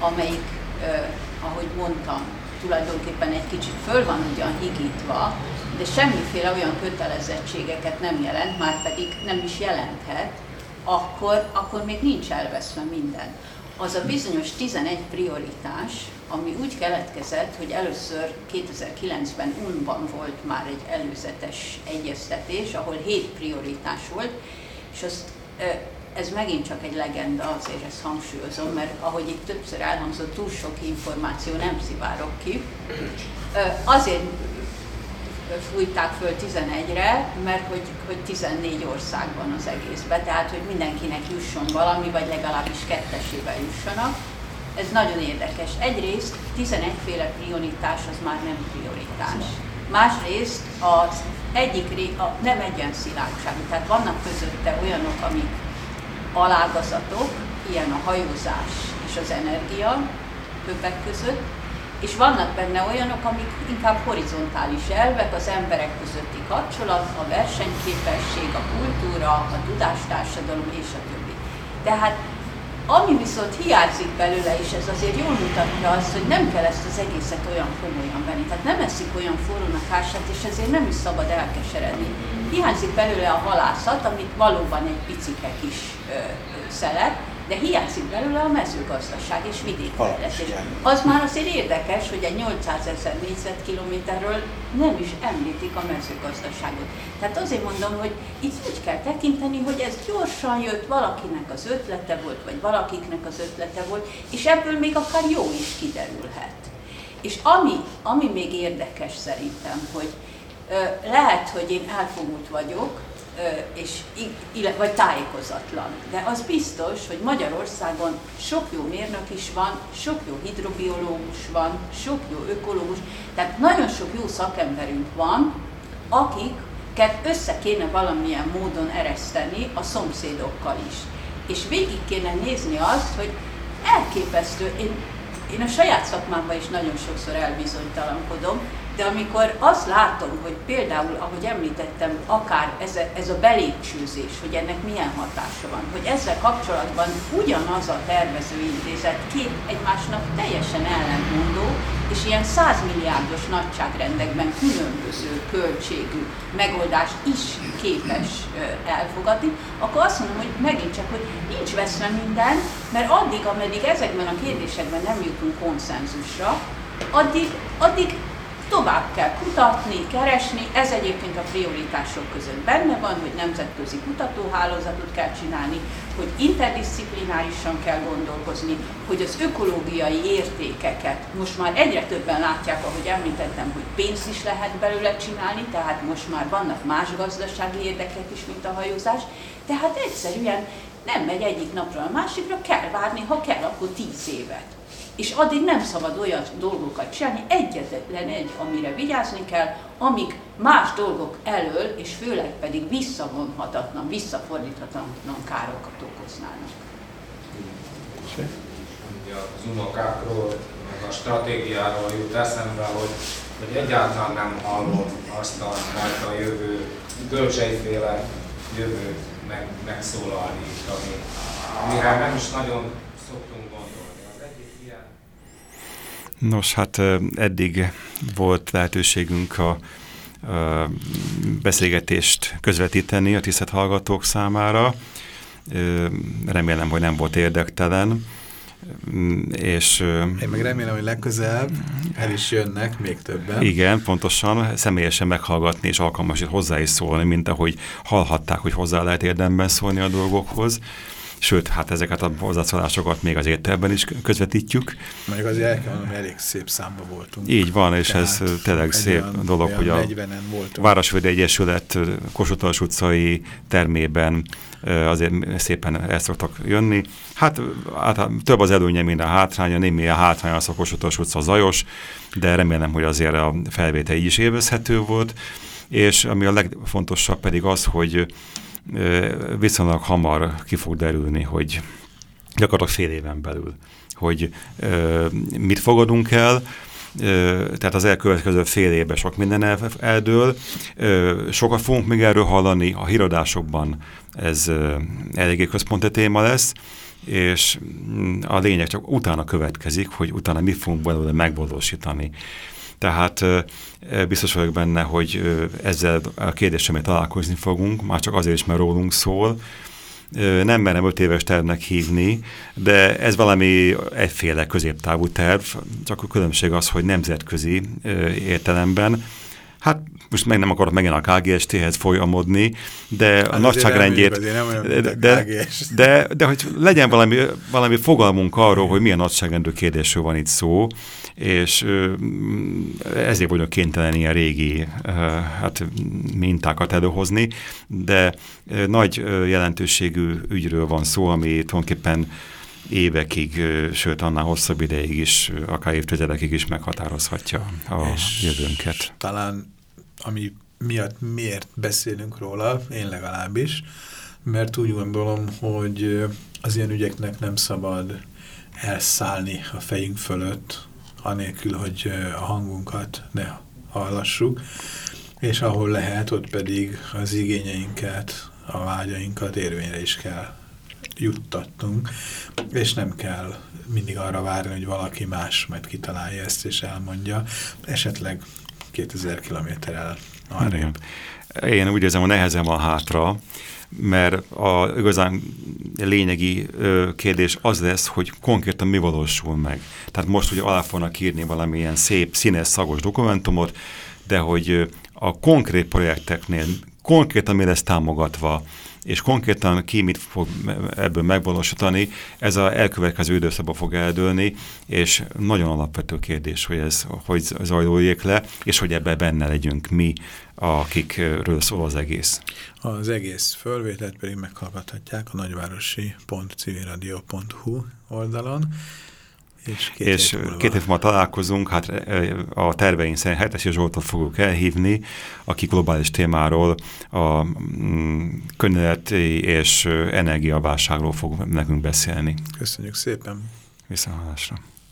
amelyik, eh, ahogy mondtam, tulajdonképpen egy kicsit föl van ugyan higítva, de semmiféle olyan kötelezettségeket nem jelent, már pedig nem is jelenthet, akkor, akkor még nincs elveszve minden az a bizonyos 11 prioritás, ami úgy keletkezett, hogy először 2009-ben Unban volt már egy előzetes egyeztetés, ahol 7 prioritás volt, és azt, ez megint csak egy legenda, azért ezt hangsúlyozom, mert ahogy itt többször elhangzott, túl sok információ nem szivárok ki. Azért fújták föl 11-re, mert hogy, hogy 14 ország van az egészben, tehát hogy mindenkinek jusson valami, vagy legalábbis kettesével jussanak. Ez nagyon érdekes. Egyrészt 11 féle prioritás az már nem prioritás. Másrészt az egyik a, nem egyen szilárdságú, tehát vannak közötte olyanok, amik alágazatok, ilyen a hajózás és az energia többek között, és vannak benne olyanok, amik inkább horizontális elvek, az emberek közötti kapcsolat, a versenyképesség, a kultúra, a tudástársadalom és a többi. Tehát ami viszont hiányzik belőle, és ez azért jól mutatja azt, hogy nem kell ezt az egészet olyan komolyan venni. Tehát nem eszik olyan forrónak ását, és ezért nem is szabad elkeseredni. Hiányzik belőle a halászat, amit valóban egy picike kis ö, ö, szelet, de hiányzik belőle a mezőgazdaság és vidékfejlesztés. Az már azért érdekes, hogy egy 800 ezer négyzetkilométerről nem is említik a mezőgazdaságot. Tehát azért mondom, hogy itt úgy kell tekinteni, hogy ez gyorsan jött, valakinek az ötlete volt, vagy valakiknek az ötlete volt, és ebből még akár jó is kiderülhet. És ami, ami még érdekes szerintem, hogy ö, lehet, hogy én elfogult vagyok, és, vagy tájékozatlan. De az biztos, hogy Magyarországon sok jó mérnök is van, sok jó hidrobiológus van, sok jó ökológus, tehát nagyon sok jó szakemberünk van, akiket össze kéne valamilyen módon ereszteni a szomszédokkal is. És végig kéne nézni azt, hogy elképesztő, én, én a saját szakmámban is nagyon sokszor elbizonytalankodom, de amikor azt látom, hogy például, ahogy említettem, akár ez a, ez a belépcsőzés, hogy ennek milyen hatása van, hogy ezzel kapcsolatban ugyanaz a tervezőintézet két egymásnak teljesen ellentmondó, és ilyen 100 milliárdos nagyságrendekben különböző költségű megoldást is képes elfogadni, akkor azt mondom, hogy megint csak, hogy nincs veszve minden, mert addig, ameddig ezekben a kérdésekben nem jutunk konszenzusra, addig, addig tovább kell kutatni, keresni, ez egyébként a prioritások között benne van, hogy nemzetközi kutatóhálózatot kell csinálni, hogy interdisziplinárisan kell gondolkozni, hogy az ökológiai értékeket most már egyre többen látják, ahogy említettem, hogy pénzt is lehet belőle csinálni, tehát most már vannak más gazdasági érdekek is, mint a hajózás, tehát egyszerűen nem megy egyik napra a másikra, kell várni, ha kell, akkor tíz évet és addig nem szabad olyan dolgokat csinálni, egyetlen egy, amire vigyázni kell, amik más dolgok elől, és főleg pedig visszavonhatatlan, visszafordíthatatlan károkat okoznának. Az unokákról, meg a stratégiáról jut eszembe, hogy, hogy egyáltalán nem hallom azt a majd a jövő, Gölcsejféle jövő meg, megszólalni, ami, amire nem is nagyon Nos, hát eddig volt lehetőségünk a, a beszélgetést közvetíteni a tisztelt hallgatók számára. Remélem, hogy nem volt érdektelen. És, Én meg remélem, hogy legközelebb el is jönnek még többen. Igen, pontosan, személyesen meghallgatni és alkalmas hozzá is szólni, mint ahogy hallhatták, hogy hozzá lehet érdemben szólni a dolgokhoz sőt, hát ezeket a hozzászólásokat még az ételben is közvetítjük. Mondjuk azért el kell hogy elég szép számba voltunk. Így van, és Tehát ez tényleg szép dolog, hogy a Városvédő Egyesület Kossuth utcai termében azért szépen el szoktak jönni. Hát, hát több az előnye, mint a hátránya, némi a hátránya az a Kossuth utca zajos, de remélem, hogy azért a felvétel így is élvezhető volt, és ami a legfontosabb pedig az, hogy viszonylag hamar ki fog derülni, hogy gyakorlatilag fél éven belül, hogy mit fogadunk el, tehát az elkövetkező fél évben sok minden eldől. Sokat fogunk még erről hallani, a híradásokban ez eléggé központi téma lesz, és mm, a lényeg csak utána következik, hogy utána mi fogunk belőle megvalósítani. Tehát biztos vagyok benne, hogy ezzel a kérdéssel találkozni fogunk, már csak azért is, mert rólunk szól. Nem merem öt éves tervnek hívni, de ez valami egyféle középtávú terv, csak a különbség az, hogy nemzetközi értelemben. Hát most meg nem akarok megint a KGST-hez folyamodni, de hát a nagyságrendjét, de, de, de, de hogy legyen valami, valami fogalmunk arról, hogy milyen nagyságrendű kérdésről van itt szó, és ezért vagyok kénytelen ilyen régi hát, mintákat előhozni, de nagy jelentőségű ügyről van szó, ami tulajdonképpen évekig, sőt annál hosszabb ideig is, akár évtizedekig is meghatározhatja a és jövőnket. Talán ami miatt miért beszélünk róla, én legalábbis, mert úgy gondolom, hogy az ilyen ügyeknek nem szabad elszállni a fejünk fölött, anélkül, hogy a hangunkat ne hallassuk, és ahol lehet, ott pedig az igényeinket, a vágyainkat érvényre is kell juttatnunk, és nem kell mindig arra várni, hogy valaki más majd kitalálja ezt és elmondja, esetleg 2000 kilométerrel arrébb. Én úgy érzem, hogy nehezen van hátra, mert a igazán lényegi ö, kérdés az lesz, hogy konkrétan mi valósul meg. Tehát most ugye alá fognak írni valamilyen szép, színes, szagos dokumentumot, de hogy a konkrét projekteknél konkrétan mi lesz támogatva, és konkrétan ki mit fog ebből megvalósítani, ez a elkövetkező időszakban fog eldőlni, és nagyon alapvető kérdés, hogy ez hogy zajlódjék le, és hogy ebben benne legyünk mi, akikről szól az egész. Az egész fölvételt pedig meghallgathatják a nagyvárosi.civilradio.hu oldalon, és két, és hét, két hét múlva találkozunk, hát a terveink szerint Hetesi Zsoltot fogjuk elhívni, aki globális témáról, a mm, és energiaválságról fog nekünk beszélni. Köszönjük szépen! Viszontlátásra!